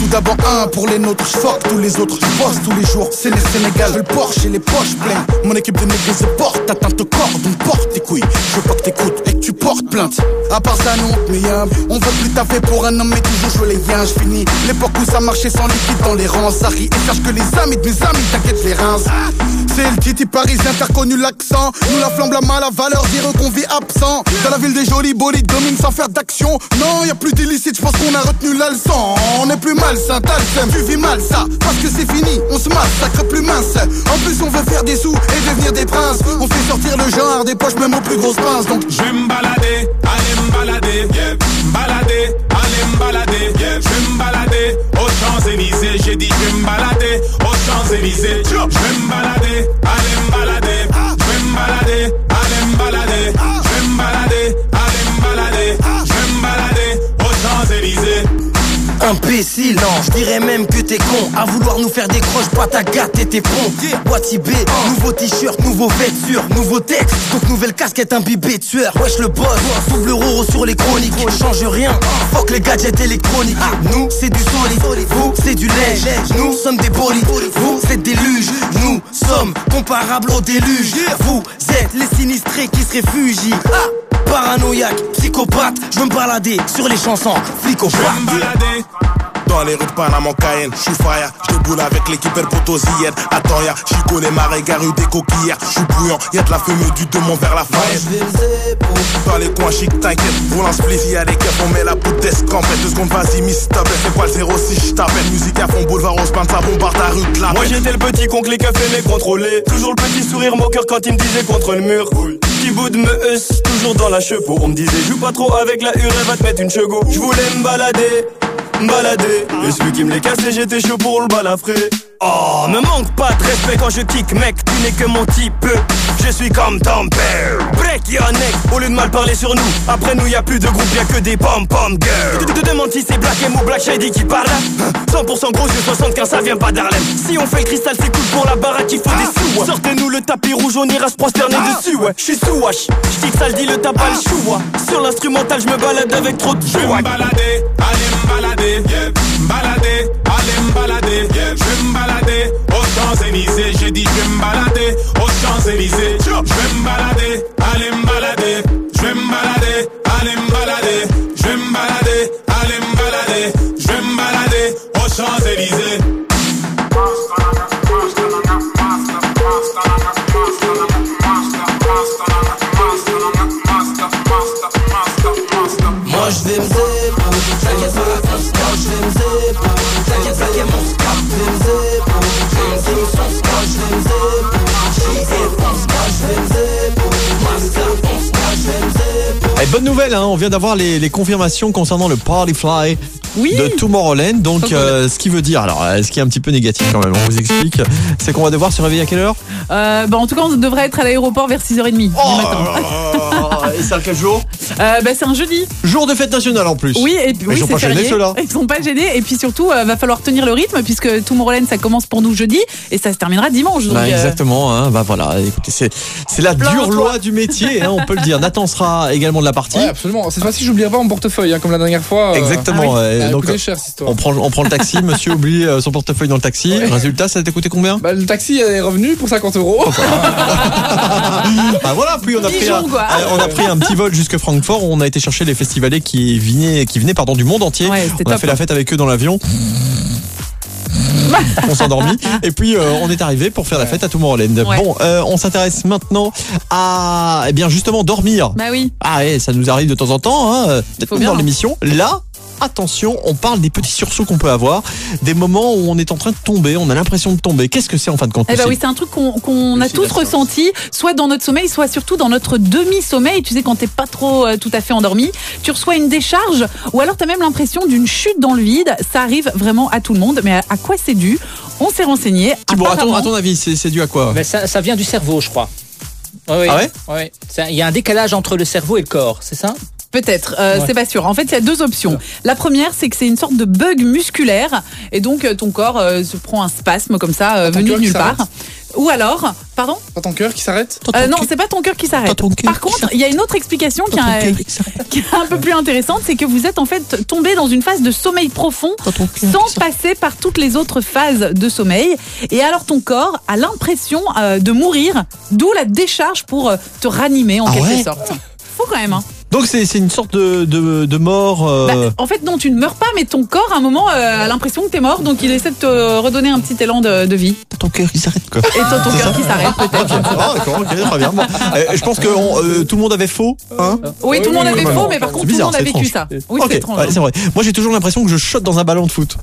S20: Tout d'abord un pour les nôtres, fuck tous les autres, tous les jours. C'est les Sénégal, le Porsche et les poches pleines. Mon équipe de négriers se porte, atteinte au corps, donc porte tes couilles. Je veux pas que t'écoutes et que tu portes plainte. À part ça, non, mais y'a, on veut plus taffer pour un homme, mais toujours jouer les liens. Je finis l'époque où ça marchait sans liquide dans les rangs. Ça rit et sache que les amis de mes amis t'inquiète les reins. C'est le titi parisien, t'as reconnu l'accent. Nous la flamme, la mal, la valeur, dire qu'on vit absent. Dans la ville des jolis bolides, domine sans faire d'action. Non, y a plus d'illicite, je pense qu'on a retenu la leçon. On est plus malsain, t'as le tu vis mal ça. Parce que c'est fini, on se massacre plus mince. En plus, on veut faire des sous et devenir des princes. On fait sortir le genre des poches, même aux plus grosses pinces. Donc,
S65: Je vais me balader, aller me balader, yeah. me balader, aller me balader, yeah. je vais me balader aux Champs-Élysées. J'ai dit je vais me balader aux Champs-Élysées. Je vais me balader,
S66: Imbécile, non, je dirais même que t'es con. À vouloir nous faire des croches, pas ta gâte et tes ponts. Boîtier B, nouveau t-shirt, nouveau vêture Nouveau texte, donc nouvelle casquette imbibée de sueur. Wesh le boss, double euro sur les chroniques. Change rien, fuck les gadgets électroniques. Nous, c'est du solide, vous, c'est du lait Nous sommes des bolides, vous, c'est des luges. Nous sommes comparables au déluge. Vous êtes les sinistrés qui se réfugient. Ah, Paranoïaque, psychopathe, je veux me balader sur les chansons. Flic au
S65: Dans les rues de Panama en Cayenne, j'suis fire, j'déboule avec l'équipe El Potosien. Attends, ya, j'y connais ma rue des coquillères, j'suis bouillant, y'a de la fumée du démon vers la faille. Dans les coins chic, t'inquiète, roule un y'a des keufs, on met la poudre d'escampette. Deux secondes, vas-y, miss, stop, c'est quoi le 06, j't'appelle. Musique à fond, boulevard, on se ça bombarde ta rue, de la
S12: Moi j'étais le petit con que les keufs aimaient contrôler Toujours le petit sourire moqueur quand il me disait contre le mur petit bout de meus, toujours dans la chepeau. On me disait, joue pas trop avec la hure, va te mettre une chego. Je voulais me balader, me balader. Et celui qui me les cassé, j'étais chaud pour le balafrer. Oh, me manque pas de respect quand je kick, mec, tu n'es que mon type. Je suis comme ton père. Break your neck, au lieu de mal parler sur nous. Après nous, y a plus de groupe, y'a que des pom-pom girls. Tu te demandes si c'est Black M ou Black Shady qui parle. 100% gros, yeux 75, ça vient pas d'Harlem. Si on fait le cristal, c'est cool pour la baraque, il faut des sous. Sortez-nous le tapis rouge, on ira se prosterner dessus, ouais. J'suis sous wash, j'dis que ça le dit, le tape pas le chou, ouais. Sur l'instrumental, j'me balade avec trop de
S65: Je vais
S12: joie.
S65: me balader, aller me balader, aller me balader, me balader aux Champs-Élysées, j'ai dit je vais me balader. Aux Champs-Élysées, je vais me balader, aller me balader,
S1: bonne nouvelle, hein, on vient d'avoir les, les confirmations concernant le Party Fly de Tomorrowland. Donc, euh, ce qui veut dire, alors, euh, ce qui est un petit peu négatif quand même, on vous explique, c'est qu'on va devoir se réveiller à quelle heure?
S5: Euh, bah, en tout cas, on devrait être à l'aéroport vers 6h30 du matin.
S1: Et c'est à quel jour?
S5: Euh, bah, c'est un jeudi.
S1: Jour de fête nationale en plus.
S5: Oui, et puis oui,
S1: ils sont pas gênés ceux-là.
S5: Ils sont pas gênés. Et puis surtout, euh, va falloir tenir le rythme puisque Tomorrowland, ça commence pour nous jeudi et ça se terminera dimanche. Donc,
S1: Bah, exactement, hein, bah voilà, écoutez, c'est, la dure loi du métier, hein, on peut le dire. Nathan sera également de la partie.
S2: Ouais, absolument. Cette fois-ci, j'oublierai pas mon portefeuille, hein, comme la dernière fois. euh.
S1: Exactement.
S2: Ah oui.
S1: ouais.
S2: Ça a
S1: donc,
S2: cher, cette histoire.
S1: on prend, on prend le taxi, monsieur oublie euh, son portefeuille dans le taxi. Résultat, ça t'a coûté combien
S2: Bah, le taxi est revenu pour 50 euros.
S1: Ah voilà, puis on a pris
S2: Dijon,
S1: un,
S2: quoi.
S1: euh, on a pris un petit vol jusque Francfort. On a été chercher les festivaliers qui venaient, qui venaient pardon du monde entier. on a
S5: top,
S1: fait la
S5: hein.
S1: fête avec eux dans l'avion. on s'est endormi et puis euh, on est arrivé pour faire la fête à Tomorrowland.
S5: Ouais.
S1: Bon, euh, on s'intéresse maintenant à eh bien justement dormir.
S5: Bah oui.
S1: Ah ouais, ça nous arrive de temps en temps, hein,
S5: bien,
S1: dans
S5: hein.
S1: l'émission. Là, attention, on parle des petits sursauts qu'on peut avoir, des moments où on est en train de tomber, on a l'impression de tomber. Qu'est-ce que c'est en fin de compte
S5: Eh ben oui, c'est un truc qu'on a tous ressenti, soit dans notre sommeil, soit surtout dans notre demi-sommeil. Tu sais, quand t'es pas trop euh, tout à fait endormi, tu reçois une décharge, ou alors t'as même l'impression d'une chute dans le vide. Ça arrive vraiment à tout le monde. Mais à, à quoi c'est dû? On s'est renseigné.
S1: Thibaut, à ton, à ton avis, c'est dû à quoi?
S3: Ben, ça, ça vient du cerveau, je crois. Oui, oui.
S1: Ah ouais?
S3: Il y a un décalage entre le cerveau et le corps, c'est ça?
S5: Peut-être, euh,
S3: Ouais.
S5: c'est pas sûr. En fait, il y a deux options. La première, c'est que c'est une sorte de bug musculaire, et donc euh, ton corps euh, se prend un spasme comme ça, euh, venu de nulle part. Ou alors, pardon?
S2: Pas ton cœur qui s'arrête
S5: Euh, non, c'est pas ton cœur qui s'arrête. Par contre, il y a une autre explication qui, est- qui est un peu plus intéressante, c'est que vous êtes en fait tombé dans une phase de sommeil profond sans passer par toutes les autres phases de sommeil. Et alors ton corps a l'impression euh, de mourir, d'où la décharge pour te ranimer en
S1: Ah
S5: quelque
S1: ouais?
S5: sorte. Faut quand même. Hein.
S1: Donc c'est c'est une sorte de, de, de mort. euh,
S5: Bah, en fait, non, tu ne meurs pas, mais ton corps, à un moment, euh, a l'impression que t'es mort, donc il essaie de te redonner un petit élan de, de vie.
S1: Ton cœur qui s'arrête, quoi.
S5: Et ton, ton cœur qui s'arrête, peut-être.
S1: Ah d'accord, ok, très bien. Bon, euh, je pense que on, euh, tout le monde avait faux. Hein?
S5: Oui, tout le monde avait faux, mais par contre,
S1: C'est
S5: tout le
S1: bizarre,
S5: monde a
S1: c'est
S5: vécu
S1: étrange.
S5: ça. Oui,
S1: Ok,
S5: c'est étrange.
S1: ouais, c'est vrai. Moi j'ai toujours l'impression que je shot dans un ballon de foot.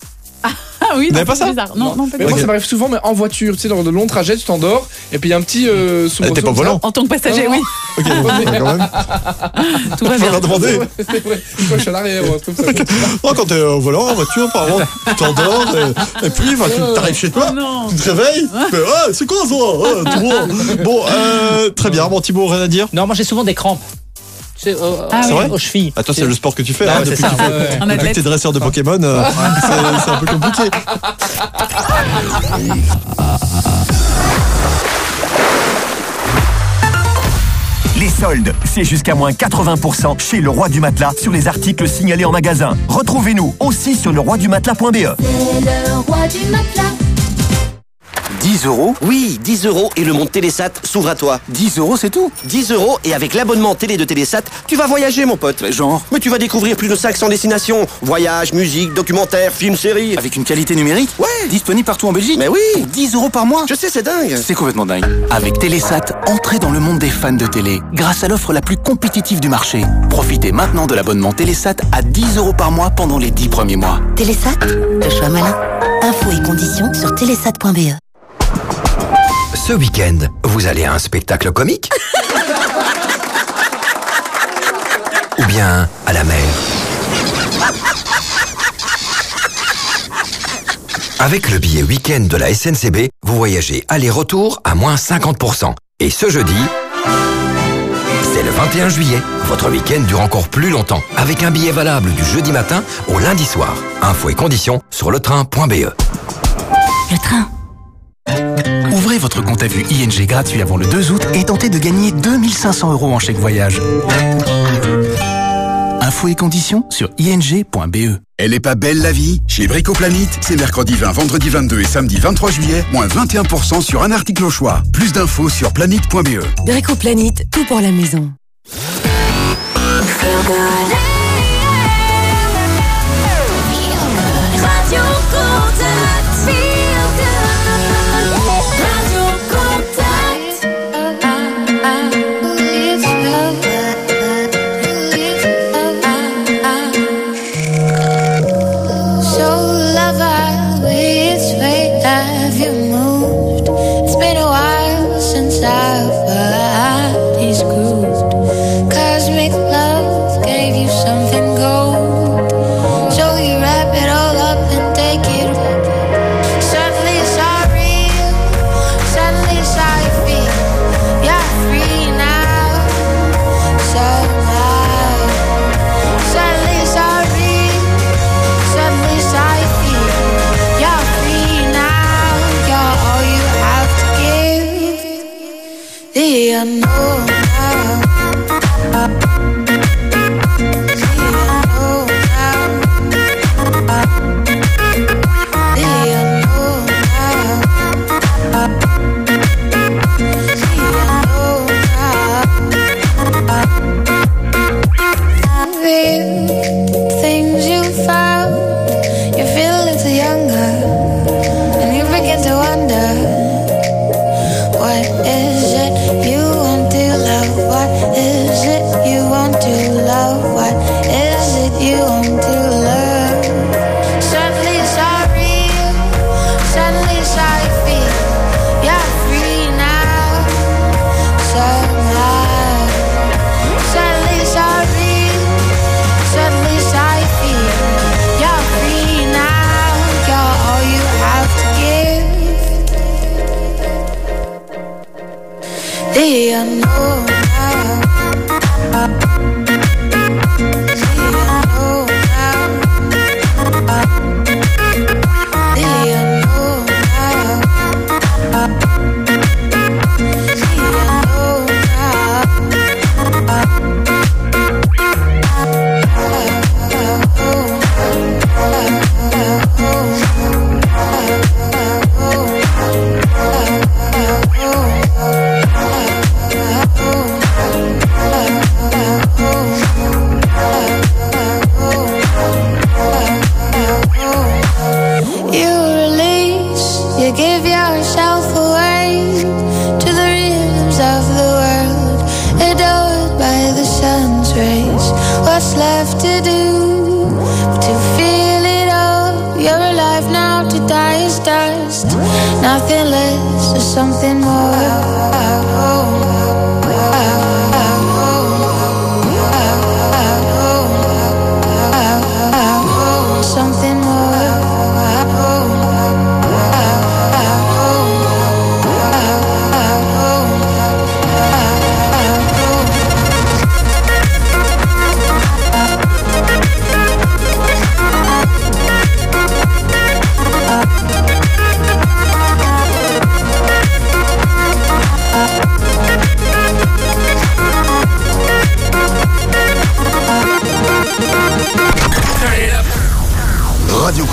S5: Ah oui,
S1: Vous
S5: non,
S1: pas
S5: c'est
S1: ça
S5: bizarre. Non, non, pas
S2: Mais moi, ça m'arrive souvent, mais en voiture, tu sais, dans de longs trajets, tu t'endors, et puis il y a un petit euh, soubresaut
S1: t'es pas volant
S5: En tant que passager, oui.
S1: Ok, bon, quand même.
S5: Tout va
S1: Faut
S5: bien.
S1: leur demander.
S2: C'est vrai. Moi, je suis à l'arrière, ou un truc comme ça.
S1: Oh, quand t'es au volant, en voiture, par exemple, tu t'endors, et, et puis enfin, tu t'arrives chez toi,
S5: Oh
S1: tu te réveilles, tu fais, ah, c'est quoi ça? Ah. Bon, euh, très bien. Bon, Thibaut, rien à dire?
S3: Non, moi j'ai souvent des crampes. Sais, au-
S5: Ah
S1: C'est
S5: oui.
S1: vrai
S3: aux chevilles.
S1: Ah, toi, c'est le sport que tu fais,
S3: Ah
S1: hein,
S3: c'est
S1: depuis
S3: ça,
S1: que tu fais-
S3: ouais, ouais.
S1: Depuis que t'es dresseur de Pokémon, euh, c'est c'est un peu compliqué.
S67: Les soldes, c'est jusqu'à moins 80% chez le roi du matelas sur les articles signalés en magasin. Retrouvez-nous aussi sur leroidumatelas.be.
S50: C'est le roi du matelas.
S62: 10 euros Oui, 10 euros et le monde Télésat s'ouvre à toi. 10 euros, c'est tout 10 euros et avec l'abonnement télé de Télésat, tu vas voyager, mon pote. Genre Mais tu vas découvrir plus de 500 destinations. Voyages, musique, documentaires, films, séries.
S13: Avec une qualité numérique
S62: Ouais
S13: Disponible partout en Belgique
S62: Mais oui
S13: Pour 10 euros par mois
S62: Je sais, c'est dingue
S13: C'est complètement dingue. Avec Télésat, entrez dans le monde des fans de télé grâce à l'offre la plus compétitive du marché. Profitez maintenant de l'abonnement Télésat à 10 euros par mois pendant les 10 premiers mois.
S68: Télésat, le choix malin. Infos et conditions sur télésat.be.
S15: Ce week-end, vous allez à un spectacle comique
S12: bien à la mer. Avec le billet week-end de la SNCB, vous voyagez aller-retour à moins 50%. Et ce jeudi, c'est le 21 juillet. Votre week-end dure encore plus longtemps, avec un billet valable du jeudi matin au lundi soir. Infos et conditions sur letrain.be.
S13: Ouvrez votre compte à vue ING gratuit avant le 2 août et tentez de gagner 2500 euros en chèque voyage. Infos et conditions sur ing.be.
S34: Elle est pas belle la vie? Chez Bricoplanite, c'est mercredi 20, vendredi 22 et samedi 23 juillet, moins 21% sur un article au choix. Plus d'infos sur planète.be.
S10: Bricoplanite, tout pour la maison.
S51: The unknown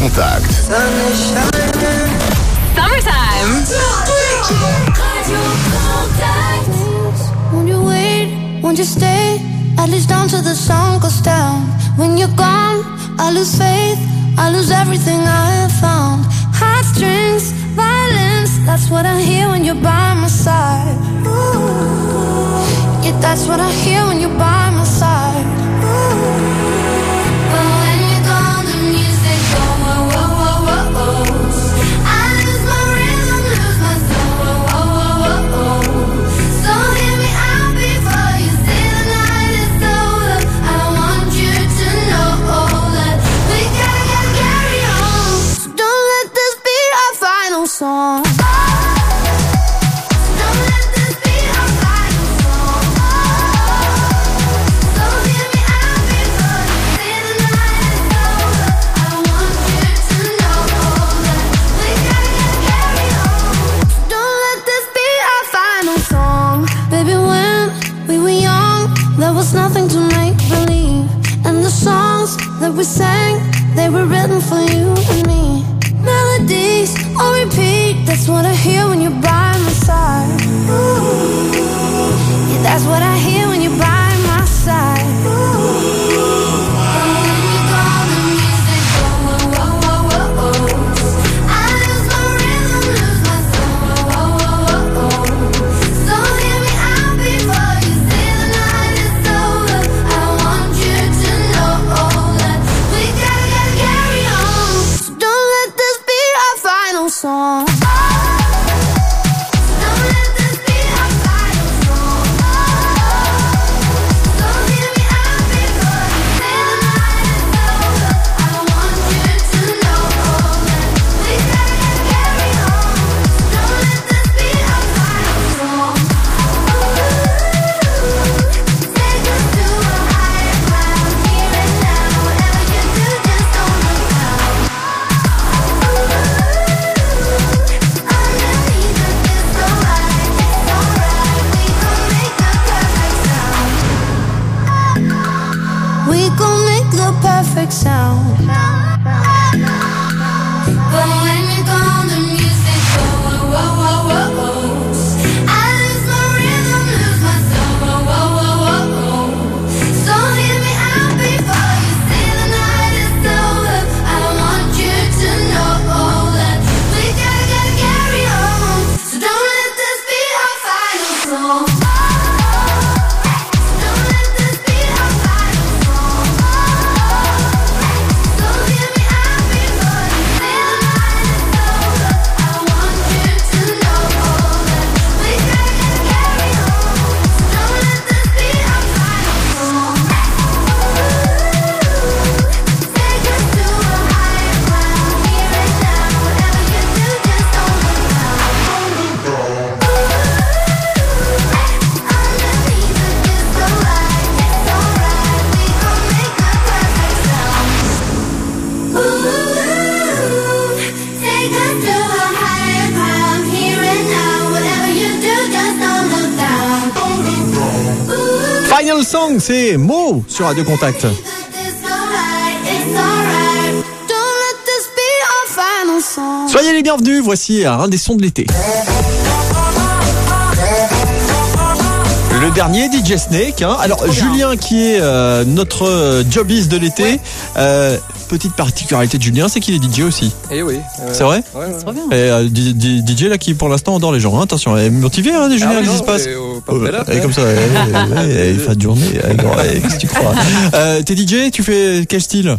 S9: Contact.
S69: Summertime.
S51: Won't you wait? Won't you stay? At least until the sun goes down. When you're gone, I lose faith. I lose everything I have found. Heartstrings, violence. That's what I hear when you're by my side. Yeah, that's what I hear when you're by my side. But
S1: c'est Mo sur Radio Contact. Soyez les bienvenus, voici un des sons de l'été. Le dernier, DJ Snake. hein. Alors, Julien, qui est euh, notre euh, jobiste de l'été, euh, petite particularité de Julien, c'est qu'il est DJ aussi.
S70: Eh oui.
S1: C'est vrai
S70: Ouais, ouais.
S1: Et, euh, D- DJ là qui pour l'instant endort les gens. hein. Attention, elle est motivé, hein, Julien,
S70: Ah
S1: qu'est-ce qui se passe
S70: là, ouais.
S1: comme ça, elle fin de journée. Qu'est-ce que tu crois? Euh, T'es DJ, tu fais quel style?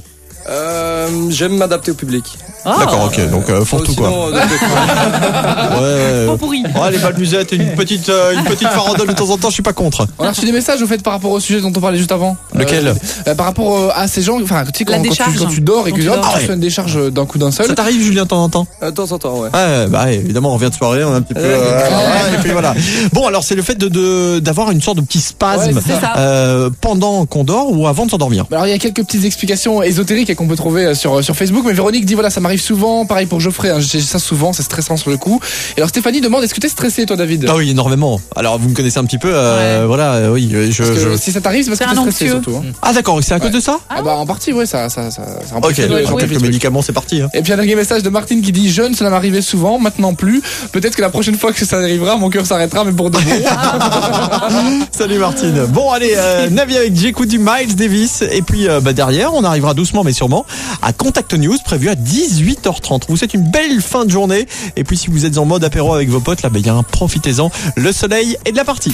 S70: Euh, J'aime m'adapter au public.
S1: D'accord, ok, donc euh, fourre tout quoi.
S70: Euh,
S1: Ouais, ouais.
S5: Pot pourri.
S1: Ouais, les balmusettes et une petite, euh, une petite farandole de temps en temps, je suis pas contre.
S2: On a reçu des messages au fait par rapport au sujet dont on parlait juste avant.
S1: Lequel
S2: Euh, euh, Par rapport euh, à ces gens, enfin tu sais quand, tu,
S5: décharge.
S2: quand tu dors et que
S5: tu dors.
S2: tu
S1: ouais.
S2: reçois une décharge euh, d'un coup d'un seul.
S1: Ça t'arrive, Julien, de temps en temps?
S70: Euh, de temps en temps, ouais.
S1: Ouais, bah évidemment, on revient de soirée, on a un petit peu. Euh, et puis voilà. Bon, alors c'est le fait de de- d'avoir une sorte de petit spasme
S2: Ouais,
S1: euh, pendant qu'on dort ou avant de s'endormir.
S2: Alors il y a quelques petites explications ésotériques qu'on peut trouver euh, sur sur Facebook, mais Véronique dit voilà ça m'arrive souvent, pareil pour Geoffrey, hein, j'ai ça souvent, c'est stressant sur le coup. Et alors Stéphanie demande est-ce que t'es stressé toi David?
S1: Ah oui, énormément. Alors vous me connaissez un petit peu, euh, voilà, euh, oui, euh, je.
S2: Parce que
S1: je-
S2: si ça t'arrive, c'est parce que t'es stressé
S5: anxieux.
S2: Surtout. hein.
S1: Ah d'accord, c'est à cause de ça
S2: Ah bah en partie ouais ça ça ça, ça
S1: Ok,
S2: amplifie
S1: quelques médicaments, c'est parti. hein.
S2: Et puis un dernier message de Martine qui dit jeune, cela m'arrivait souvent, maintenant plus. Peut-être que la prochaine fois que ça arrivera, mon cœur s'arrêtera, mais pour de bon.
S1: Salut Martine. Bon allez, euh, Navi avec j'écoute du Miles Davis et puis euh, bah, derrière on arrivera doucement mais sûrement à Contact News prévu à 18h30. Vous souhaite une belle fin de journée et puis si vous êtes en mode apéro avec vos potes là bah, bien profitez-en. Le soleil est de la partie.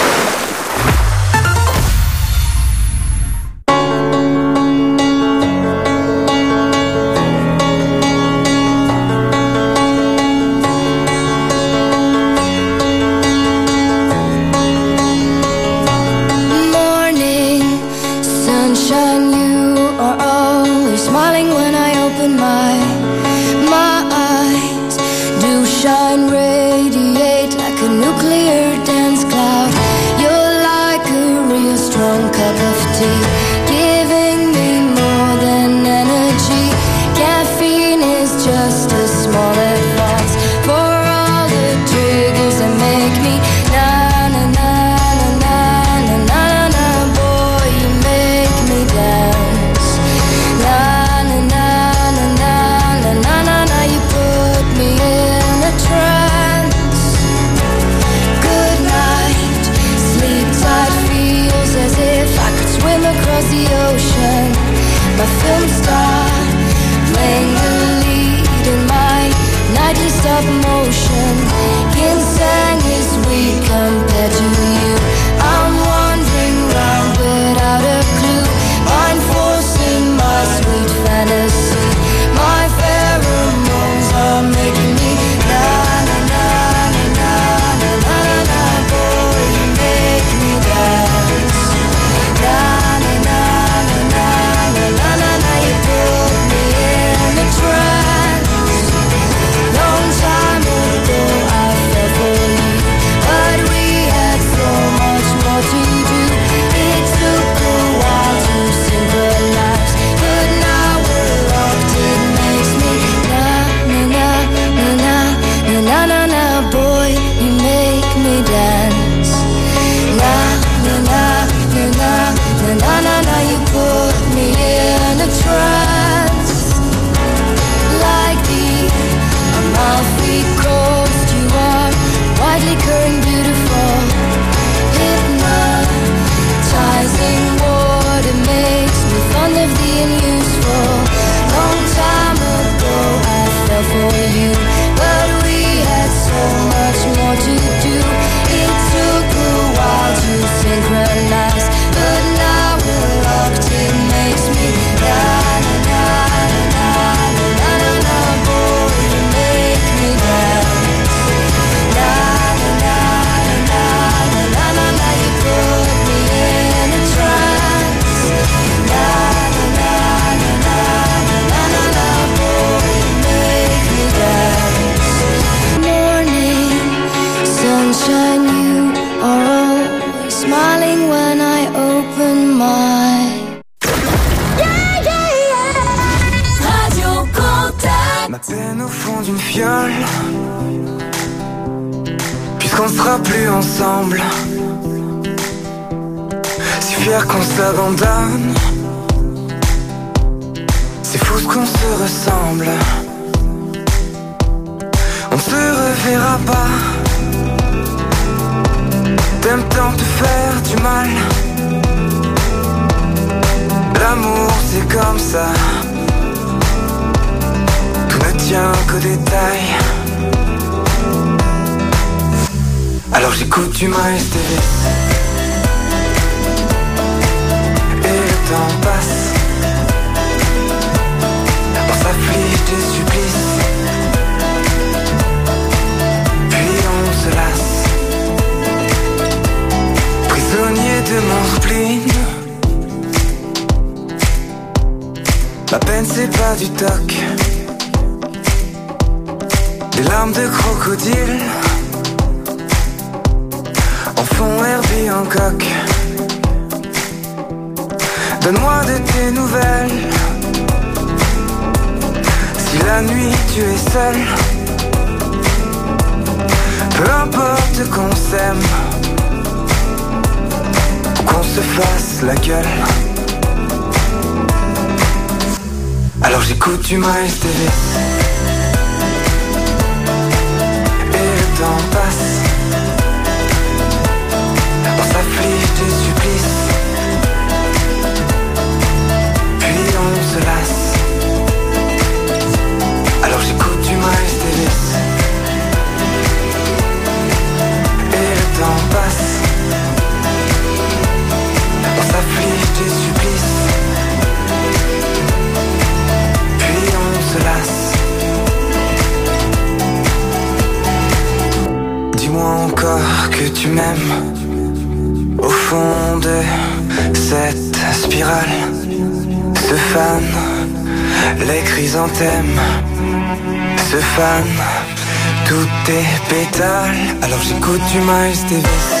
S71: La peine c'est pas du toc, Des larmes de crocodile. En fond Herbie en coque Donne-moi de tes nouvelles. Si la nuit tu es seul. Peu importe qu'on s'aime. Ou Qu'on se fasse la gueule. Alors j'écoute du Miles Davis. Et le temps passe. On s'afflige des supplices. Puis on se lasse. Alors j'écoute du Miles Davis. Et le temps passe. On s'afflige des supplices que tu m'aimes. Au fond de cette spirale Ce fan, les chrysanthèmes Ce fan, tous tes pétales. Alors j'écoute du Miles Davis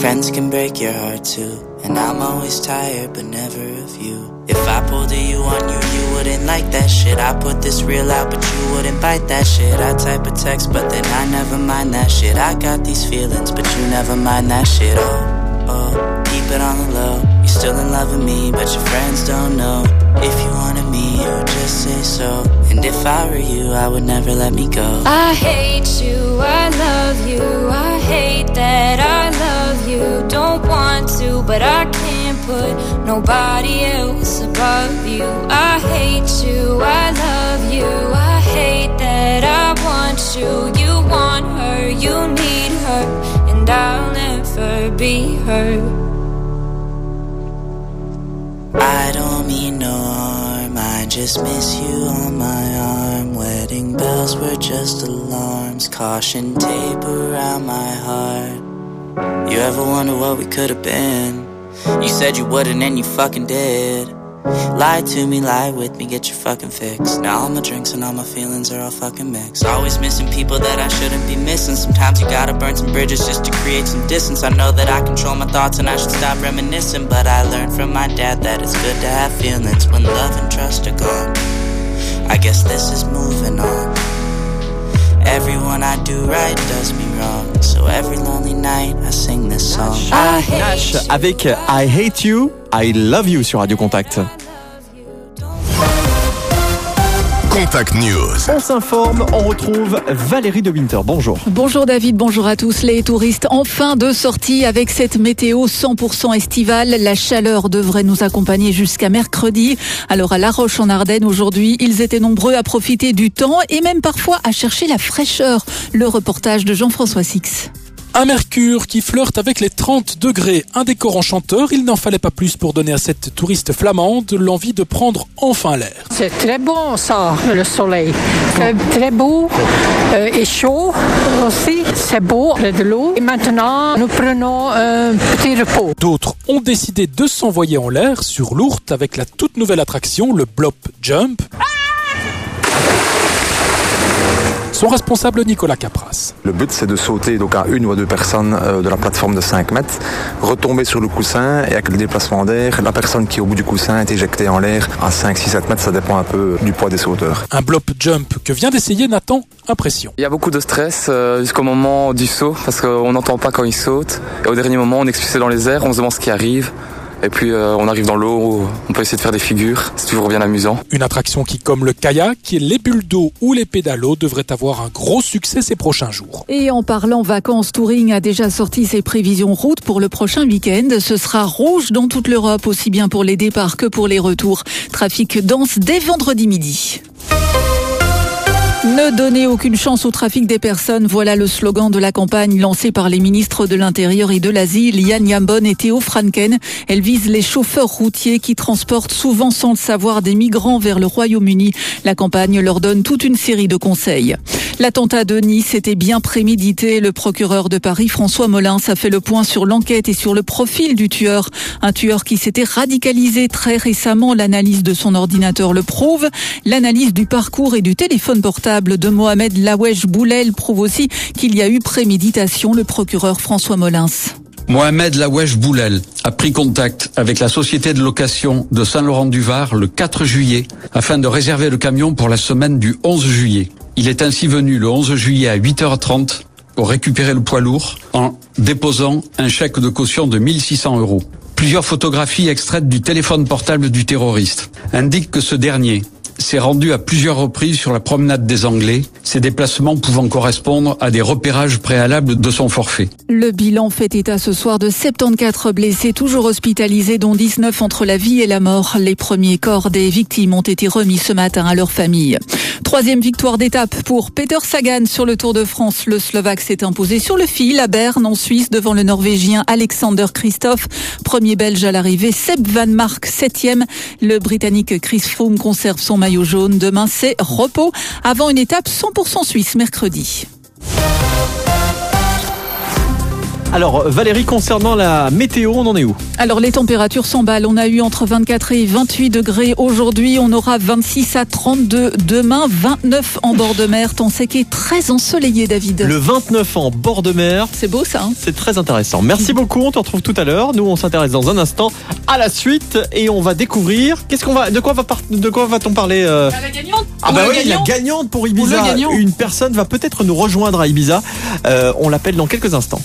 S72: Friends can break your heart too. And I'm always tired, but never of you. If I pulled a you on you, you wouldn't like that shit. I put this real out, but you wouldn't bite that shit. I type a text, but then I never mind that shit. I got these feelings, but you never mind that shit. Oh, oh, keep it on the low. You're still in love with me, but your friends don't know. If you wanted me, you would just say so. And if I were you, I would never let me go.
S39: I hate you, I love you, I hate that I love you. Don't want to, but I can't put nobody else above you. I hate you, I love you, I hate that I want you. You want her, you need her, and I'll never be her.
S72: I don't mean no harm, I just miss you on my arm. Wedding bells were just alarms, caution tape around my heart. You ever wonder what we could have been? You said you wouldn't and you fucking did. Lie to me, lie with me, get your fucking fix. Now all my drinks and all my feelings are all fucking mixed. Always missing people that I shouldn't be missing. Sometimes you gotta burn some bridges just to create some distance. I know that I control my thoughts and I should stop reminiscing. But I learned from my dad that it's good to have feelings when love and trust are gone. I guess this is moving on. Everyone I do right does me wrong. So every lonely night I sing this song. I
S1: avec I Hate You, I Love You sur Radio Contact.
S9: Contact News.
S1: On s'informe, on retrouve Valérie de Winter. Bonjour.
S4: Bonjour David, bonjour à tous. Les touristes en fin de sortie avec cette météo 100% estivale. La chaleur devrait nous accompagner jusqu'à mercredi. Alors à La Roche en Ardennes aujourd'hui, ils étaient nombreux à profiter du temps et même parfois à chercher la fraîcheur. Le reportage de Jean-François Six.
S73: Un mercure qui flirte avec les 30 degrés, un décor enchanteur, il n'en fallait pas plus pour donner à cette touriste flamande l'envie de prendre enfin l'air.
S74: C'est très bon ça, le soleil. C'est très beau euh, et chaud aussi. C'est beau, il y a de l'eau. Et maintenant, nous prenons un petit repos.
S73: D'autres ont décidé de s'envoyer en l'air sur l'ourte avec la toute nouvelle attraction, le Blop Jump. Son responsable Nicolas Capras.
S75: Le but, c'est de sauter donc à une ou à deux personnes euh, de la plateforme de 5 mètres, retomber sur le coussin et avec le déplacement d'air, la personne qui est au bout du coussin est éjectée en l'air à 5, 6, 7 mètres, ça dépend un peu du poids des sauteurs.
S73: Un Blop Jump que vient d'essayer Nathan, impression.
S76: Il y a beaucoup de stress euh, jusqu'au moment du saut parce qu'on n'entend pas quand il saute. Et au dernier moment, on est expulsé dans les airs, on se demande ce qui arrive. Et puis euh, on arrive dans l'eau, on peut essayer de faire des figures, c'est toujours bien amusant.
S73: Une attraction qui, comme le kayak, les bulles d'eau ou les pédalos, devrait avoir un gros succès ces prochains jours.
S4: Et en parlant vacances, Touring a déjà sorti ses prévisions route pour le prochain week-end. Ce sera rouge dans toute l'Europe, aussi bien pour les départs que pour les retours. Trafic dense dès vendredi midi. Ne donnez aucune chance au trafic des personnes. Voilà le slogan de la campagne lancée par les ministres de l'Intérieur et de l'Asile, Yann Yambon et Théo Franken. Elle vise les chauffeurs routiers qui transportent souvent sans le savoir des migrants vers le Royaume-Uni. La campagne leur donne toute une série de conseils. L'attentat de Nice était bien prémédité. Le procureur de Paris, François Molins, a fait le point sur l'enquête et sur le profil du tueur. Un tueur qui s'était radicalisé très récemment. L'analyse de son ordinateur le prouve. L'analyse du parcours et du téléphone portable de Mohamed Lawesh Boulel prouve aussi qu'il y a eu préméditation. Le procureur François Molins.
S55: Mohamed Lawesh Boulel a pris contact avec la société de location de Saint-Laurent-du-Var le 4 juillet afin de réserver le camion pour la semaine du 11 juillet. Il est ainsi venu le 11 juillet à 8h30 pour récupérer le poids lourd en déposant un chèque de caution de 1600 euros. Plusieurs photographies extraites du téléphone portable du terroriste indiquent que ce dernier s'est rendu à plusieurs reprises sur la promenade des Anglais, ces déplacements pouvant correspondre à des repérages préalables de son forfait.
S4: Le bilan fait état ce soir de 74 blessés, toujours hospitalisés, dont 19 entre la vie et la mort. Les premiers corps des victimes ont été remis ce matin à leur famille. Troisième victoire d'étape pour Peter Sagan sur le Tour de France. Le Slovaque s'est imposé sur le fil à Berne, en Suisse, devant le Norvégien Alexander Christophe. Premier Belge à l'arrivée, Seb Van Mark, septième. Le Britannique Chris Froome conserve son maillot jaune. Demain, c'est repos avant une étape 100% suisse mercredi.
S1: Alors Valérie, concernant la météo, on en est où?
S4: Alors les températures s'emballent. On a eu entre 24 et 28 degrés aujourd'hui. On aura 26 à 32 demain, 29 en bord de mer. Temps sec et très ensoleillé, David.
S1: Le 29 en bord de mer.
S4: C'est beau ça. hein?
S1: C'est très intéressant. Merci beaucoup. On te retrouve tout à l'heure. Nous, on s'intéresse dans un instant à la suite et on va découvrir. Qu'est-ce qu'on va, de quoi va, par- de quoi va-t-on parler euh
S4: la gagnante
S1: Ah bah oui, la
S4: gagnant
S1: gagnante pour
S4: Ou
S1: Ibiza. Une personne va peut-être nous rejoindre à Ibiza. Euh, on l'appelle dans quelques instants.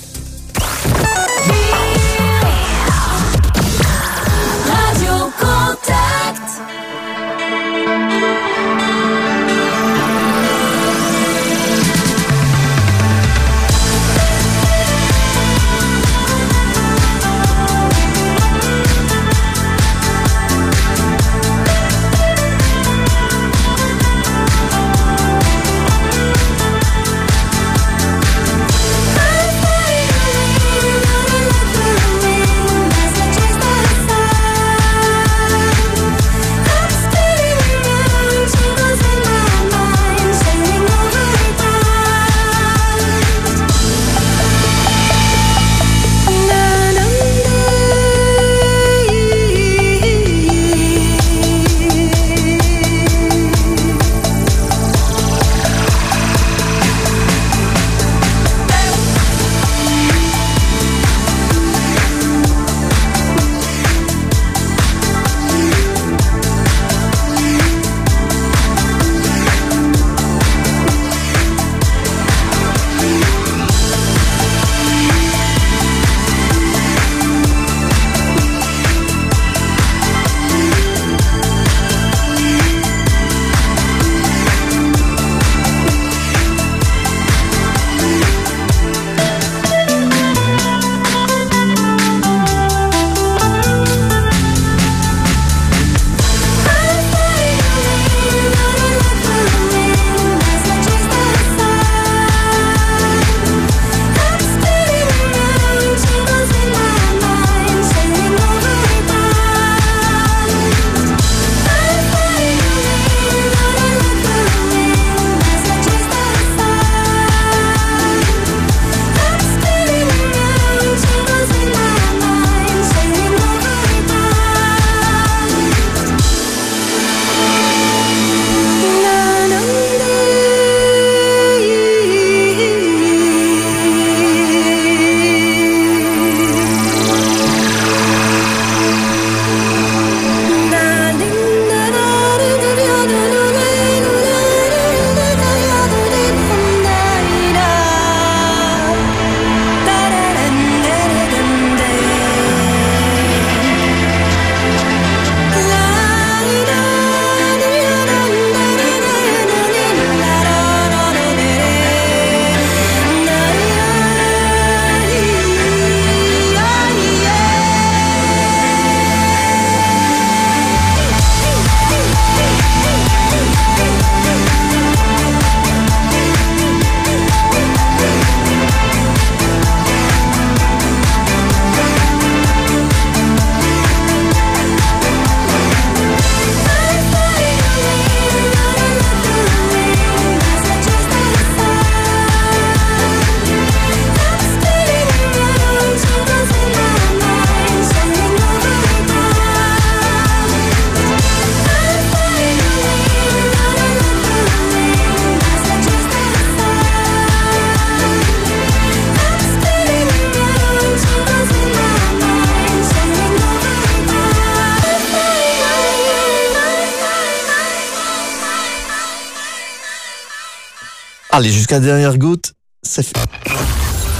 S1: Allez, jusqu'à la dernière goutte, c'est fait.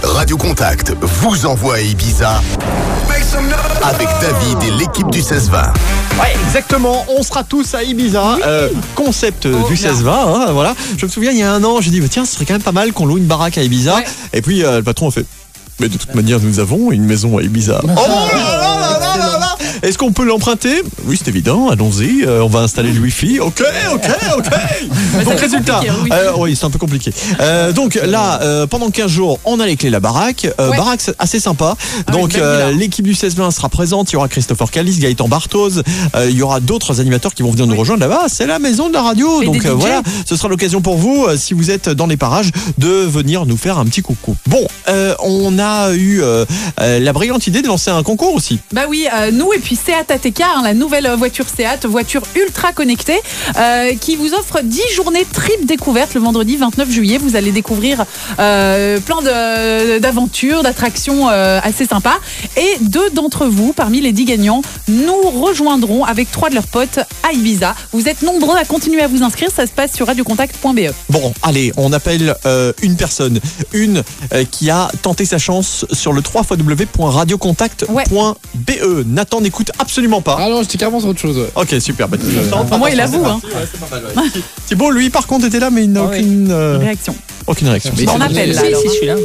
S9: Radio Contact vous envoie à Ibiza avec David et l'équipe du 16-20.
S1: Ouais, exactement. On sera tous à Ibiza. Euh, concept euh, du 16-20. hein, voilà. Je me souviens, il y a un an, j'ai dit, bah, tiens, ce serait quand même pas mal qu'on loue une baraque à Ibiza. Et puis, euh, le patron a fait. Mais de toute manière, nous avons une maison à Ibiza. Oh Est-ce qu'on peut l'emprunter Oui, c'est évident. Allons-y. Euh, on va installer le Wi-Fi. Ok, ok, ok. donc, résultat. euh, oui, c'est un peu compliqué. Euh, donc là, pendant 15 jours, on a les clés de la baraque.
S77: Ouais.
S1: Baraque assez sympa. Donc, euh,
S77: villa.
S1: l'équipe du 16-20 sera présente. Il y aura Christopher Callis, Gaëtan Barthoz. Euh, il y aura d'autres animateurs qui vont venir nous rejoindre là-bas. C'est la maison de la radio.
S77: Et
S1: donc voilà, ce sera l'occasion pour vous, si vous êtes dans les parages, de venir nous faire un petit coucou. Bon, euh, on a eu euh, euh, la brillante idée de lancer un concours aussi.
S5: Bah oui, nous et puis Seat ATK, hein, la nouvelle voiture Seat, voiture ultra connectée, qui vous offre 10 journées trip découverte le vendredi 29 juillet. Vous allez découvrir plein d'aventures, d'attractions assez sympas. Et deux d'entre vous, parmi les 10 gagnants, nous rejoindront avec trois de leurs potes à Ibiza. Vous êtes nombreux à continuer à vous inscrire, ça se passe sur radiocontact.be.
S1: Bon, allez, on appelle euh, une personne, une euh, qui a tenté sa chance sur le www.radiocontact.be. Nathan n'écoute absolument pas.
S2: Ah non, j'étais carrément sur autre chose. ouais.
S1: Ok, super. Bah,
S5: moins, il avoue. Hein.
S1: Thibaut, lui, par contre, était là, mais il n'a aucune euh,
S5: Réaction.
S1: Aucune réaction.
S5: Mais On appelle, là, alors.
S3: Si, je suis là.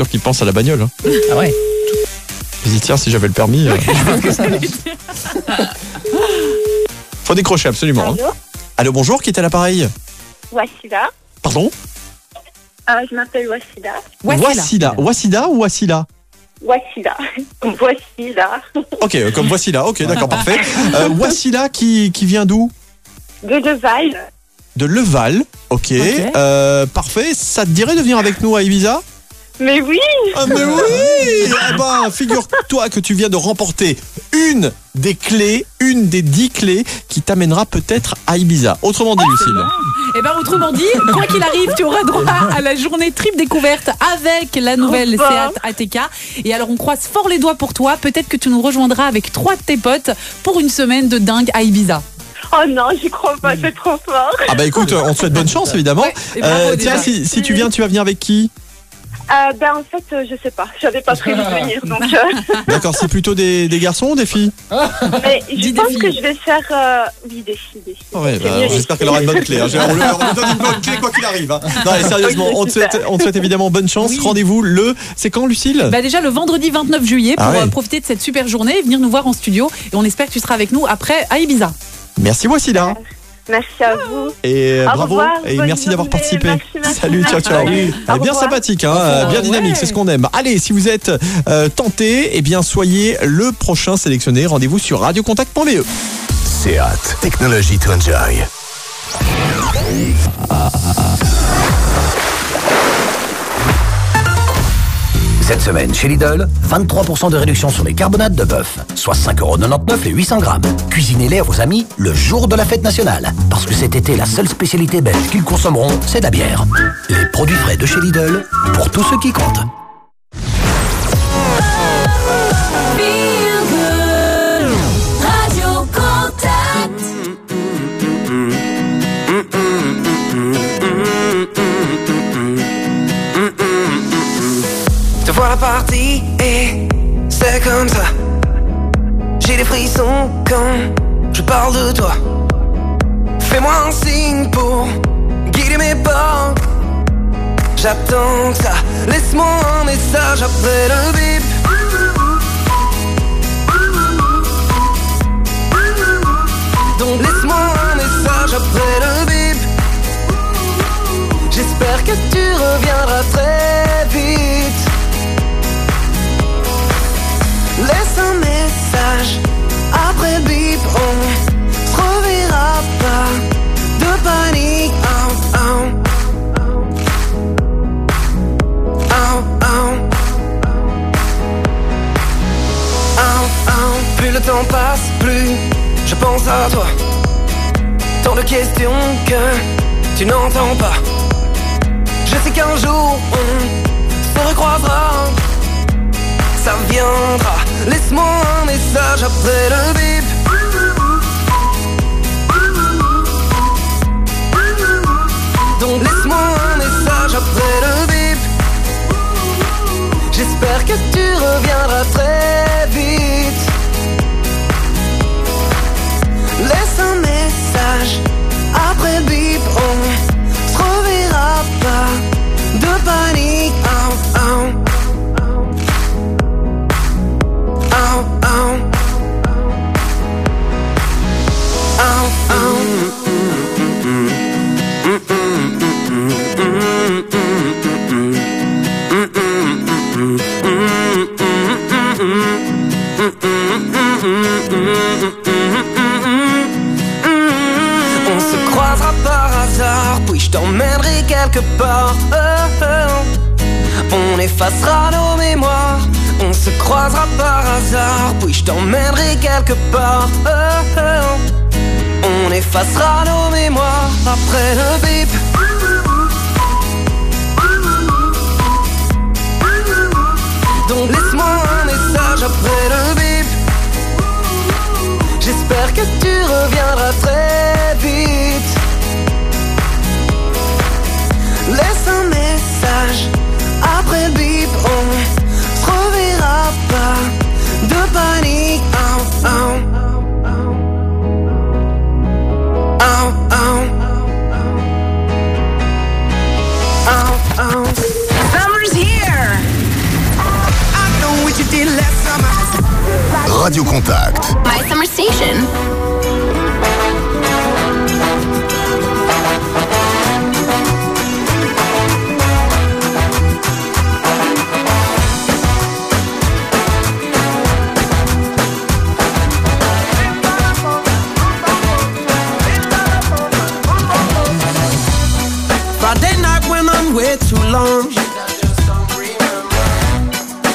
S1: Sûr qu'il pense à la bagnole. hein.
S3: Ah ouais.
S1: Il dit, tiens, si j'avais le permis. euh. Faut décrocher, absolument. hein.
S78: Allô
S1: Allô, bonjour, qui est à l'appareil
S78: Wassila.
S1: Pardon
S78: Euh, je m'appelle Wassila.
S1: Wassila. Wassida ou Wassila
S78: Wassila. Wassila.
S1: Ok, euh, comme voici là. Ok, d'accord, parfait. Euh, Wassila qui, qui vient d'où
S78: De Deval.
S1: De Leval. Ok. Euh, parfait. Ça te dirait de venir avec nous à Ibiza?
S78: Mais oui
S1: Ah, mais oui Eh ben, figure-toi que tu viens de remporter une des clés, une des dix clés qui t'amènera peut-être à Ibiza. Autrement dit, Lucille.
S5: Et ben autrement dit, quoi qu'il arrive, tu auras droit à la journée trip découverte avec la nouvelle Seat ATK. Et alors on croise fort les doigts pour toi. Peut-être que tu nous rejoindras avec trois de tes potes pour une semaine de dingue à Ibiza.
S78: Oh non, j'y crois pas, c'est trop fort.
S1: Ah bah écoute, on te souhaite bonne chance évidemment.
S78: bravo,
S1: tiens, si tu viens, tu vas venir avec qui?
S78: Euh, ben en fait, euh, je sais pas. J'avais pas prévu de venir, donc. euh,
S1: D'accord, c'est plutôt des, des garçons ou des filles?
S78: Mais je pense que je vais faire. euh, Oui, des filles, des filles.
S1: Ouais,
S78: C'est
S1: bah, J'espère qu'elle aura une bonne clé. hein. On, lui, on lui donne une bonne clé quoi qu'il arrive. hein. Non, allez, sérieusement,
S78: Ok,
S1: on, te souhaite, on te souhaite évidemment bonne chance. Rendez-vous le. C'est quand, Lucille?
S5: Bah déjà le vendredi 29 juillet pour
S1: Ah ouais.
S5: euh, profiter de cette super journée et venir nous voir en studio. Et on espère que tu seras avec nous après à Ibiza.
S1: Merci, Wassila.
S78: Merci à vous.
S1: Et euh,
S78: Au
S1: bravo.
S78: revoir,
S1: et merci d'avoir participé.
S78: Merci, merci,
S1: Salut, ciao,
S78: merci.
S1: ciao.
S78: Salut.
S1: Bien
S78: revoir.
S1: sympathique, hein, bien dynamique,
S78: ouais.
S1: c'est ce qu'on aime. Allez, si vous êtes euh, tenté, eh bien soyez le prochain sélectionné. Rendez-vous sur radiocontact.be.
S9: Seat, technology to enjoy.
S45: Cette semaine, chez Lidl, 23% de réduction sur les carbonates de bœuf, soit 5,99€ les 800 grammes. Cuisinez-les à vos amis le jour de la fête nationale. Parce que cet été, la seule spécialité belge qu'ils consommeront, c'est la bière. Les produits frais de chez Lidl, pour tous ceux qui comptent.
S79: Et c'est comme ça. J'ai des frissons quand je parle de toi. Fais-moi un signe pour guider mes pas. J'attends que ça. Laisse-moi un message après le bip. Donc laisse-moi un message après le bip. J'espère que tu reviendras très vite. Laisse un message après bip. On se reverra pas de panique. Oh, oh. Oh, oh. Oh, oh. Plus le temps passe, plus je pense à toi. Tant de questions que tu n'entends pas. Je sais qu'un jour on se recroisera. Ça viendra. Laisse-moi un message après le bip. Donc laisse-moi un message après le bip. J'espère que tu reviendras très vite. Laisse un message après le bip. On se reverra pas de panique. Oh. T'emmènerai quelque part. Oh, oh. On effacera nos mémoires. Se croisera par hasard, puis je t'emmènerai quelque part. Oh, oh. On effacera nos mémoires après le bip. Donc laisse-moi un message après le bip. J'espère que tu reviendras très vite. Laisse un message après le bip. Reverra pas de panique. Oh, oh. Oh, oh. Oh, oh.
S14: Summer's here.
S79: I know what you did last summer.
S9: Radio Contact.
S14: My summer station.
S79: Too.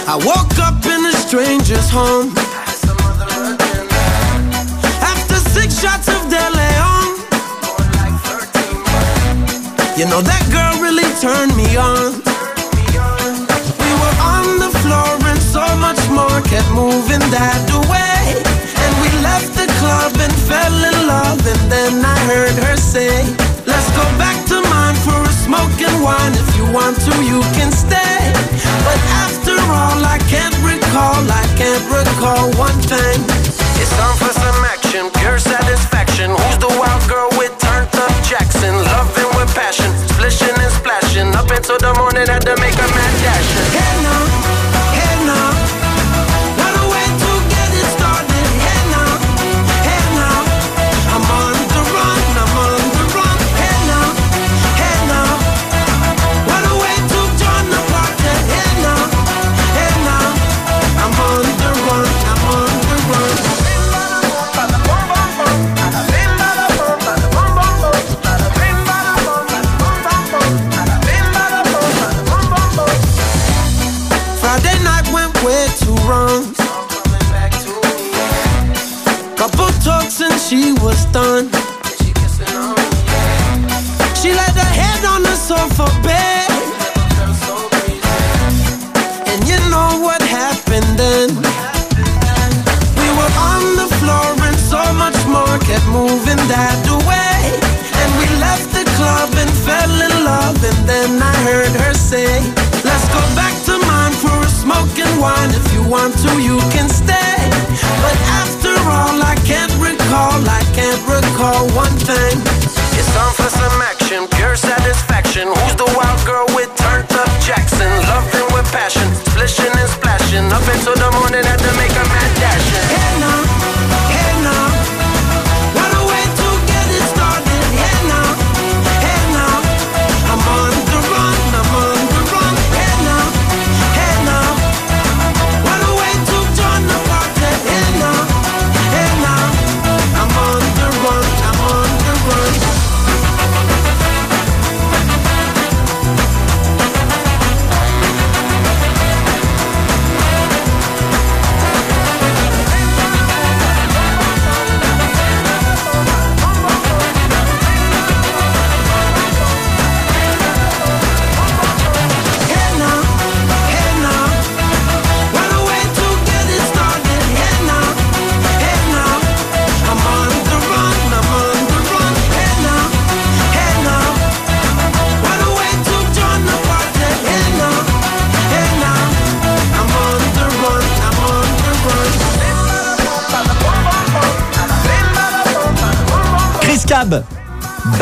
S79: I woke up in a stranger's home. After six shots of De Leon. You know that girl really turned me on. We were on the floor and so much more kept moving that way. And we left the club and fell in love. And then I heard her say, If you want to, you can stay. But after all, I can't recall, I can't recall one thing. It's time for some action, pure satisfaction. Who's the wild girl with turned up Jackson? Loving with passion, splishing and splashing. Up until the morning, had to make a mad dash. Hey now, hey now.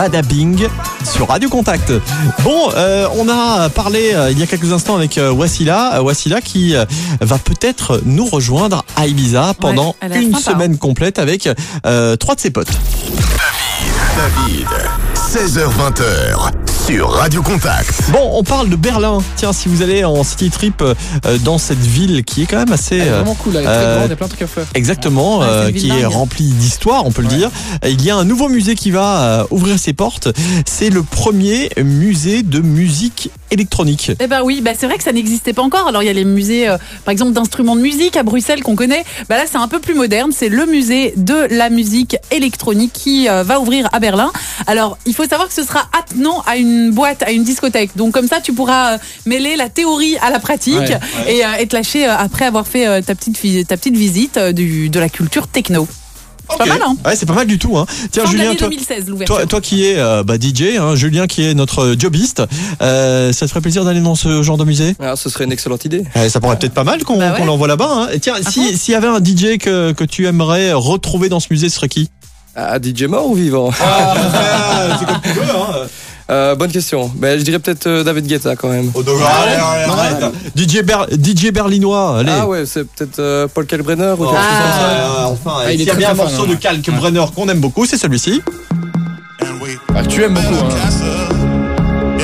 S1: Badabing sur Radio Contact. Bon, euh, on a parlé euh, il y a quelques instants avec euh, Wassila, euh, Wassila qui euh, va peut-être nous rejoindre à Ibiza pendant une
S80: sympa.
S1: semaine complète avec euh, trois de ses potes.
S9: David, 16h20h sur Radio Contact.
S1: Bon, on parle de Berlin. Tiens, si vous allez en city trip euh, euh, dans cette ville qui est quand même assez
S2: Elle est
S1: euh,
S2: vraiment cool, elle est très
S1: euh,
S2: grande, il y a plein de trucs à faire.
S1: Exactement,
S2: Ouais,
S1: euh, qui est
S2: dingue.
S1: rempli d'histoire, on peut le dire. Il y a un nouveau musée qui va euh, ouvrir ses portes. C'est le premier musée de musique électronique.
S5: Eh ben oui, bah c'est vrai que ça n'existait pas encore. Alors il y a les musées, euh, par exemple, d'instruments de musique à Bruxelles qu'on connaît. Bah là, c'est un peu plus moderne. C'est le musée de la musique électronique qui euh, va ouvrir à Berlin. Alors il faut savoir que ce sera attenant à une boîte, à une discothèque. Donc comme ça, tu pourras euh, mêler la théorie à la pratique
S1: Ouais, ouais.
S5: Et, et te lâcher après avoir fait ta petite vi- ta petite visite du, de la culture techno. C'est pas mal, hein
S1: Ouais, c'est pas mal du tout. Hein. Tiens,
S5: Fin
S1: Julien, toi,
S5: 2016, l'ouverture.
S1: toi, toi qui es euh, bah, DJ, hein, Julien qui est notre jobiste, euh, ça te ferait plaisir d'aller dans ce genre de musée?
S6: Ah, ce serait une excellente idée.
S1: Eh, Ça pourrait peut-être pas mal qu'on
S6: Bah ouais.
S1: qu'on l'envoie là-bas. Hein. Tiens, si- s'il y avait un DJ que, que tu aimerais retrouver dans ce musée, ce serait qui?
S6: Ah, DJ mort ou vivant
S1: C'est comme tu veux, hein.
S6: Euh, bonne question. Ben, je dirais peut-être euh, David Guetta quand même.
S1: Oh, DJ, Ber- DJ berlinois, allez.
S6: Ah ouais, c'est peut-être euh, Paul Kalbrenner ou quelque chose
S1: Ah,
S6: comme ça.
S1: enfin,
S2: Ah, il est
S1: y a bien un
S2: fan,
S1: morceau
S2: hein.
S1: de Calque Brenner qu'on aime beaucoup, c'est celui-ci.
S2: Ah, tu aimes beaucoup. Hein.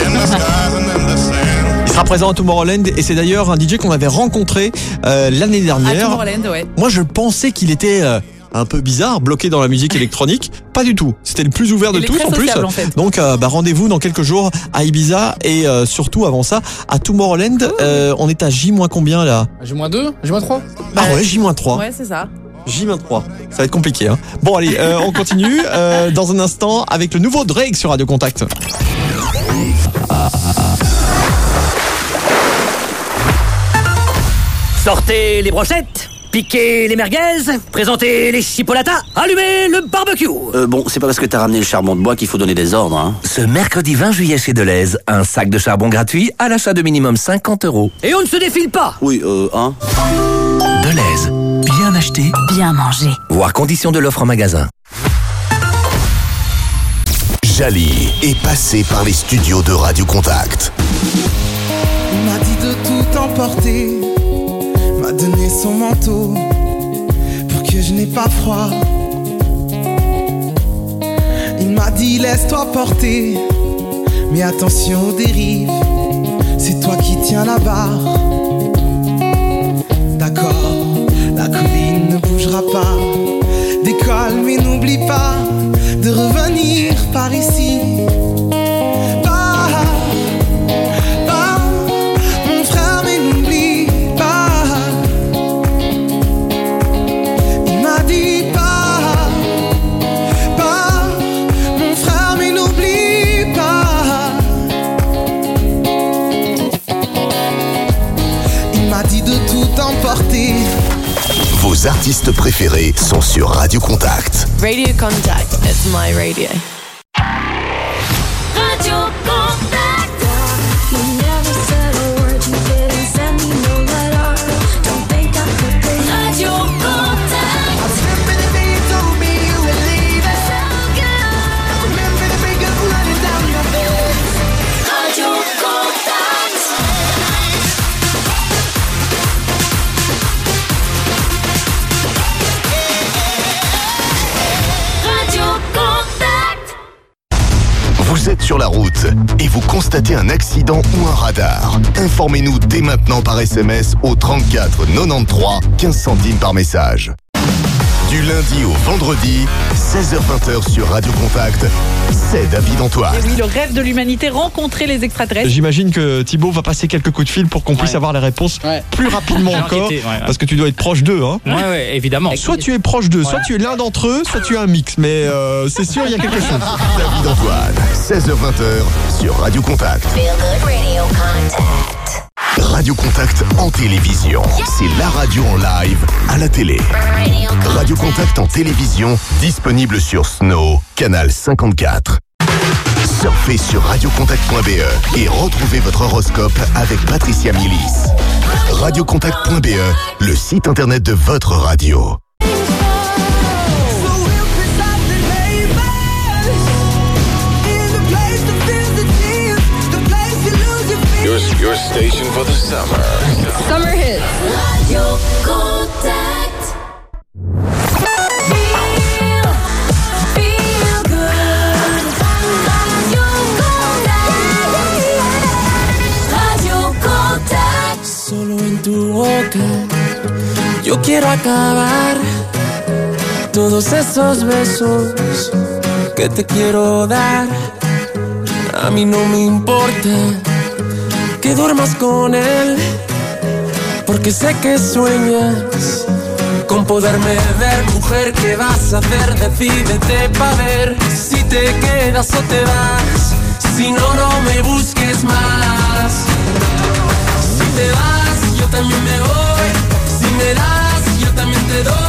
S1: Il sera présent à Tomorrowland et c'est d'ailleurs un DJ qu'on avait rencontré euh, l'année
S5: À
S1: dernière.
S5: Tomorrowland, ouais.
S1: Moi, je pensais qu'il était euh, un peu bizarre, bloqué dans la musique électronique. Pas du tout. C'était le plus ouvert de
S5: Il
S1: tous en plus.
S5: sociable, en fait.
S1: Donc, euh, bah, rendez-vous dans quelques jours à Ibiza et euh, surtout avant ça à Tomorrowland. Euh, on est à J- combien là?
S2: J-2 J-3
S1: Ah ouais, J-3.
S5: Ouais, c'est ça.
S1: J-3. Ça va être compliqué. Hein. Bon, allez, euh, on continue euh, dans un instant avec le nouveau Drake sur Radio Contact.
S12: Sortez les brochettes, piquez les merguez, présentez les chipolatas, allumez le barbecue.
S45: Euh, bon, c'est pas parce que t'as ramené le charbon de bois qu'il faut donner des ordres. Hein. Ce mercredi 20 juillet chez Deleuze, un sac de charbon gratuit à l'achat de minimum 50 euros.
S12: Et on ne se défile pas.
S45: Oui, euh, hein Deleuze, bien acheté,
S81: Bien manger.
S45: voir conditions de l'offre en magasin.
S9: Jali est passé par les studios de Radio Contact.
S14: Il m'a dit de tout emporter, son manteau pour que je n'ai pas froid. Il m'a dit laisse-toi porter, mais attention aux dérives, c'est toi qui tiens la barre. D'accord, la colline ne bougera pas, décolle mais n'oublie pas de revenir par ici.
S9: Artistes préférés sont sur Radio Contact.
S82: Radio Contact, it's my radio.
S19: Radio
S9: Sur la route et vous constatez un accident ou un radar. Informez-nous dès maintenant par SMS au 34 93 15 centimes par message. Du lundi au vendredi, 16h20 sur Radio Contact, c'est David Antoine.
S5: Et oui, le rêve de l'humanité, rencontrer les extraterrestres.
S1: J'imagine que Thibaut va passer quelques coups de fil pour qu'on puisse avoir les réponses plus rapidement encore.
S3: enquêter, ouais, ouais.
S1: Parce que tu dois être proche d'eux. Hein.
S3: Ouais, ouais, évidemment.
S1: Soit tu es proche d'eux, soit tu es l'un d'entre eux, soit tu es un mix. Mais euh, c'est sûr, il y a quelque chose.
S9: David Antoine, 16h20 sur Radio Contact.
S19: Feel good radio
S9: Radio Contact en télévision. C'est la radio en live à la télé. Radio Contact en télévision, disponible sur Snow, canal 54. Surfez sur radiocontact.be et retrouvez votre horoscope avec Patricia Milis. Radiocontact.be, le site internet de votre radio.
S83: Station for the summer.
S84: Summer hits.
S17: Radio Contact. Feel, feel good. Radio Contact. Radio Contact.
S85: Solo en tu boca yo quiero acabar todos esos besos que te quiero dar. A mí no me importa que duermas con él, porque sé que sueñas con poderme ver. Mujer, ¿qué vas a hacer? Decídete pa' ver si te quedas o te vas. Si no, no me busques más. Si te vas, yo también me voy. Si me das, yo también te doy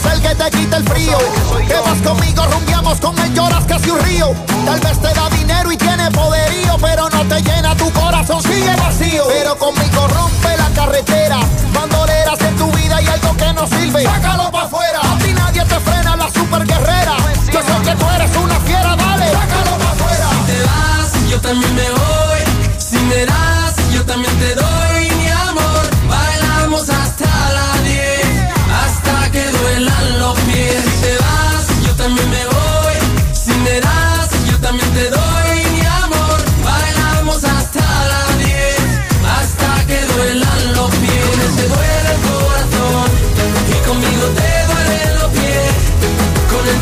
S86: es el que te quita el frío? Que vas conmigo, rumbiamos con él, lloras casi un río. Tal vez te da dinero y tiene poderío, pero no te llena tu corazón, sigue vacío. Pero conmigo rompe la carretera, bandoleras en tu vida y algo que no sirve. Sácalo para afuera, a ti nadie te frena, la super guerrera. Yo sé que tú eres una fiera, dale, sácalo para afuera.
S85: Si te vas, yo también me voy. Si me das, yo también te doy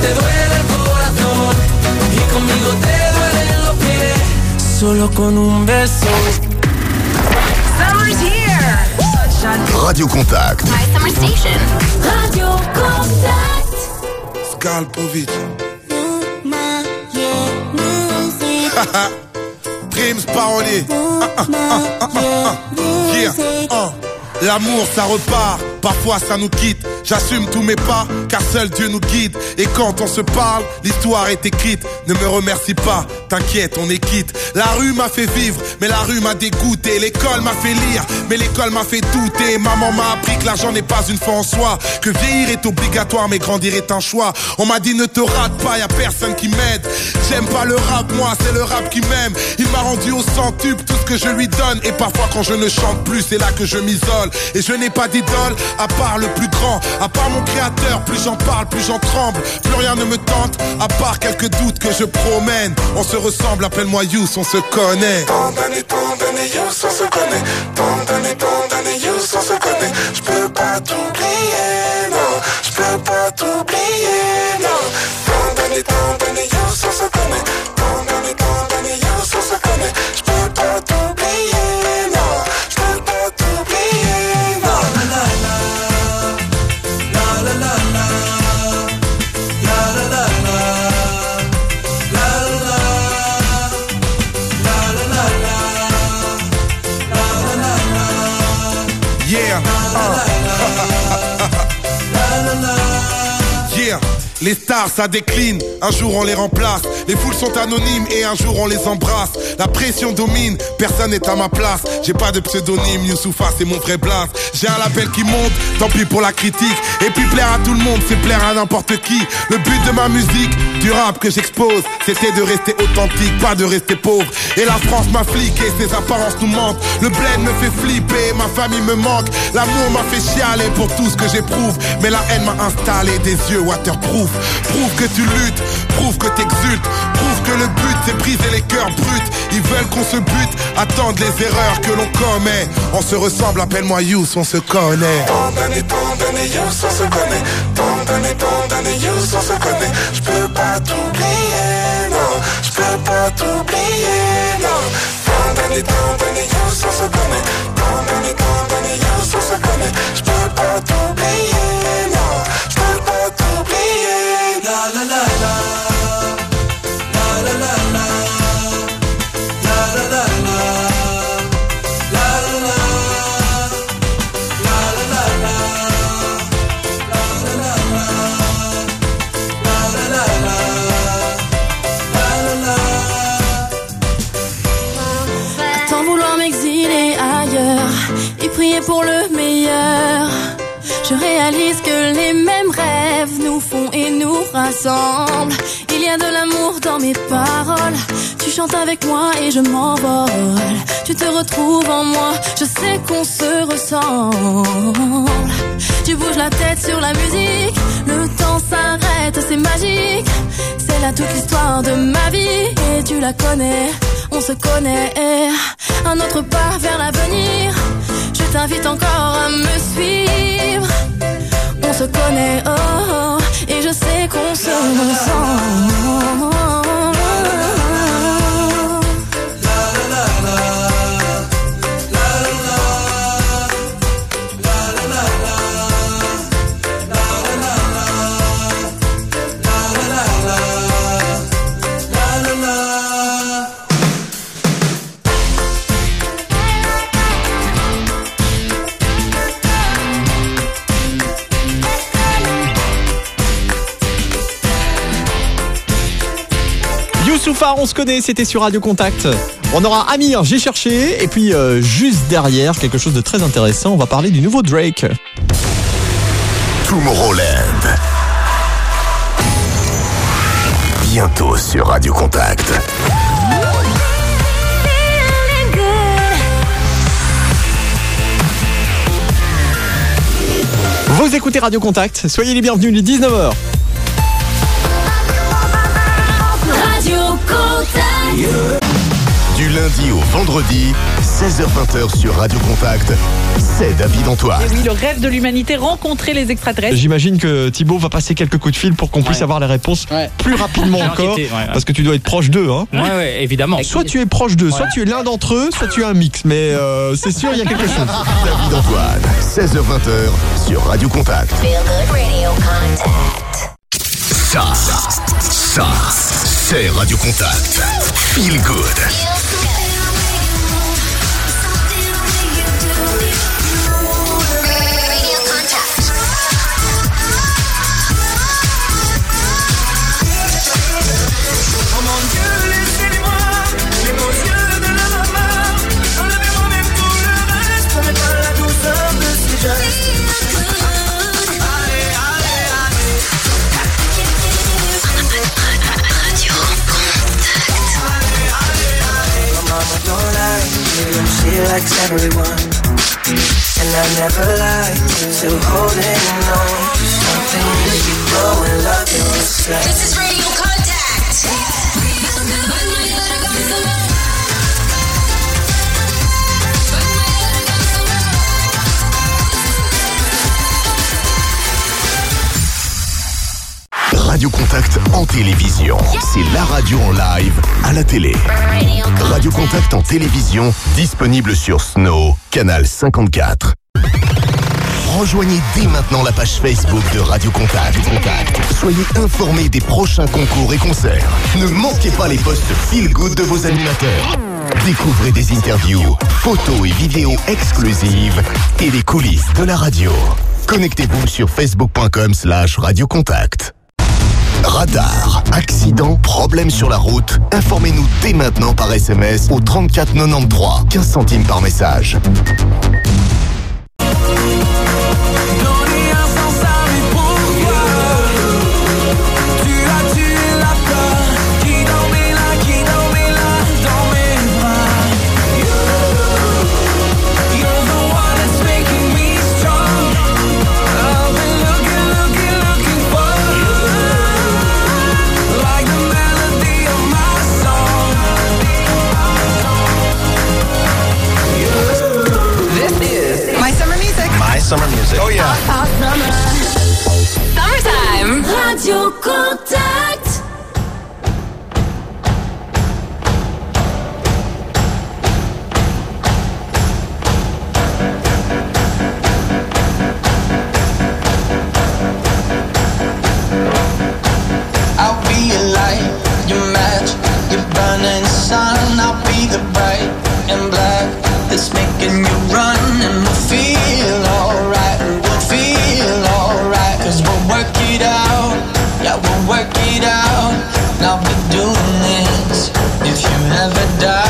S85: te duele el corazón y conmigo te duelen los pies. Solo con un beso.
S84: Summer's here.
S9: Radio Contact.
S84: My summer station.
S17: Radio Contact.
S87: Skalpovic. Dreams parolier. Ah. L'amour ça repart, parfois ça nous quitte. J'assume tous mes pas, car seul Dieu nous guide. Et quand on se parle, l'histoire est écrite. Ne me remercie pas, t'inquiète, on est quitte. La rue m'a fait vivre, mais la rue m'a dégoûté. L'école m'a fait lire, mais l'école m'a fait douter. Maman m'a appris que l'argent n'est pas une fin en soi. Que vieillir est obligatoire, mais grandir est un choix. On m'a dit ne te rate pas, y a personne qui m'aide. J'aime pas le rap, moi, c'est le rap qui m'aime. Il m'a rendu au centuple tout ce que je lui donne. Et parfois quand je ne chante plus, c'est là que je m'isole. Et je n'ai pas d'idole, à part le plus grand. À part mon créateur, plus j'en parle, plus j'en tremble. Plus rien ne me tente, à part quelques doutes que je promène. On se ressemble, appelle-moi Yous, on se connaît.
S83: Tant d'années, tant d'années, you, on se connaît.
S87: Ça décline, un jour on les remplace. Les foules sont anonymes et un jour on les embrasse. La pression domine, personne n'est à ma place. J'ai pas de pseudonyme, Youssoufa c'est mon vrai blast. J'ai un label qui monte, tant pis pour la critique. Et puis plaire à tout le monde, c'est plaire à n'importe qui. Le but de ma musique, du rap que j'expose, c'était de rester authentique, pas de rester pauvre. Et la France m'a fliqué, ses apparences nous mentent. Le bled me fait flipper, ma famille me manque. L'amour m'a fait chialer pour tout ce que j'éprouve. Mais la haine m'a installé des yeux waterproof. Prouve que tu luttes, prouve que t'exultes. Prouve que le but c'est briser les cœurs bruts. Ils veulent qu'on se bute, attendent les erreurs que l'on commet. On se ressemble, appelle-moi Youss, on se connaît.
S88: Tant d'années, tant d'années, Youss, on se connaît. Tant d'années, tant d'années, Youss, on se connaît. Je peux pas t'oublier, non. Je peux pas t'oublier, non. Tant d'années, tant d'années, Youss, on se connaît. Tant d'années, tant d'années, Youss, on se connaît. Je peux pas t'oublier, la la. La
S83: Il y a de l'amour dans mes paroles. Tu chantes avec moi et je m'envole. Tu te retrouves en moi, je sais qu'on se ressemble. Tu bouges la tête sur la musique, le temps s'arrête, c'est magique. C'est là toute l'histoire de ma vie et tu la connais, on se connaît. Un autre pas vers l'avenir, je t'invite encore à me suivre. On se connaît, oh, oh, et je sais qu'on se ressemble.
S1: On se connaît, c'était sur Radio Contact. On aura Amir, j'ai cherché, et puis euh, juste derrière, quelque chose de très intéressant, on va parler du nouveau Drake.
S9: Tomorrowland. Bientôt sur Radio Contact.
S1: Vous écoutez Radio Contact, soyez les bienvenus, les 19h.
S83: Contact.
S9: Du lundi au vendredi, 16h20 sur Radio Contact, c'est David Antoine.
S5: Et oui, le rêve de l'humanité, rencontrer les extraterrestres.
S1: J'imagine que Thibaut va passer quelques coups de fil pour qu'on puisse avoir les réponses plus rapidement encore.
S89: enquêté, ouais, ouais.
S1: Parce que tu dois être proche d'eux. Hein.
S89: Ouais, ouais, évidemment.
S1: Soit tu es proche d'eux, soit tu es l'un d'entre eux, soit tu es un mix. Mais euh, c'est sûr, il y a quelque chose.
S9: David Antoine, 16h20 sur Radio Contact. Ça, ça, c'est Radio Contact. Feel good.
S90: She likes everyone. And I never lie, still holding on to something. You go and love yourself.
S83: This is Radio
S9: Radio Contact en télévision. C'est la radio en live à la télé. Radio Contact en télévision, disponible sur Snow, canal 54. Rejoignez dès maintenant la page Facebook de Radio Contact. Contact. Soyez informés des prochains concours et concerts. Ne manquez pas les posts feel good de vos animateurs. Découvrez des interviews, photos et vidéos exclusives et les coulisses de la radio. Connectez-vous sur facebook.com slash radiocontact. Radar, accident, problème sur la route. Informez-nous dès maintenant par SMS au 34 93, 15 centimes par message.
S13: summer music.
S91: Oh, yeah. Hot, hot summer.
S13: Summertime.
S92: Radio Contact.
S93: burning sun, I'll be the bright and black that's making you run.
S1: never die.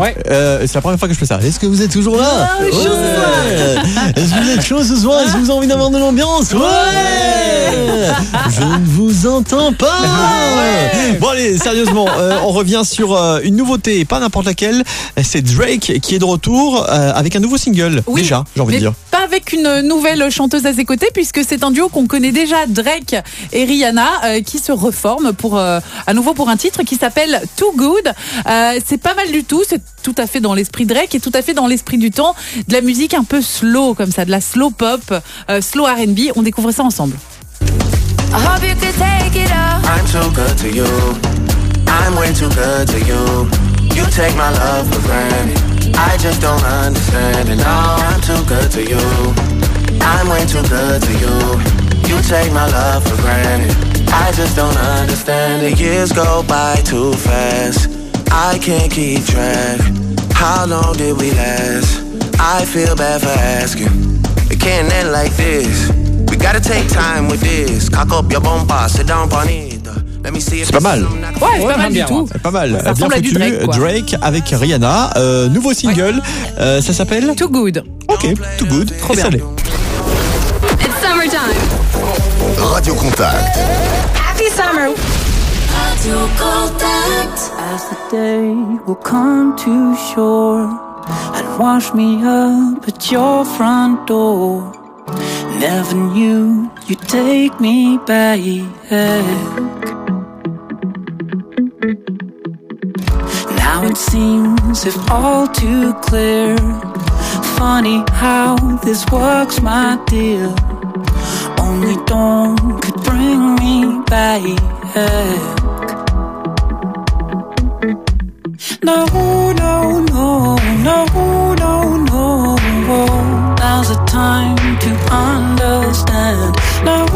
S3: Ouais.
S1: Euh, c'est la première fois que je fais ça. Est-ce que vous êtes toujours là
S5: Ah,
S1: Ouais. Est-ce que vous êtes chaud ce soir Est-ce que vous avez envie d'avoir de l'ambiance Ouais Je ne vous entends pas Bon allez, sérieusement, euh, on revient sur euh, une nouveauté, pas n'importe laquelle. C'est Drake qui est de retour avec un nouveau single.
S5: Oui,
S1: Déjà, j'ai envie
S5: mais
S1: de dire.
S5: Une nouvelle chanteuse à ses côtés, puisque c'est un duo qu'on connaît déjà, Drake et Rihanna, euh, qui se reforment pour euh, à nouveau pour un titre qui s'appelle Too Good. Euh, c'est pas mal du tout, c'est tout à fait dans l'esprit Drake et tout à fait dans l'esprit du temps, de la musique un peu slow comme ça, de la slow pop, euh, slow R&B. On découvre ça ensemble.
S83: I hope you could take it up.
S8: I'm too good to you. I'm way too good to you. You take my love for granted. I just don't understand it. No, I'm too good to you. I'm way too good to you. You take my love for granted. I just don't understand it. Years go by too fast. I can't keep track. How long did we last? I feel bad for asking. It can't end like this. We gotta take time with this. Cock up your bumper, sit down on it. Let me see if
S1: C'est pas mal.
S5: Ouais, c'est pas mal du tout.
S1: C'est pas mal.
S5: Ça
S1: Bien foutu.
S5: Drake, quoi.
S1: avec Rihanna. Euh, nouveau single. Euh, ça s'appelle
S5: Too Good.
S1: Ok, Too Good.
S5: Trop
S1: Et
S5: bien.
S94: It's summertime.
S9: Radio Contact.
S94: Happy summer.
S83: Radio Contact.
S95: As the day will come to shore and wash me up at your front door. Never knew you'd take me back. Now it seems if all too clear. Funny how this works, my dear. Only dawn could bring me back. No, no, no, no, no, no. Now's the time to understand.
S50: No,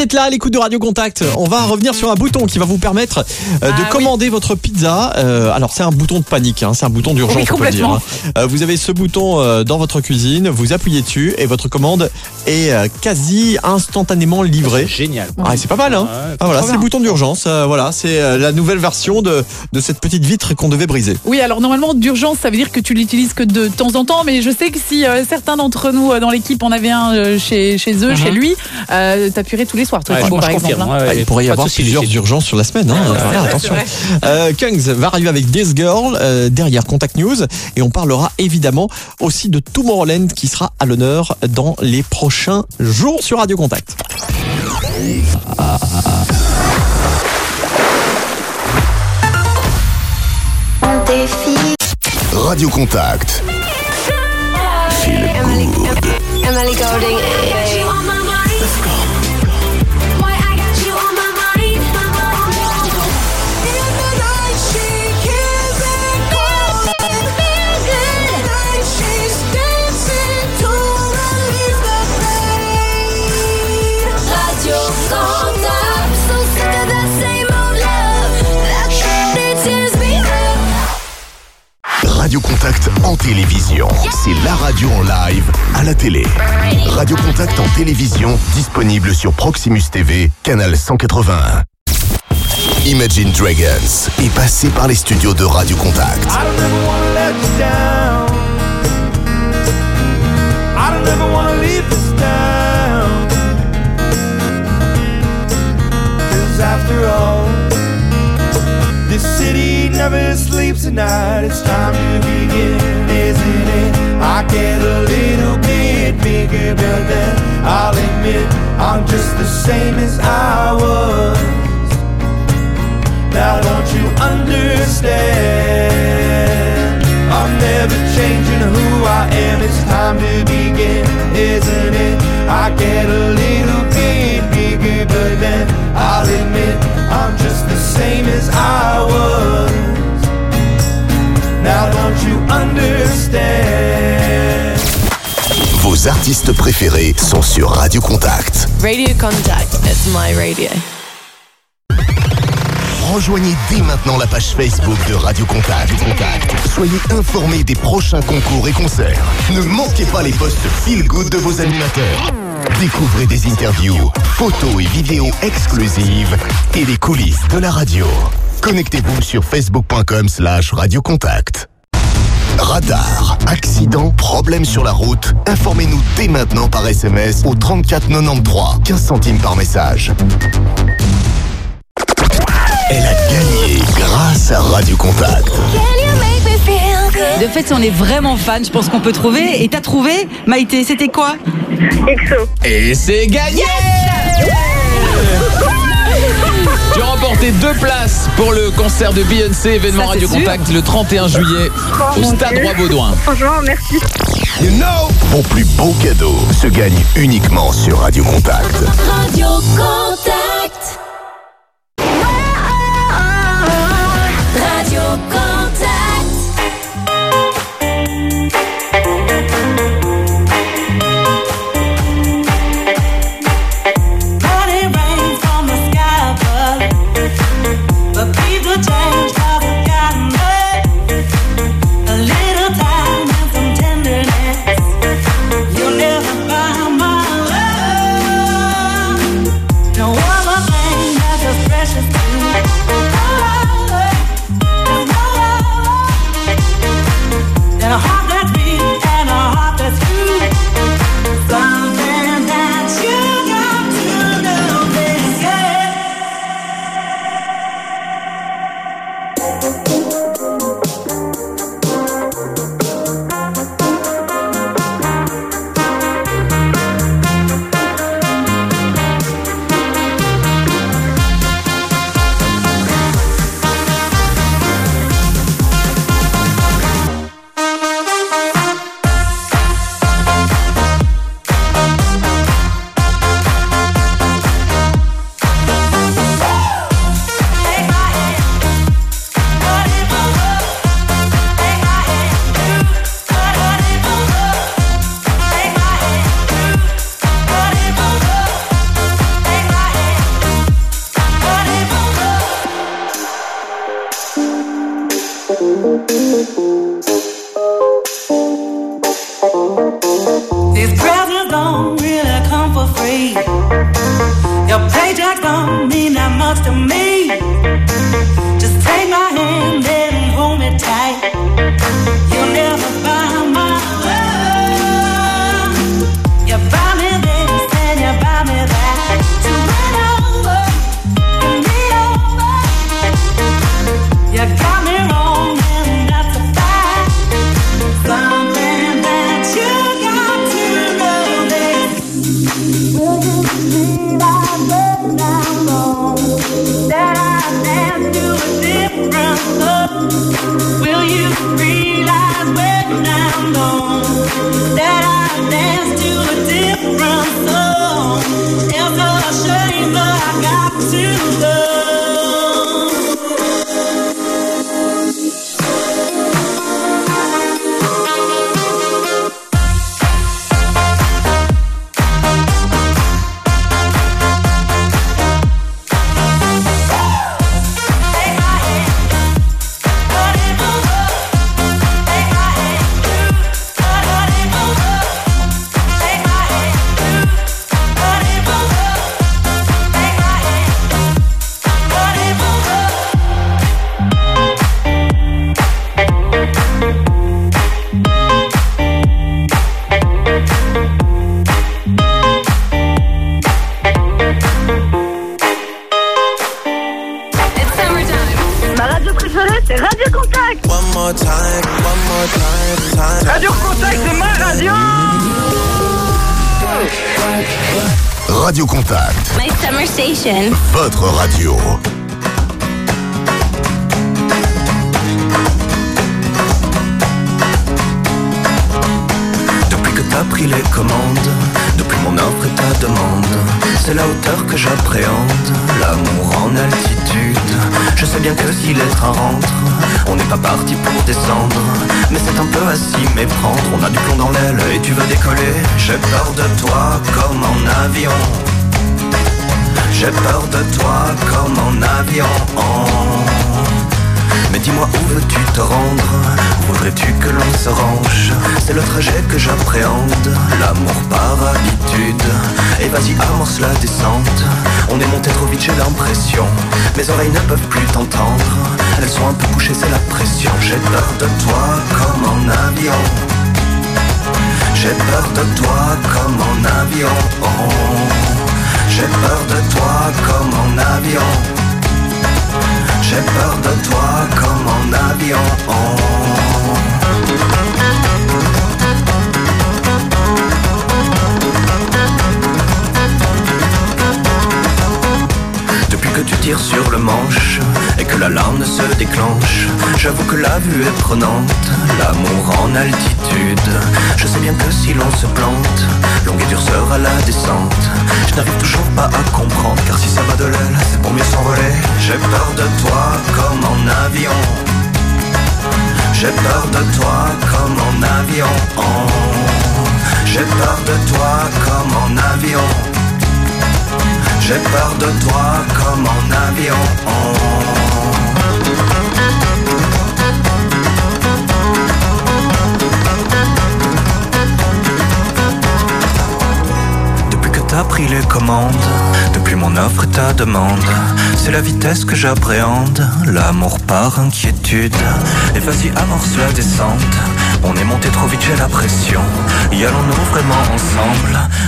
S1: D'être là à l'écoute de Radio Contact. On va revenir sur un bouton qui va vous permettre euh, de
S5: Ah oui.
S1: commander votre pizza. Euh, alors c'est un bouton de panique, hein, c'est un bouton d'urgence,
S5: Oui,
S1: on peut le dire.
S5: complètement.
S1: hein. Euh, vous avez ce bouton dans votre cuisine, vous appuyez dessus et votre commande est euh, quasi instantanément livrée.
S3: Génial.
S1: Ah, c'est pas mal, hein Ah, voilà, c'est le bouton d'urgence. euh, voilà, c'est euh, la nouvelle version de, de cette petite vitre qu'on devait briser.
S5: Oui, alors normalement d'urgence, ça veut dire que tu l'utilises que de temps en temps, mais je sais que si euh, certains d'entre nous euh, dans l'équipe en avaient un euh, chez, chez eux, chez lui, euh, t'appuierais tous les soirs, toi,
S3: Ouais,
S5: Thibaut,
S3: moi, je
S5: par exemple.
S3: confirme,
S5: hein.
S3: ouais,
S1: Ah, il pourrait y avoir plusieurs urgences sur la semaine. Hein,
S5: vrai,
S1: attention. Euh, Kungs va arriver avec This Girl euh, derrière Contact News et on parlera évidemment aussi de Tomorrowland qui sera à l'honneur dans les prochains jours sur Radio Contact.
S9: Radio Contact. Feel good.
S25: Radio Contact
S9: en télévision. C'est la radio en live à la télé. Radio Contact en télévision, disponible sur Proximus TV, canal 181. Imagine Dragons est passé par les studios de Radio Contact.
S42: Never sleeps at night. It's time to begin, isn't it? I get a little bit bigger, but then I'll admit I'm just the same as I was. Now don't you understand? I'm never changing who I am. It's time to begin, isn't it? I get a you understand?
S9: Vos artistes préférés sont sur Radio Contact.
S96: Radio Contact, it's my radio.
S9: Rejoignez dès maintenant la page Facebook de Radio Contact. Contact. Soyez informés des prochains concours et concerts. Ne manquez pas les posts feel good de vos animateurs. Découvrez des interviews, photos et vidéos exclusives et les coulisses de la radio. Connectez-vous sur facebook.com slash radiocontact. Radar, accident, problème sur la route. Informez-nous dès maintenant par SMS au 34 93, 15 centimes par message. Elle a gagné grâce à Radio Contact.
S97: De fait, si on est vraiment fan, je pense qu'on peut trouver. Et t'as trouvé, Maïté, c'était quoi?
S98: EXO.
S99: Et c'est gagné Tu as remporté deux places pour le concert de Beyoncé, événement
S98: Ça,
S99: Radio
S98: sûr.
S99: Contact le 31 juillet au
S98: mon
S99: Stade
S98: Dieu.
S99: Roi-Baudouin.
S98: Franchement, merci.
S9: You know Vos plus beaux cadeaux se gagnent uniquement sur Radio Contact.
S25: Radio Contact.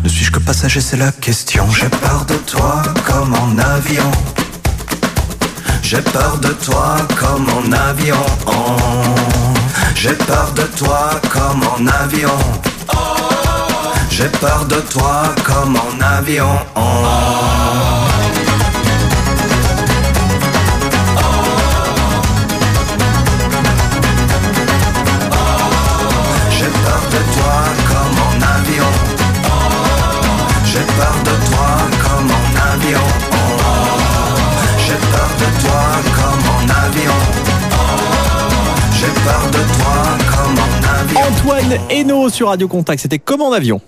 S100: Ne suis-je que passager, c'est la question. J'ai peur de toi comme en avion. J'ai peur de toi comme en avion. J'ai peur de toi comme en avion. J'ai peur de toi comme en avion.
S1: Eno sur Radio Contact. C'était comme en avion.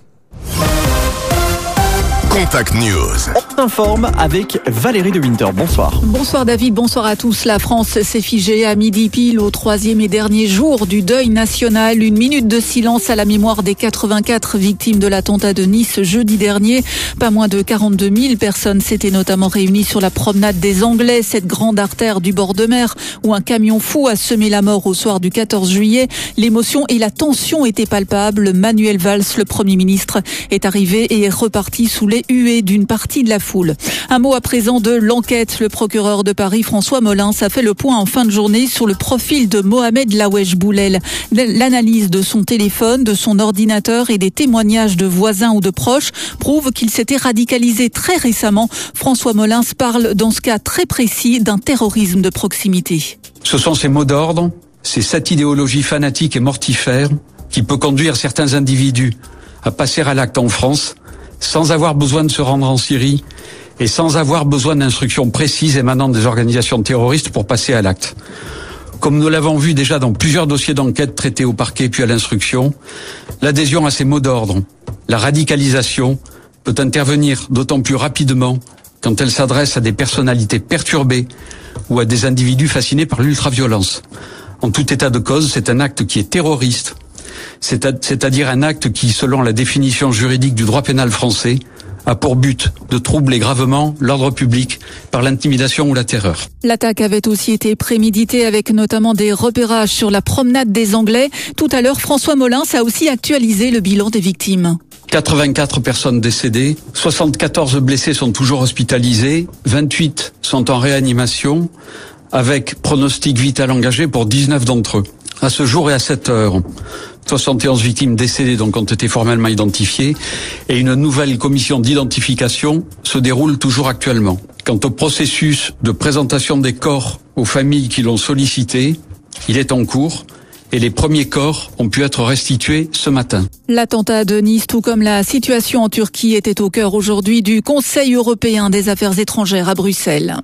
S9: Contact News.
S1: On t'informe avec Valérie de Winter. Bonsoir.
S4: Bonsoir David, bonsoir à tous. La France s'est figée à midi pile au troisième et dernier jour du deuil national. Une minute de silence à la mémoire des 84 victimes de l'attentat de Nice jeudi dernier. Pas moins de 42 000 personnes s'étaient notamment réunies sur la promenade des Anglais, cette grande artère du bord de mer où un camion fou a semé la mort au soir du 14 juillet. L'émotion et la tension étaient palpables. Manuel Valls, le Premier ministre, est arrivé et est reparti sous les d'une partie de la foule. Un mot à présent de l'enquête. Le procureur de Paris, François Molins, a fait le point en fin de journée sur le profil de Mohamed Lawesh Boulel. L'analyse de son téléphone, de son ordinateur et des témoignages de voisins ou de proches prouve qu'il s'était radicalisé très récemment. François Molins parle dans ce cas très précis d'un terrorisme de proximité.
S55: Ce sont ces mots d'ordre, c'est cette idéologie fanatique et mortifère qui peut conduire certains individus à passer à l'acte en France sans avoir besoin de se rendre en Syrie et sans avoir besoin d'instructions précises émanant des organisations terroristes pour passer à l'acte. Comme nous l'avons vu déjà dans plusieurs dossiers d'enquête traités au parquet puis à l'instruction, l'adhésion à ces mots d'ordre, la radicalisation, peut intervenir d'autant plus rapidement quand elle s'adresse à des personnalités perturbées ou à des individus fascinés par l'ultraviolence. En tout état de cause, c'est un acte qui est terroriste, c'est-à-dire un acte qui, selon la définition juridique du droit pénal français, a pour but de troubler gravement l'ordre public par l'intimidation ou la terreur.
S4: L'attaque avait aussi été préméditée avec notamment des repérages sur la promenade des Anglais. Tout à l'heure, François Molins a aussi actualisé le bilan des victimes.
S55: 84 personnes décédées, 74 blessés sont toujours hospitalisés, 28 sont en réanimation, avec pronostic vital engagé pour 19 d'entre eux. À ce jour et à cette heure, 71 victimes décédées donc ont été formellement identifiées et une nouvelle commission d'identification se déroule toujours actuellement. Quant au processus de présentation des corps aux familles qui l'ont sollicité, il est en cours et les premiers corps ont pu être restitués ce matin.
S4: L'attentat de Nice, tout comme la situation en Turquie, était au cœur aujourd'hui du Conseil européen des affaires étrangères à Bruxelles.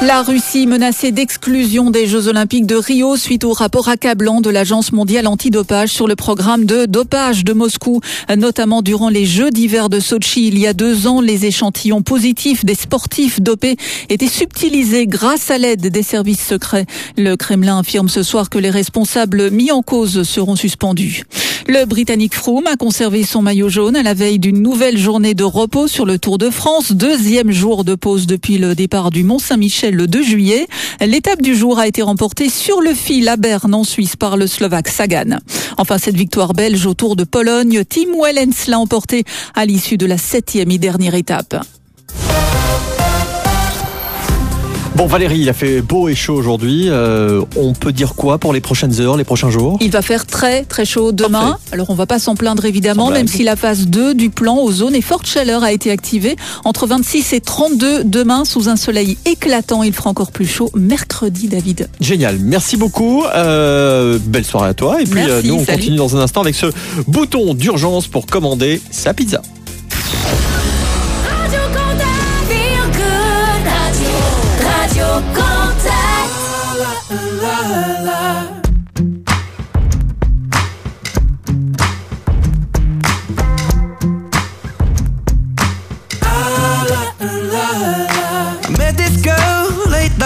S4: La Russie menacée d'exclusion des Jeux Olympiques de Rio suite au rapport accablant de l'Agence mondiale antidopage sur le programme de dopage de Moscou, notamment durant les Jeux d'hiver de Sochi. Il y a deux ans, les échantillons positifs des sportifs dopés étaient subtilisés grâce à l'aide des services secrets. Le Kremlin affirme ce soir que les responsables mis en cause seront suspendus. Le Britannique Froome a conservé son maillot jaune à la veille d'une nouvelle journée de repos sur le Tour de France. Deuxième jour de pause depuis le départ du Mont-Saint-Michel le 2 juillet. L'étape du jour a été remportée sur le fil à Berne en Suisse par le Slovaque Sagan. Enfin, cette victoire belge au Tour de Pologne, Tim Wellens l'a emporté à l'issue de la septième et dernière étape.
S1: Bon Valérie, il a fait beau et chaud aujourd'hui. Euh, on peut dire quoi pour les prochaines heures, les prochains jours?
S4: Il va faire très très chaud demain. Alors on va pas s'en plaindre évidemment, même si la phase 2 du plan ozone et forte chaleur a été activée. Entre 26 et 32 demain sous un soleil éclatant. Il fera encore plus chaud mercredi, David.
S1: Génial, merci beaucoup. Euh, belle soirée à toi. Et puis
S4: Merci,
S1: euh, nous, on
S4: salut.
S1: continue dans un instant avec ce bouton d'urgence pour commander sa pizza.
S10: Radio Contact.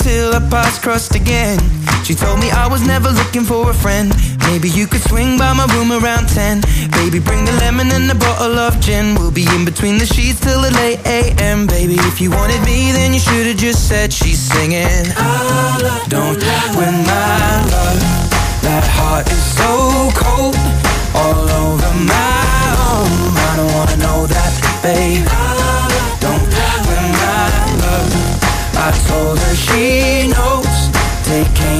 S58: until our paths crossed again. She told me I was never looking for a friend. Maybe you could swing by my room around 10. Baby, bring the lemon and a bottle of gin. We'll be in between the sheets till the late AM. Baby, if you wanted me, then you should have just said she's singing. Don't when my love, that heart is so cold. All over my own. I don't wanna know that, babe. Don't when my love. I told her she. Take aim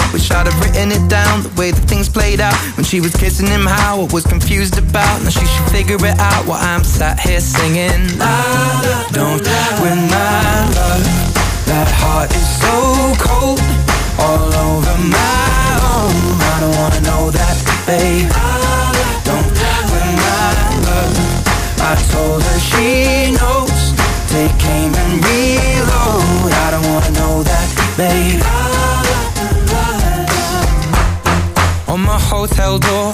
S58: Wish I'd have written it down, the way that things played out. When she was kissing him, how I was confused about. Now she should figure it out while I'm sat here singing. La, la, don't win my love. That heart is so cold, all over my own. I don't wanna know that, babe. Don't win my love. I told her she knows. Take aim and reload. I don't wanna know that, babe. My hotel door,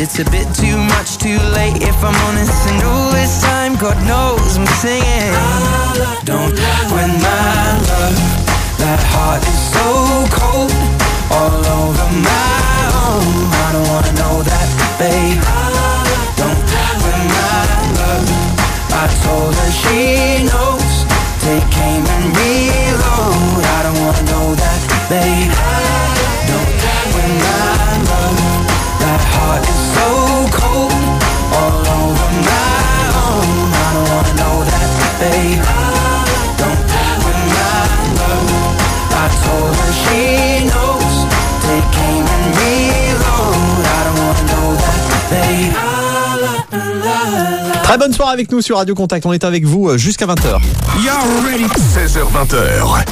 S58: it's a bit too much, too late if I'm honest. And all this time, God knows I'm singing. Don't win my love, that heart is so cold, all over my own. I don't wanna know that, babe. Don't win my love. I told her she knows. Take aim and reload. I don't wanna know that, babe.
S1: Très bonne soirée avec nous sur Radio Contact. On est avec vous euh, jusqu'à 20h.
S9: 16h20h.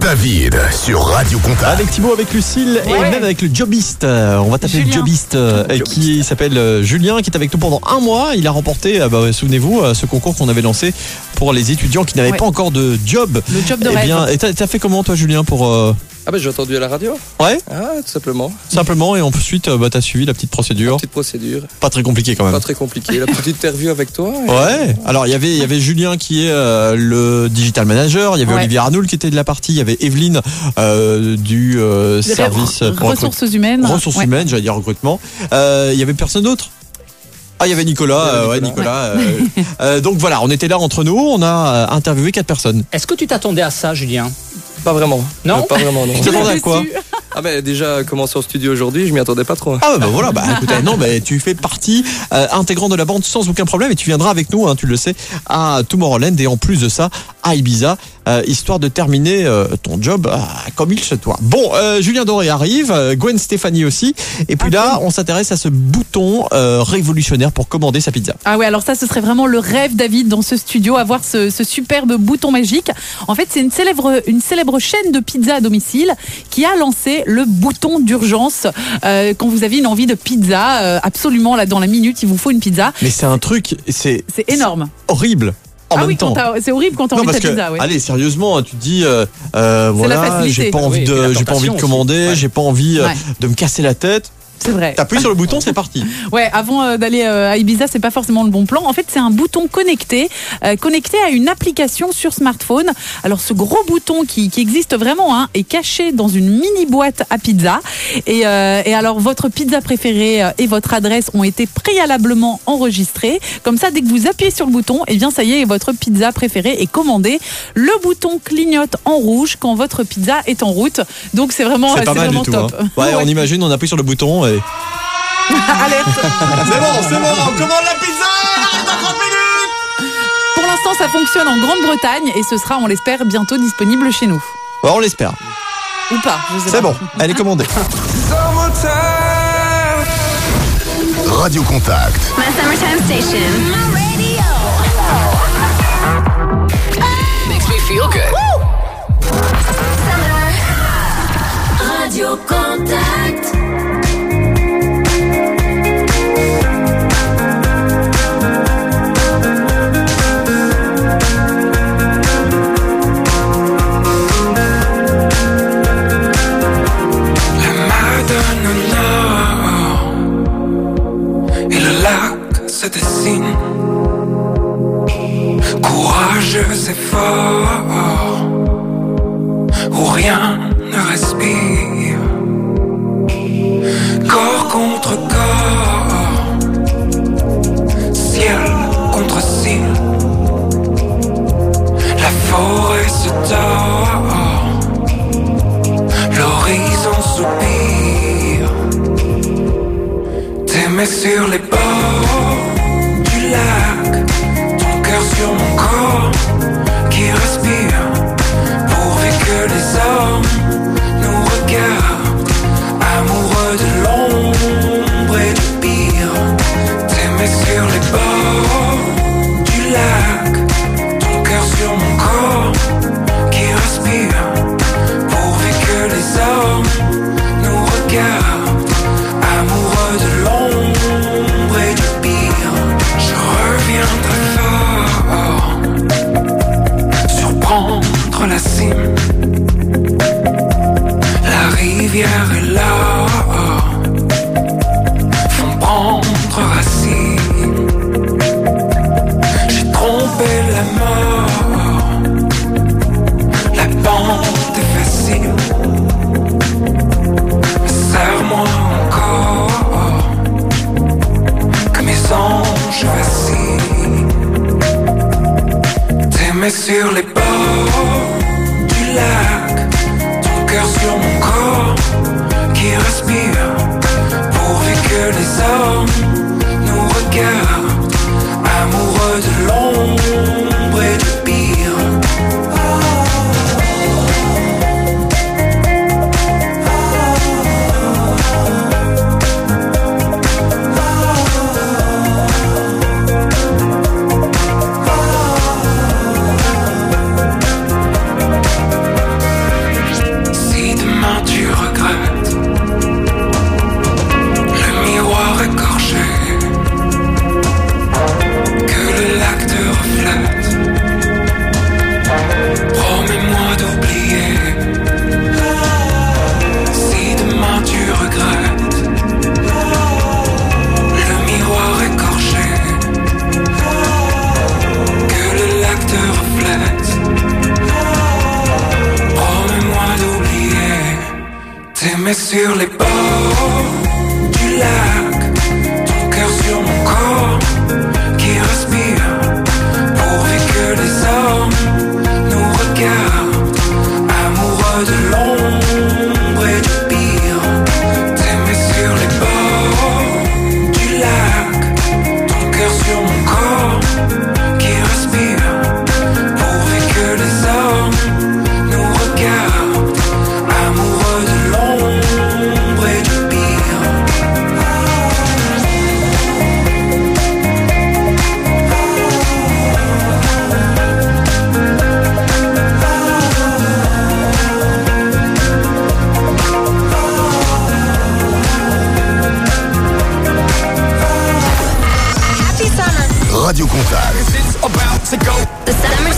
S9: David sur Radio Contact.
S1: Avec Thibaut, avec Lucille et
S99: Ouais.
S1: même avec le jobiste. Euh, On va taper le jobiste euh, qui s'appelle Julien, qui est avec nous pendant un mois. Il a remporté, euh, bah, souvenez-vous, euh, ce concours qu'on avait lancé pour les étudiants qui n'avaient
S5: Ouais.
S1: pas encore de job.
S5: Le job de
S1: Eh
S5: rêve.
S1: bien, et t'as t'as fait comment toi, Julien, pour euh,
S101: Ah bah j'ai entendu à la radio.
S1: Ouais.
S101: Ah tout simplement.
S1: Simplement, et ensuite, euh, bah, t'as suivi la petite procédure.
S101: Petite procédure.
S1: Pas très compliqué quand même.
S101: Pas très compliqué. La petite interview avec toi. et-
S1: Ouais. Alors il y avait il y avait Julien qui est euh, le digital manager, il y avait
S5: Ouais.
S1: Olivier Arnoul qui était de la partie, il y avait Evelyne euh, du euh, service recrut-
S5: ressources humaines.
S1: ressources
S5: Ouais.
S1: humaines, j'allais dire recrutement. Euh, il y avait personne d'autre. Ah, il y avait Nicolas,
S101: Il y avait
S1: euh, ouais,
S101: Nicolas.
S1: Nicolas. euh, euh, donc voilà, on était là entre nous, on a euh, interviewé quatre personnes.
S102: Est-ce que tu t'attendais à ça, Julien?
S101: Pas vraiment.
S102: Non
S101: Euh, Pas vraiment non.
S1: Tu t'attendais à quoi?
S101: Ah mais déjà commencer en studio aujourd'hui, je m'y attendais pas trop.
S1: Ah bah voilà, bah écoutez, non, bah, tu fais partie euh, intégrante de la bande sans aucun problème et tu viendras avec nous, hein, tu le sais, à Tomorrowland et en plus de ça à Ibiza, euh, histoire de terminer euh, ton job euh, comme il se doit. Bon, Julien Doré arrive, Gwen Stéphanie aussi, et puis là, on s'intéresse à ce bouton révolutionnaire pour commander sa pizza.
S5: Ah ouais, alors ça, ce serait vraiment le rêve, David, dans ce studio, avoir ce, ce superbe bouton magique. En fait, c'est une célèbre, une célèbre chaîne de pizza à domicile qui a lancé le bouton d'urgence. Quand vous avez une envie de pizza, absolument, là, dans la minute, il vous faut une pizza.
S1: Mais c'est un truc, c'est
S5: C'est énorme.
S1: horrible. En
S5: ah
S1: même
S5: oui,
S1: temps.
S5: c'est horrible quand t'as envie de ta
S1: que,
S5: pizza. Ouais.
S1: allez, sérieusement, tu te dis, euh, euh, voilà, j'ai pas envie
S102: Oui,
S1: de, j'ai pas envie de
S102: tentation
S1: commander, j'ai pas envie euh,
S5: Ouais.
S1: de me casser la tête.
S5: C'est vrai.
S1: T'appuies sur le bouton, c'est parti.
S5: Ouais, avant euh, d'aller euh, à Ibiza, c'est pas forcément le bon plan. En fait, c'est un bouton connecté, euh, connecté à une application sur smartphone. Alors, ce gros bouton qui, qui existe vraiment hein, est caché dans une mini boîte à pizza. Et, et alors, votre pizza préférée et votre adresse ont été préalablement enregistrés. Comme ça, dès que vous appuyez sur le bouton, et bien ça y est, votre pizza préférée est commandée. Le bouton clignote en rouge quand votre pizza est en route. Donc, c'est vraiment,
S1: C'est
S5: vraiment
S1: tout.
S5: top.
S1: hein. Ouais, on imagine, on appuie sur le bouton et.
S5: Alerte.
S1: c'est bon, c'est bon, on commande la pizza dans 30 minutes
S5: Pour l'instant, ça fonctionne en Grande-Bretagne et ce sera, on l'espère, bientôt disponible chez nous.
S1: On l'espère.
S5: Ou pas, je sais
S1: C'est bon, elle est commandée.
S9: Radio Contact.
S84: My summertime station.
S103: Makes me feel good. for?
S104: se dessine. Courageux et où rien ne respire. Corps contre corps, ciel contre ciel. La forêt se tord, l'horizon soupire. T'aimer sur les bords ton cœur sur mon corps qui respire, pourvu que les hommes sur les bords du lac, ton cœur sur mon corps qui respire, pourvu que les hommes nous regardent, amoureux de l'ombre. mets sur les
S84: pas.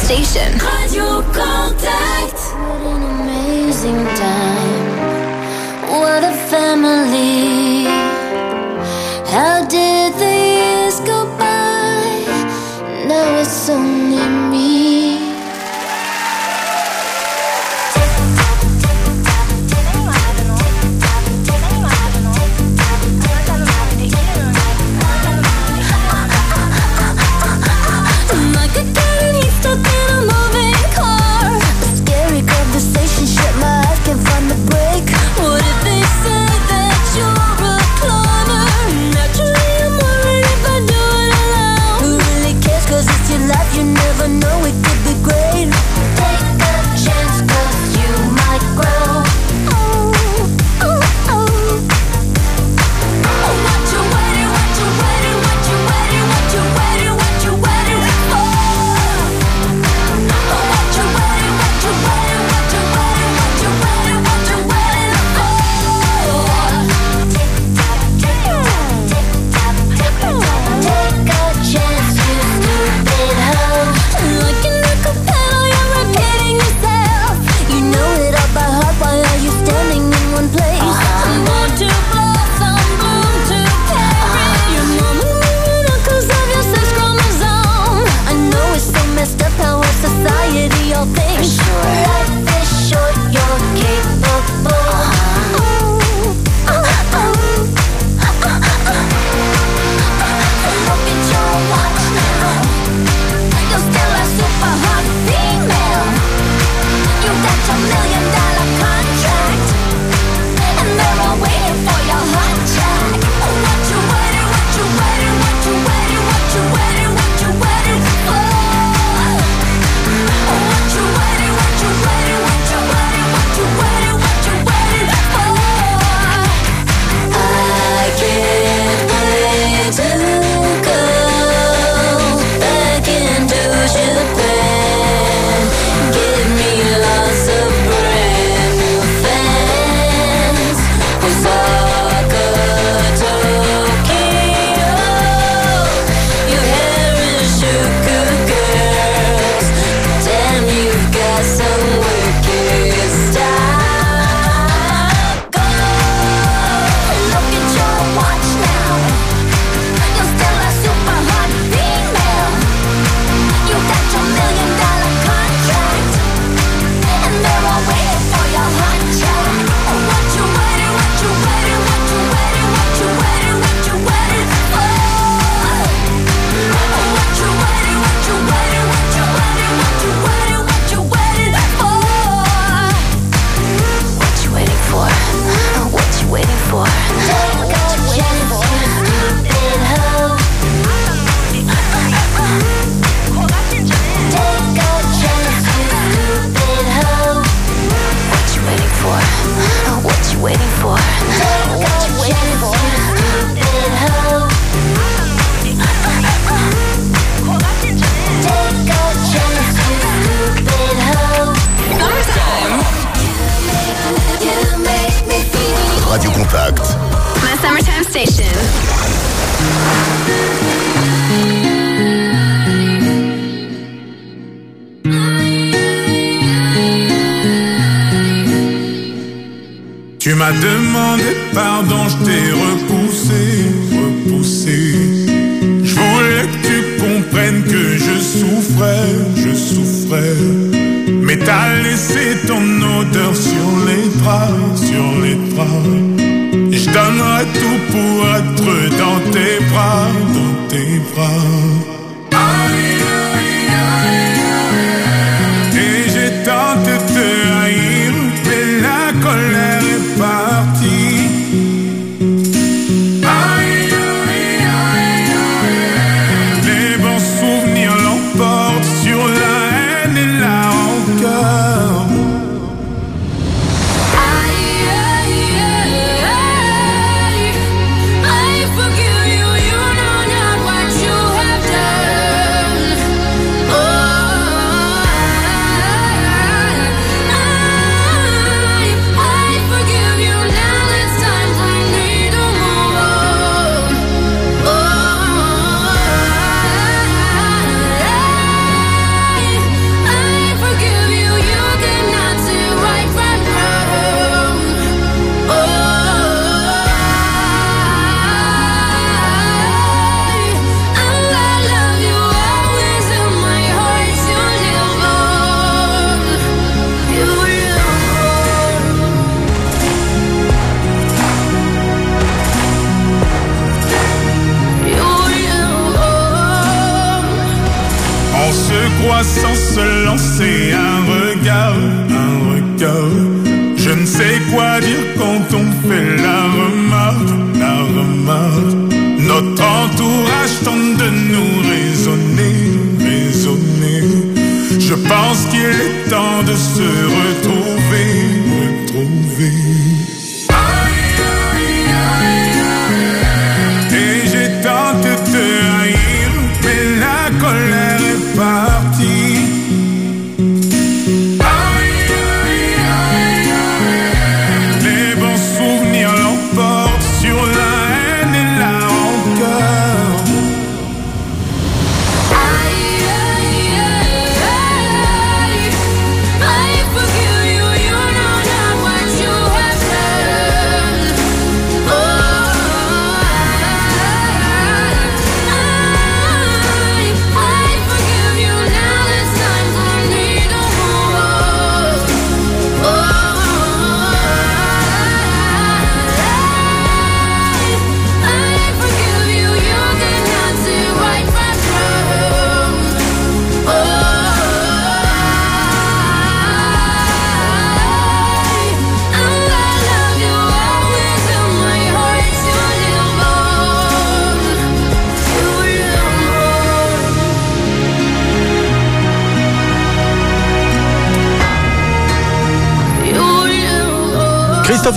S84: station.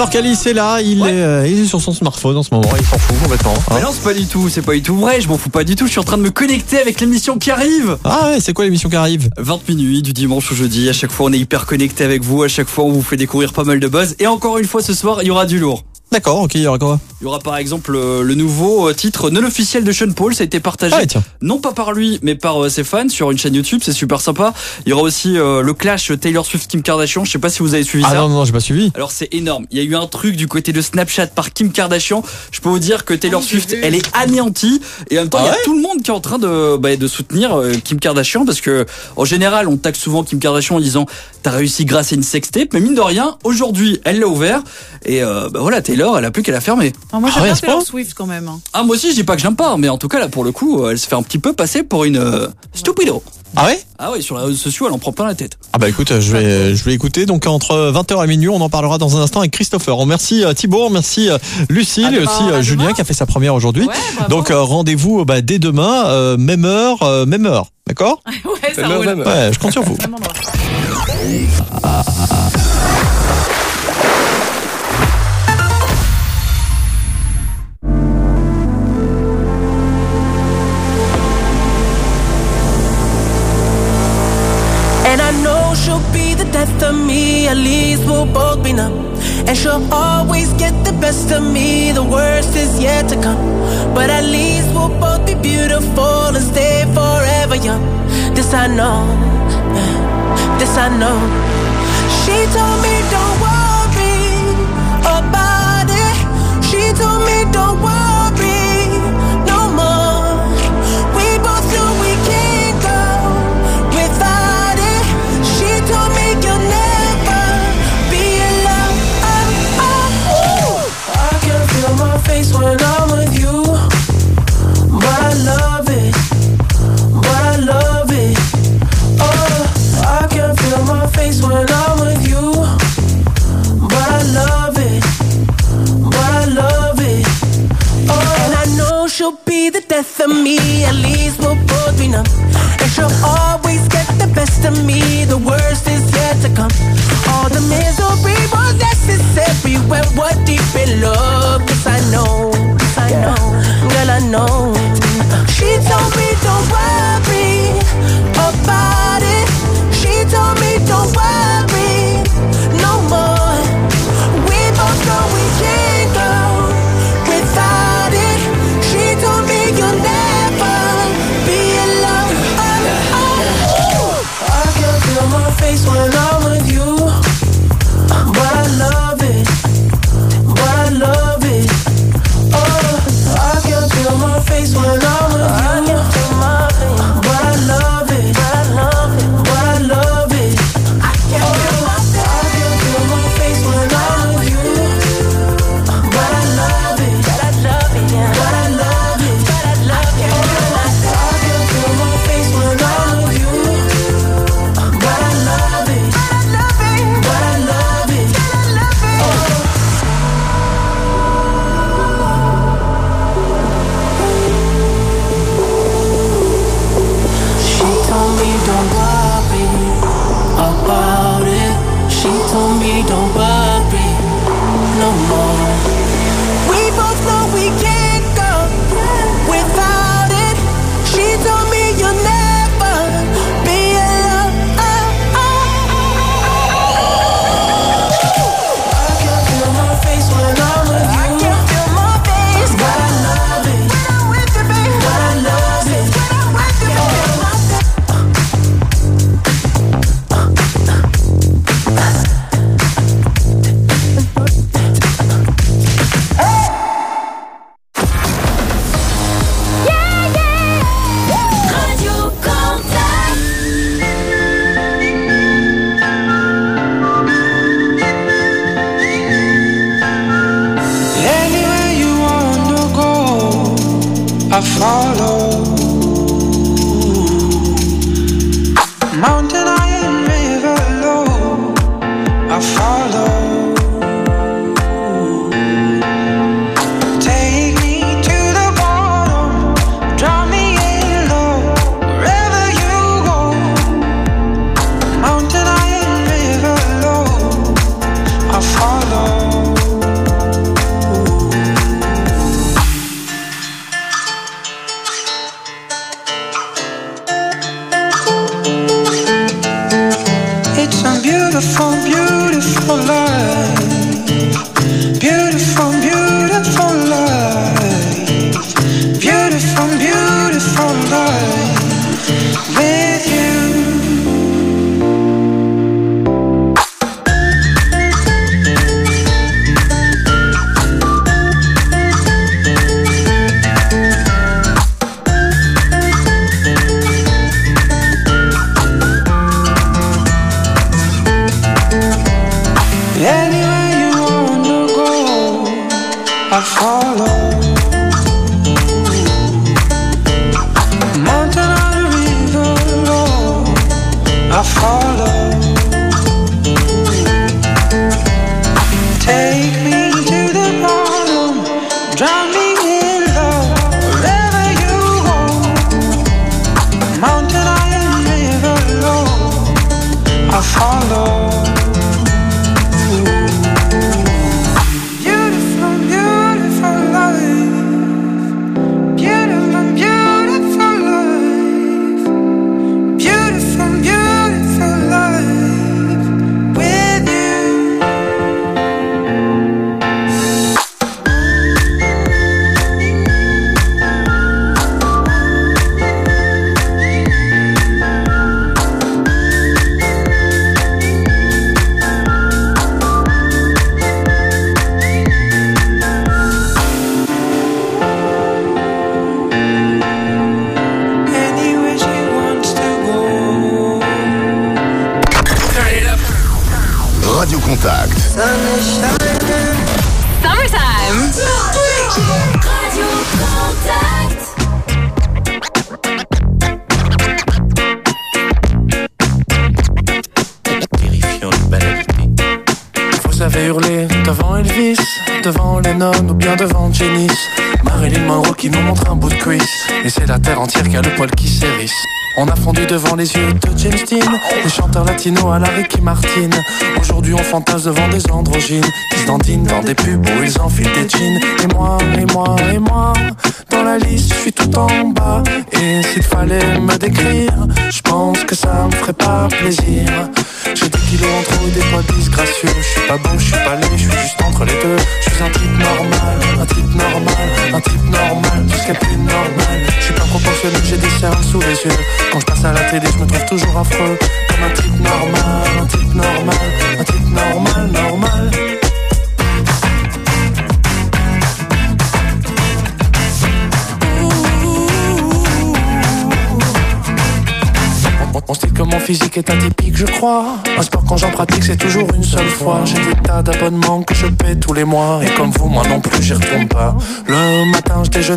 S1: Christopher Callis est là, il, est, euh, il est sur son smartphone en ce moment, il s'en fout complètement. hein.
S105: Mais non, c'est pas du tout, c'est pas du tout vrai, je m'en fous pas du tout, je suis en train de me connecter avec l'émission qui arrive.
S1: Ah ouais, c'est quoi l'émission qui arrive?
S105: 20 minuit du dimanche au jeudi, à chaque fois on est hyper connecté avec vous, à chaque fois on vous fait découvrir pas mal de buzz. Et encore une fois ce soir, il y aura du lourd.
S1: D'accord, ok, il y aura quoi?
S105: Il y aura par exemple euh, le nouveau euh, titre non officiel de Sean Paul, ça a été partagé
S1: Ah, tiens.
S105: non pas par lui mais par euh, ses fans sur une chaîne YouTube, c'est super sympa. Il y aura aussi le clash Taylor Swift Kim Kardashian, je sais pas si vous avez suivi
S1: Ah
S105: ça.
S1: non, non, j'ai pas suivi.
S105: Alors c'est énorme. Il y a eu un truc du côté de Snapchat par Kim Kardashian. Je peux vous dire que Taylor Swift, elle est anéantie et en même temps
S1: Ah
S105: il y a
S1: ouais
S105: tout le monde qui est en train de bah, de soutenir Kim Kardashian parce que en général on taxe souvent Kim Kardashian en disant t'as réussi grâce à une sextape, mais mine de rien aujourd'hui elle l'a ouvert et euh, bah voilà Taylor elle a plus qu'à la fermer.
S5: Ah, moi,
S105: Ah
S5: j'aime
S105: à
S5: bien Taylor Swift quand même. hein.
S105: Ah moi aussi je dis pas que j'aime pas, mais en tout cas là pour le coup elle se fait un petit peu passer pour une euh, stupido.
S1: Ah ouais?
S105: Ah ouais sur les réseaux sociaux elle en prend plein la tête.
S1: Ah bah écoute, je vais, je vais écouter. Donc entre 20h et minuit, on en parlera dans un instant avec Christopher. On remercie euh, Thibaut, on remercie euh, Lucille et aussi euh,
S5: à
S1: Julien
S5: demain.
S1: qui a fait sa première aujourd'hui.
S5: Ouais.
S1: Donc euh, rendez-vous bah, dès demain, euh, même heure, euh, même heure. D'accord?
S5: Ouais, ça
S101: Même heure, même heure.
S1: Ouais, je compte sur vous.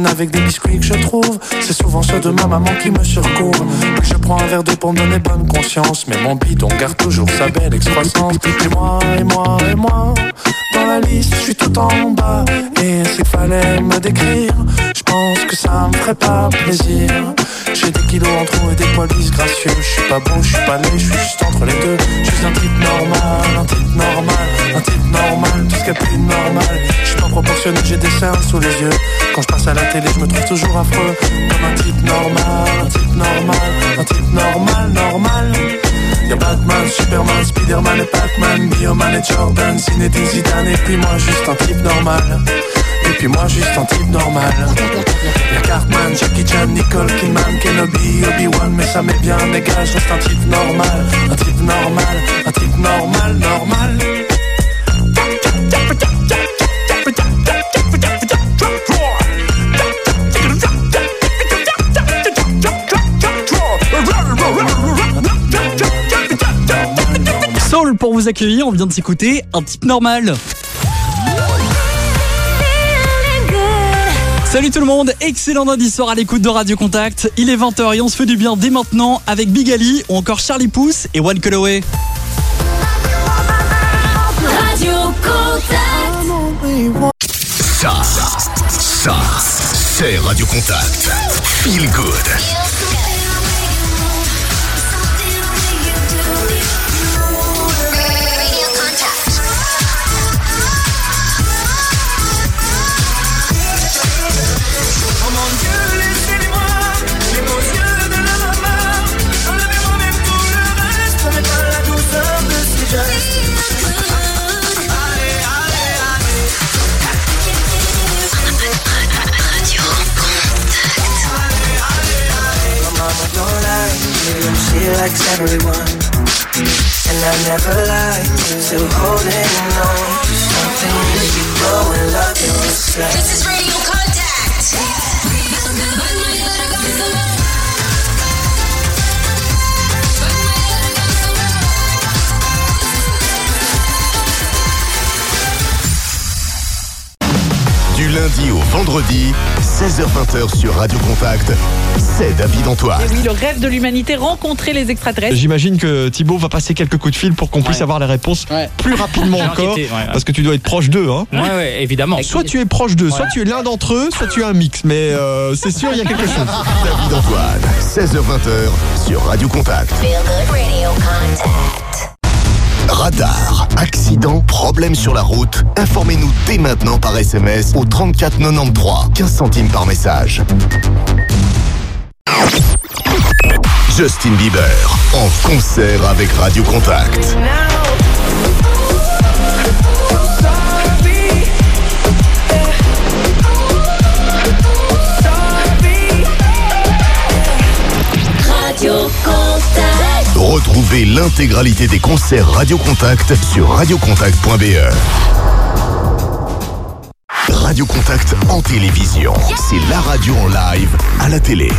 S106: Avec des biscuits que je trouve. C'est souvent ceux de ma maman qui me surcourent. Je prends un verre d'eau pour me donner bonne conscience. Mais mon bidon garde toujours sa belle excroissance. Et moi, et moi, et moi. Dans la liste, je suis tout en bas. Et s'il fallait me décrire, je pense que ça me ferait pas plaisir. J'ai des kilos en trop et des poils disgracieux. Je suis pas beau, je suis pas laid, je suis juste entre les deux. Je suis un type normal, un type normal, un type normal, tout ce qui est plus normal. Je suis pas proportionné, j'ai des cernes sous les yeux. Quand je passe à la télé, je me trouve toujours affreux. Comme un type normal, un type normal, un type normal, normal. Y'a Batman, Superman, Spiderman et Pac-Man, Bioman et Jordan, Zinedine Zidane et puis moi juste un type normal. Et puis moi juste un type normal. Y'a Cartman, Jackie Chan, Nicole Kidman, Kenobi, Obi-Wan, mais ça m'est bien égal, je reste un type normal, un type normal, un type normal, normal.
S105: Soul pour vous accueillir, on vient de s'écouter un type normal. Salut tout le monde, excellent lundi soir à l'écoute de Radio Contact. Il est 20h et on se fait du bien dès maintenant avec Big Ali ou encore Charlie Pouce et One Call Away.
S50: Radio Contact.
S9: Ça, ça, c'est Radio Contact. Feel good.
S58: Likes everyone. And I never lie, still holding on to something. You go and love yourself.
S50: This is Radio Contact.
S9: Du lundi au vendredi, 16h20 sur Radio Contact, c'est David Antoine.
S5: Et oui, le rêve de l'humanité, rencontrer les extraterrestres.
S1: J'imagine que Thibaut va passer quelques coups de fil pour qu'on puisse avoir les réponses plus rapidement encore.
S102: enquêter, ouais, ouais.
S1: Parce que tu dois être proche d'eux. Hein.
S102: Ouais, ouais, évidemment.
S1: Soit tu es proche d'eux, soit tu es l'un d'entre eux, soit tu es un mix. Mais euh, c'est sûr, il y a quelque chose.
S9: David Antoine, 16h20 sur Radio Contact.
S50: Feel good radio contact.
S9: Radar, accident, problème sur la route. Informez-nous dès maintenant par SMS au 34 93, 15 centimes par message. Justin Bieber en concert avec Radio Contact. Retrouvez l'intégralité des concerts Radio Contact sur radiocontact.be. Radio Contact en télévision. C'est la radio en live à la télé.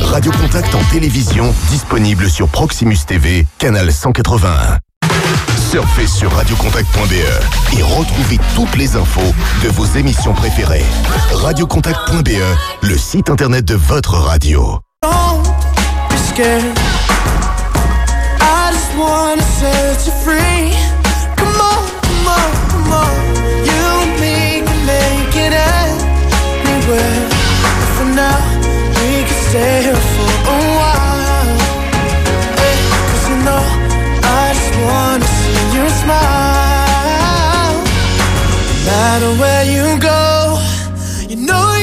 S9: Radio Contact en télévision, disponible sur Proximus TV, canal 181. Surfez sur radiocontact.be et retrouvez toutes les infos de vos émissions préférées. Radiocontact.be, le site internet de votre radio.
S14: Wanna set you free. Come on, come on, come on. You and me can make it anywhere. For now, we can stay here for a while. Hey, 'cause you know, I just wanna see you smile. No matter where you go, you know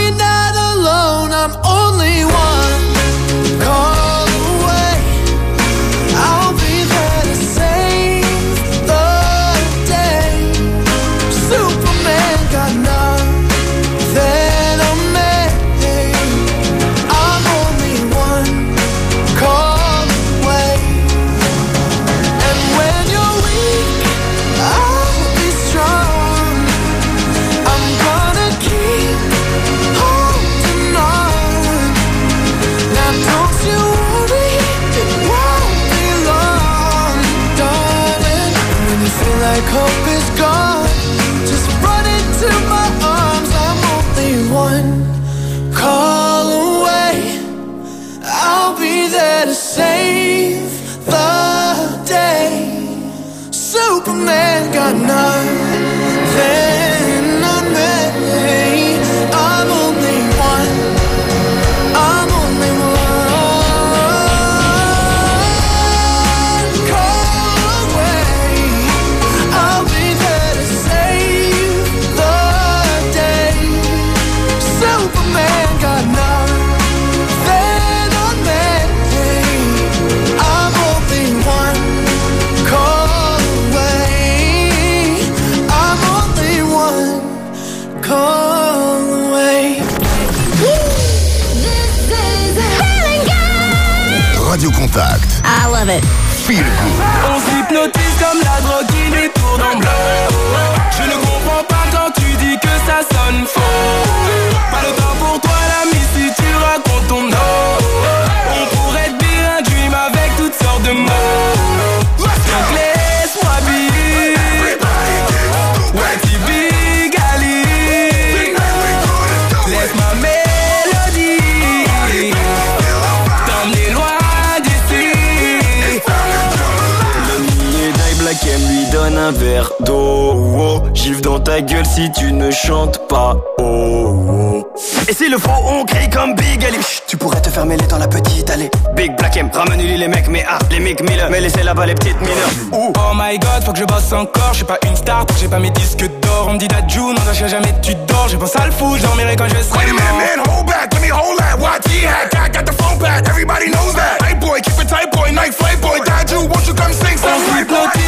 S107: verre d'eau. Oh, Gifle dans ta gueule si tu ne chantes pas. Oh, oh. Et s'il le faut, on crie comme Big Ali. Chut, tu pourrais te faire mêler dans la petite allée. Big Black M, ramène-lui les mecs, mais ah, les mecs Miller. Mais laissez là-bas les petites mineures.
S58: Oh my god, faut que je bosse encore. Je suis pas une star, j'ai pas mes disques d'or. On me dit Dajou, non, je jamais tu dors. J'ai pensé à le fou, je dormirai quand je serai
S108: Wait a minute, man, hold back, let me hold that. YT hack, I got the phone back, everybody knows that. Hey boy, keep it tight, boy, night flight, boy, Daju, won't you come sing
S58: On
S108: some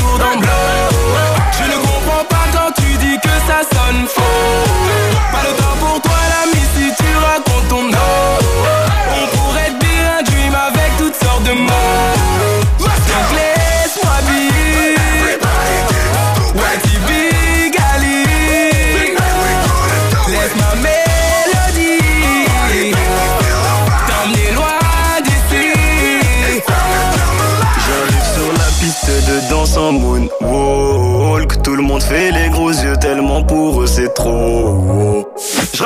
S58: en blanc Je ne comprends pas quand tu dis que ça sonne faux. Pas le temps pour toi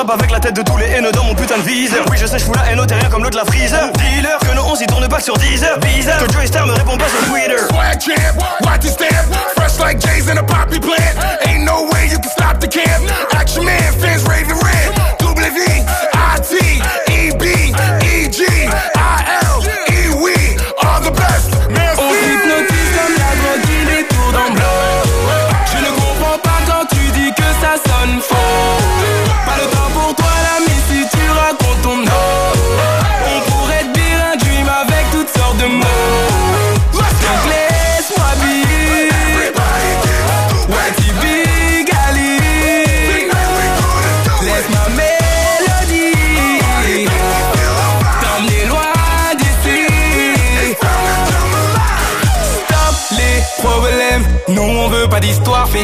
S58: Avec
S107: la tête de tous les haineux dans mon putain de viseur. Oui, je sais, je fous la haine terrien comme l'eau de la freezer. Dealer, que nos 11 y tourne pas sur 10 heures. Bizarre que me répond pas sur Twitter.
S108: Swag champ, watch it stamp, fresh like J's in a poppy plant. Ain't no way you can stop the camp. Action man, fans raving red. W I T E B E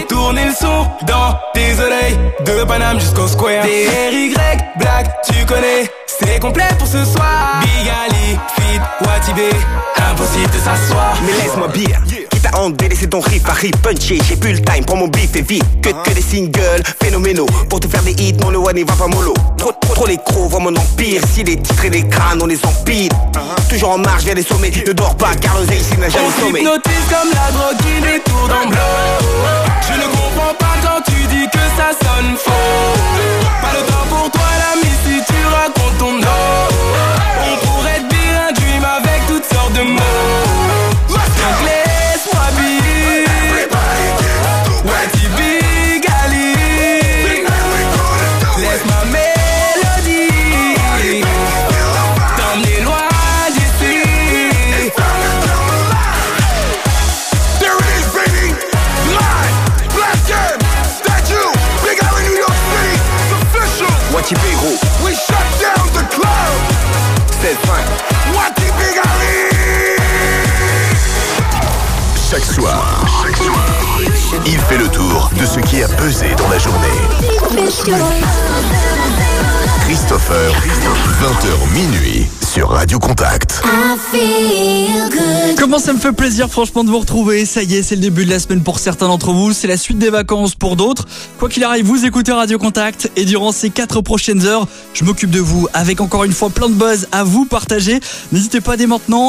S58: tourner
S108: le son dans tes oreilles. De Paname jusqu'au Square. Des RY, Black, tu connais C'est complet pour ce soir. Big Ali, Fit, Watibé Impossible de s'asseoir.
S107: Mais laisse-moi bien. Quitte à en délaisser ton riff à rip punché J'ai plus le time pour mon beef et vite Que, que des singles phénoménaux. Pour te faire des hits, non le one il va pas mollo. Trop, trop, trop les crocs voient mon empire. Si les titres et les crânes on les empile Toujours en marche vers les sommets. Ne dors pas car l'oseille ici n'a jamais
S108: On hypnotise comme la drogue qui détourne en bloc Je ne comprends pas quand tu dis que ça sonne faux. Pas le temps pour toi l'ami si tu racontes ton nom. On pourrait un dream avec toutes sortes de mots
S9: il fait le tour de ce qui a pesé dans la journée. Christopher, 20h minuit sur Radio Contact.
S105: Comment ça me fait plaisir franchement de vous retrouver. Ça y est, c'est le début de la semaine pour certains d'entre vous. C'est la suite des vacances pour d'autres. Quoi qu'il arrive, vous écoutez Radio Contact. Et durant ces quatre prochaines heures, je m'occupe de vous avec encore une fois plein de buzz à vous partager. N'hésitez pas dès maintenant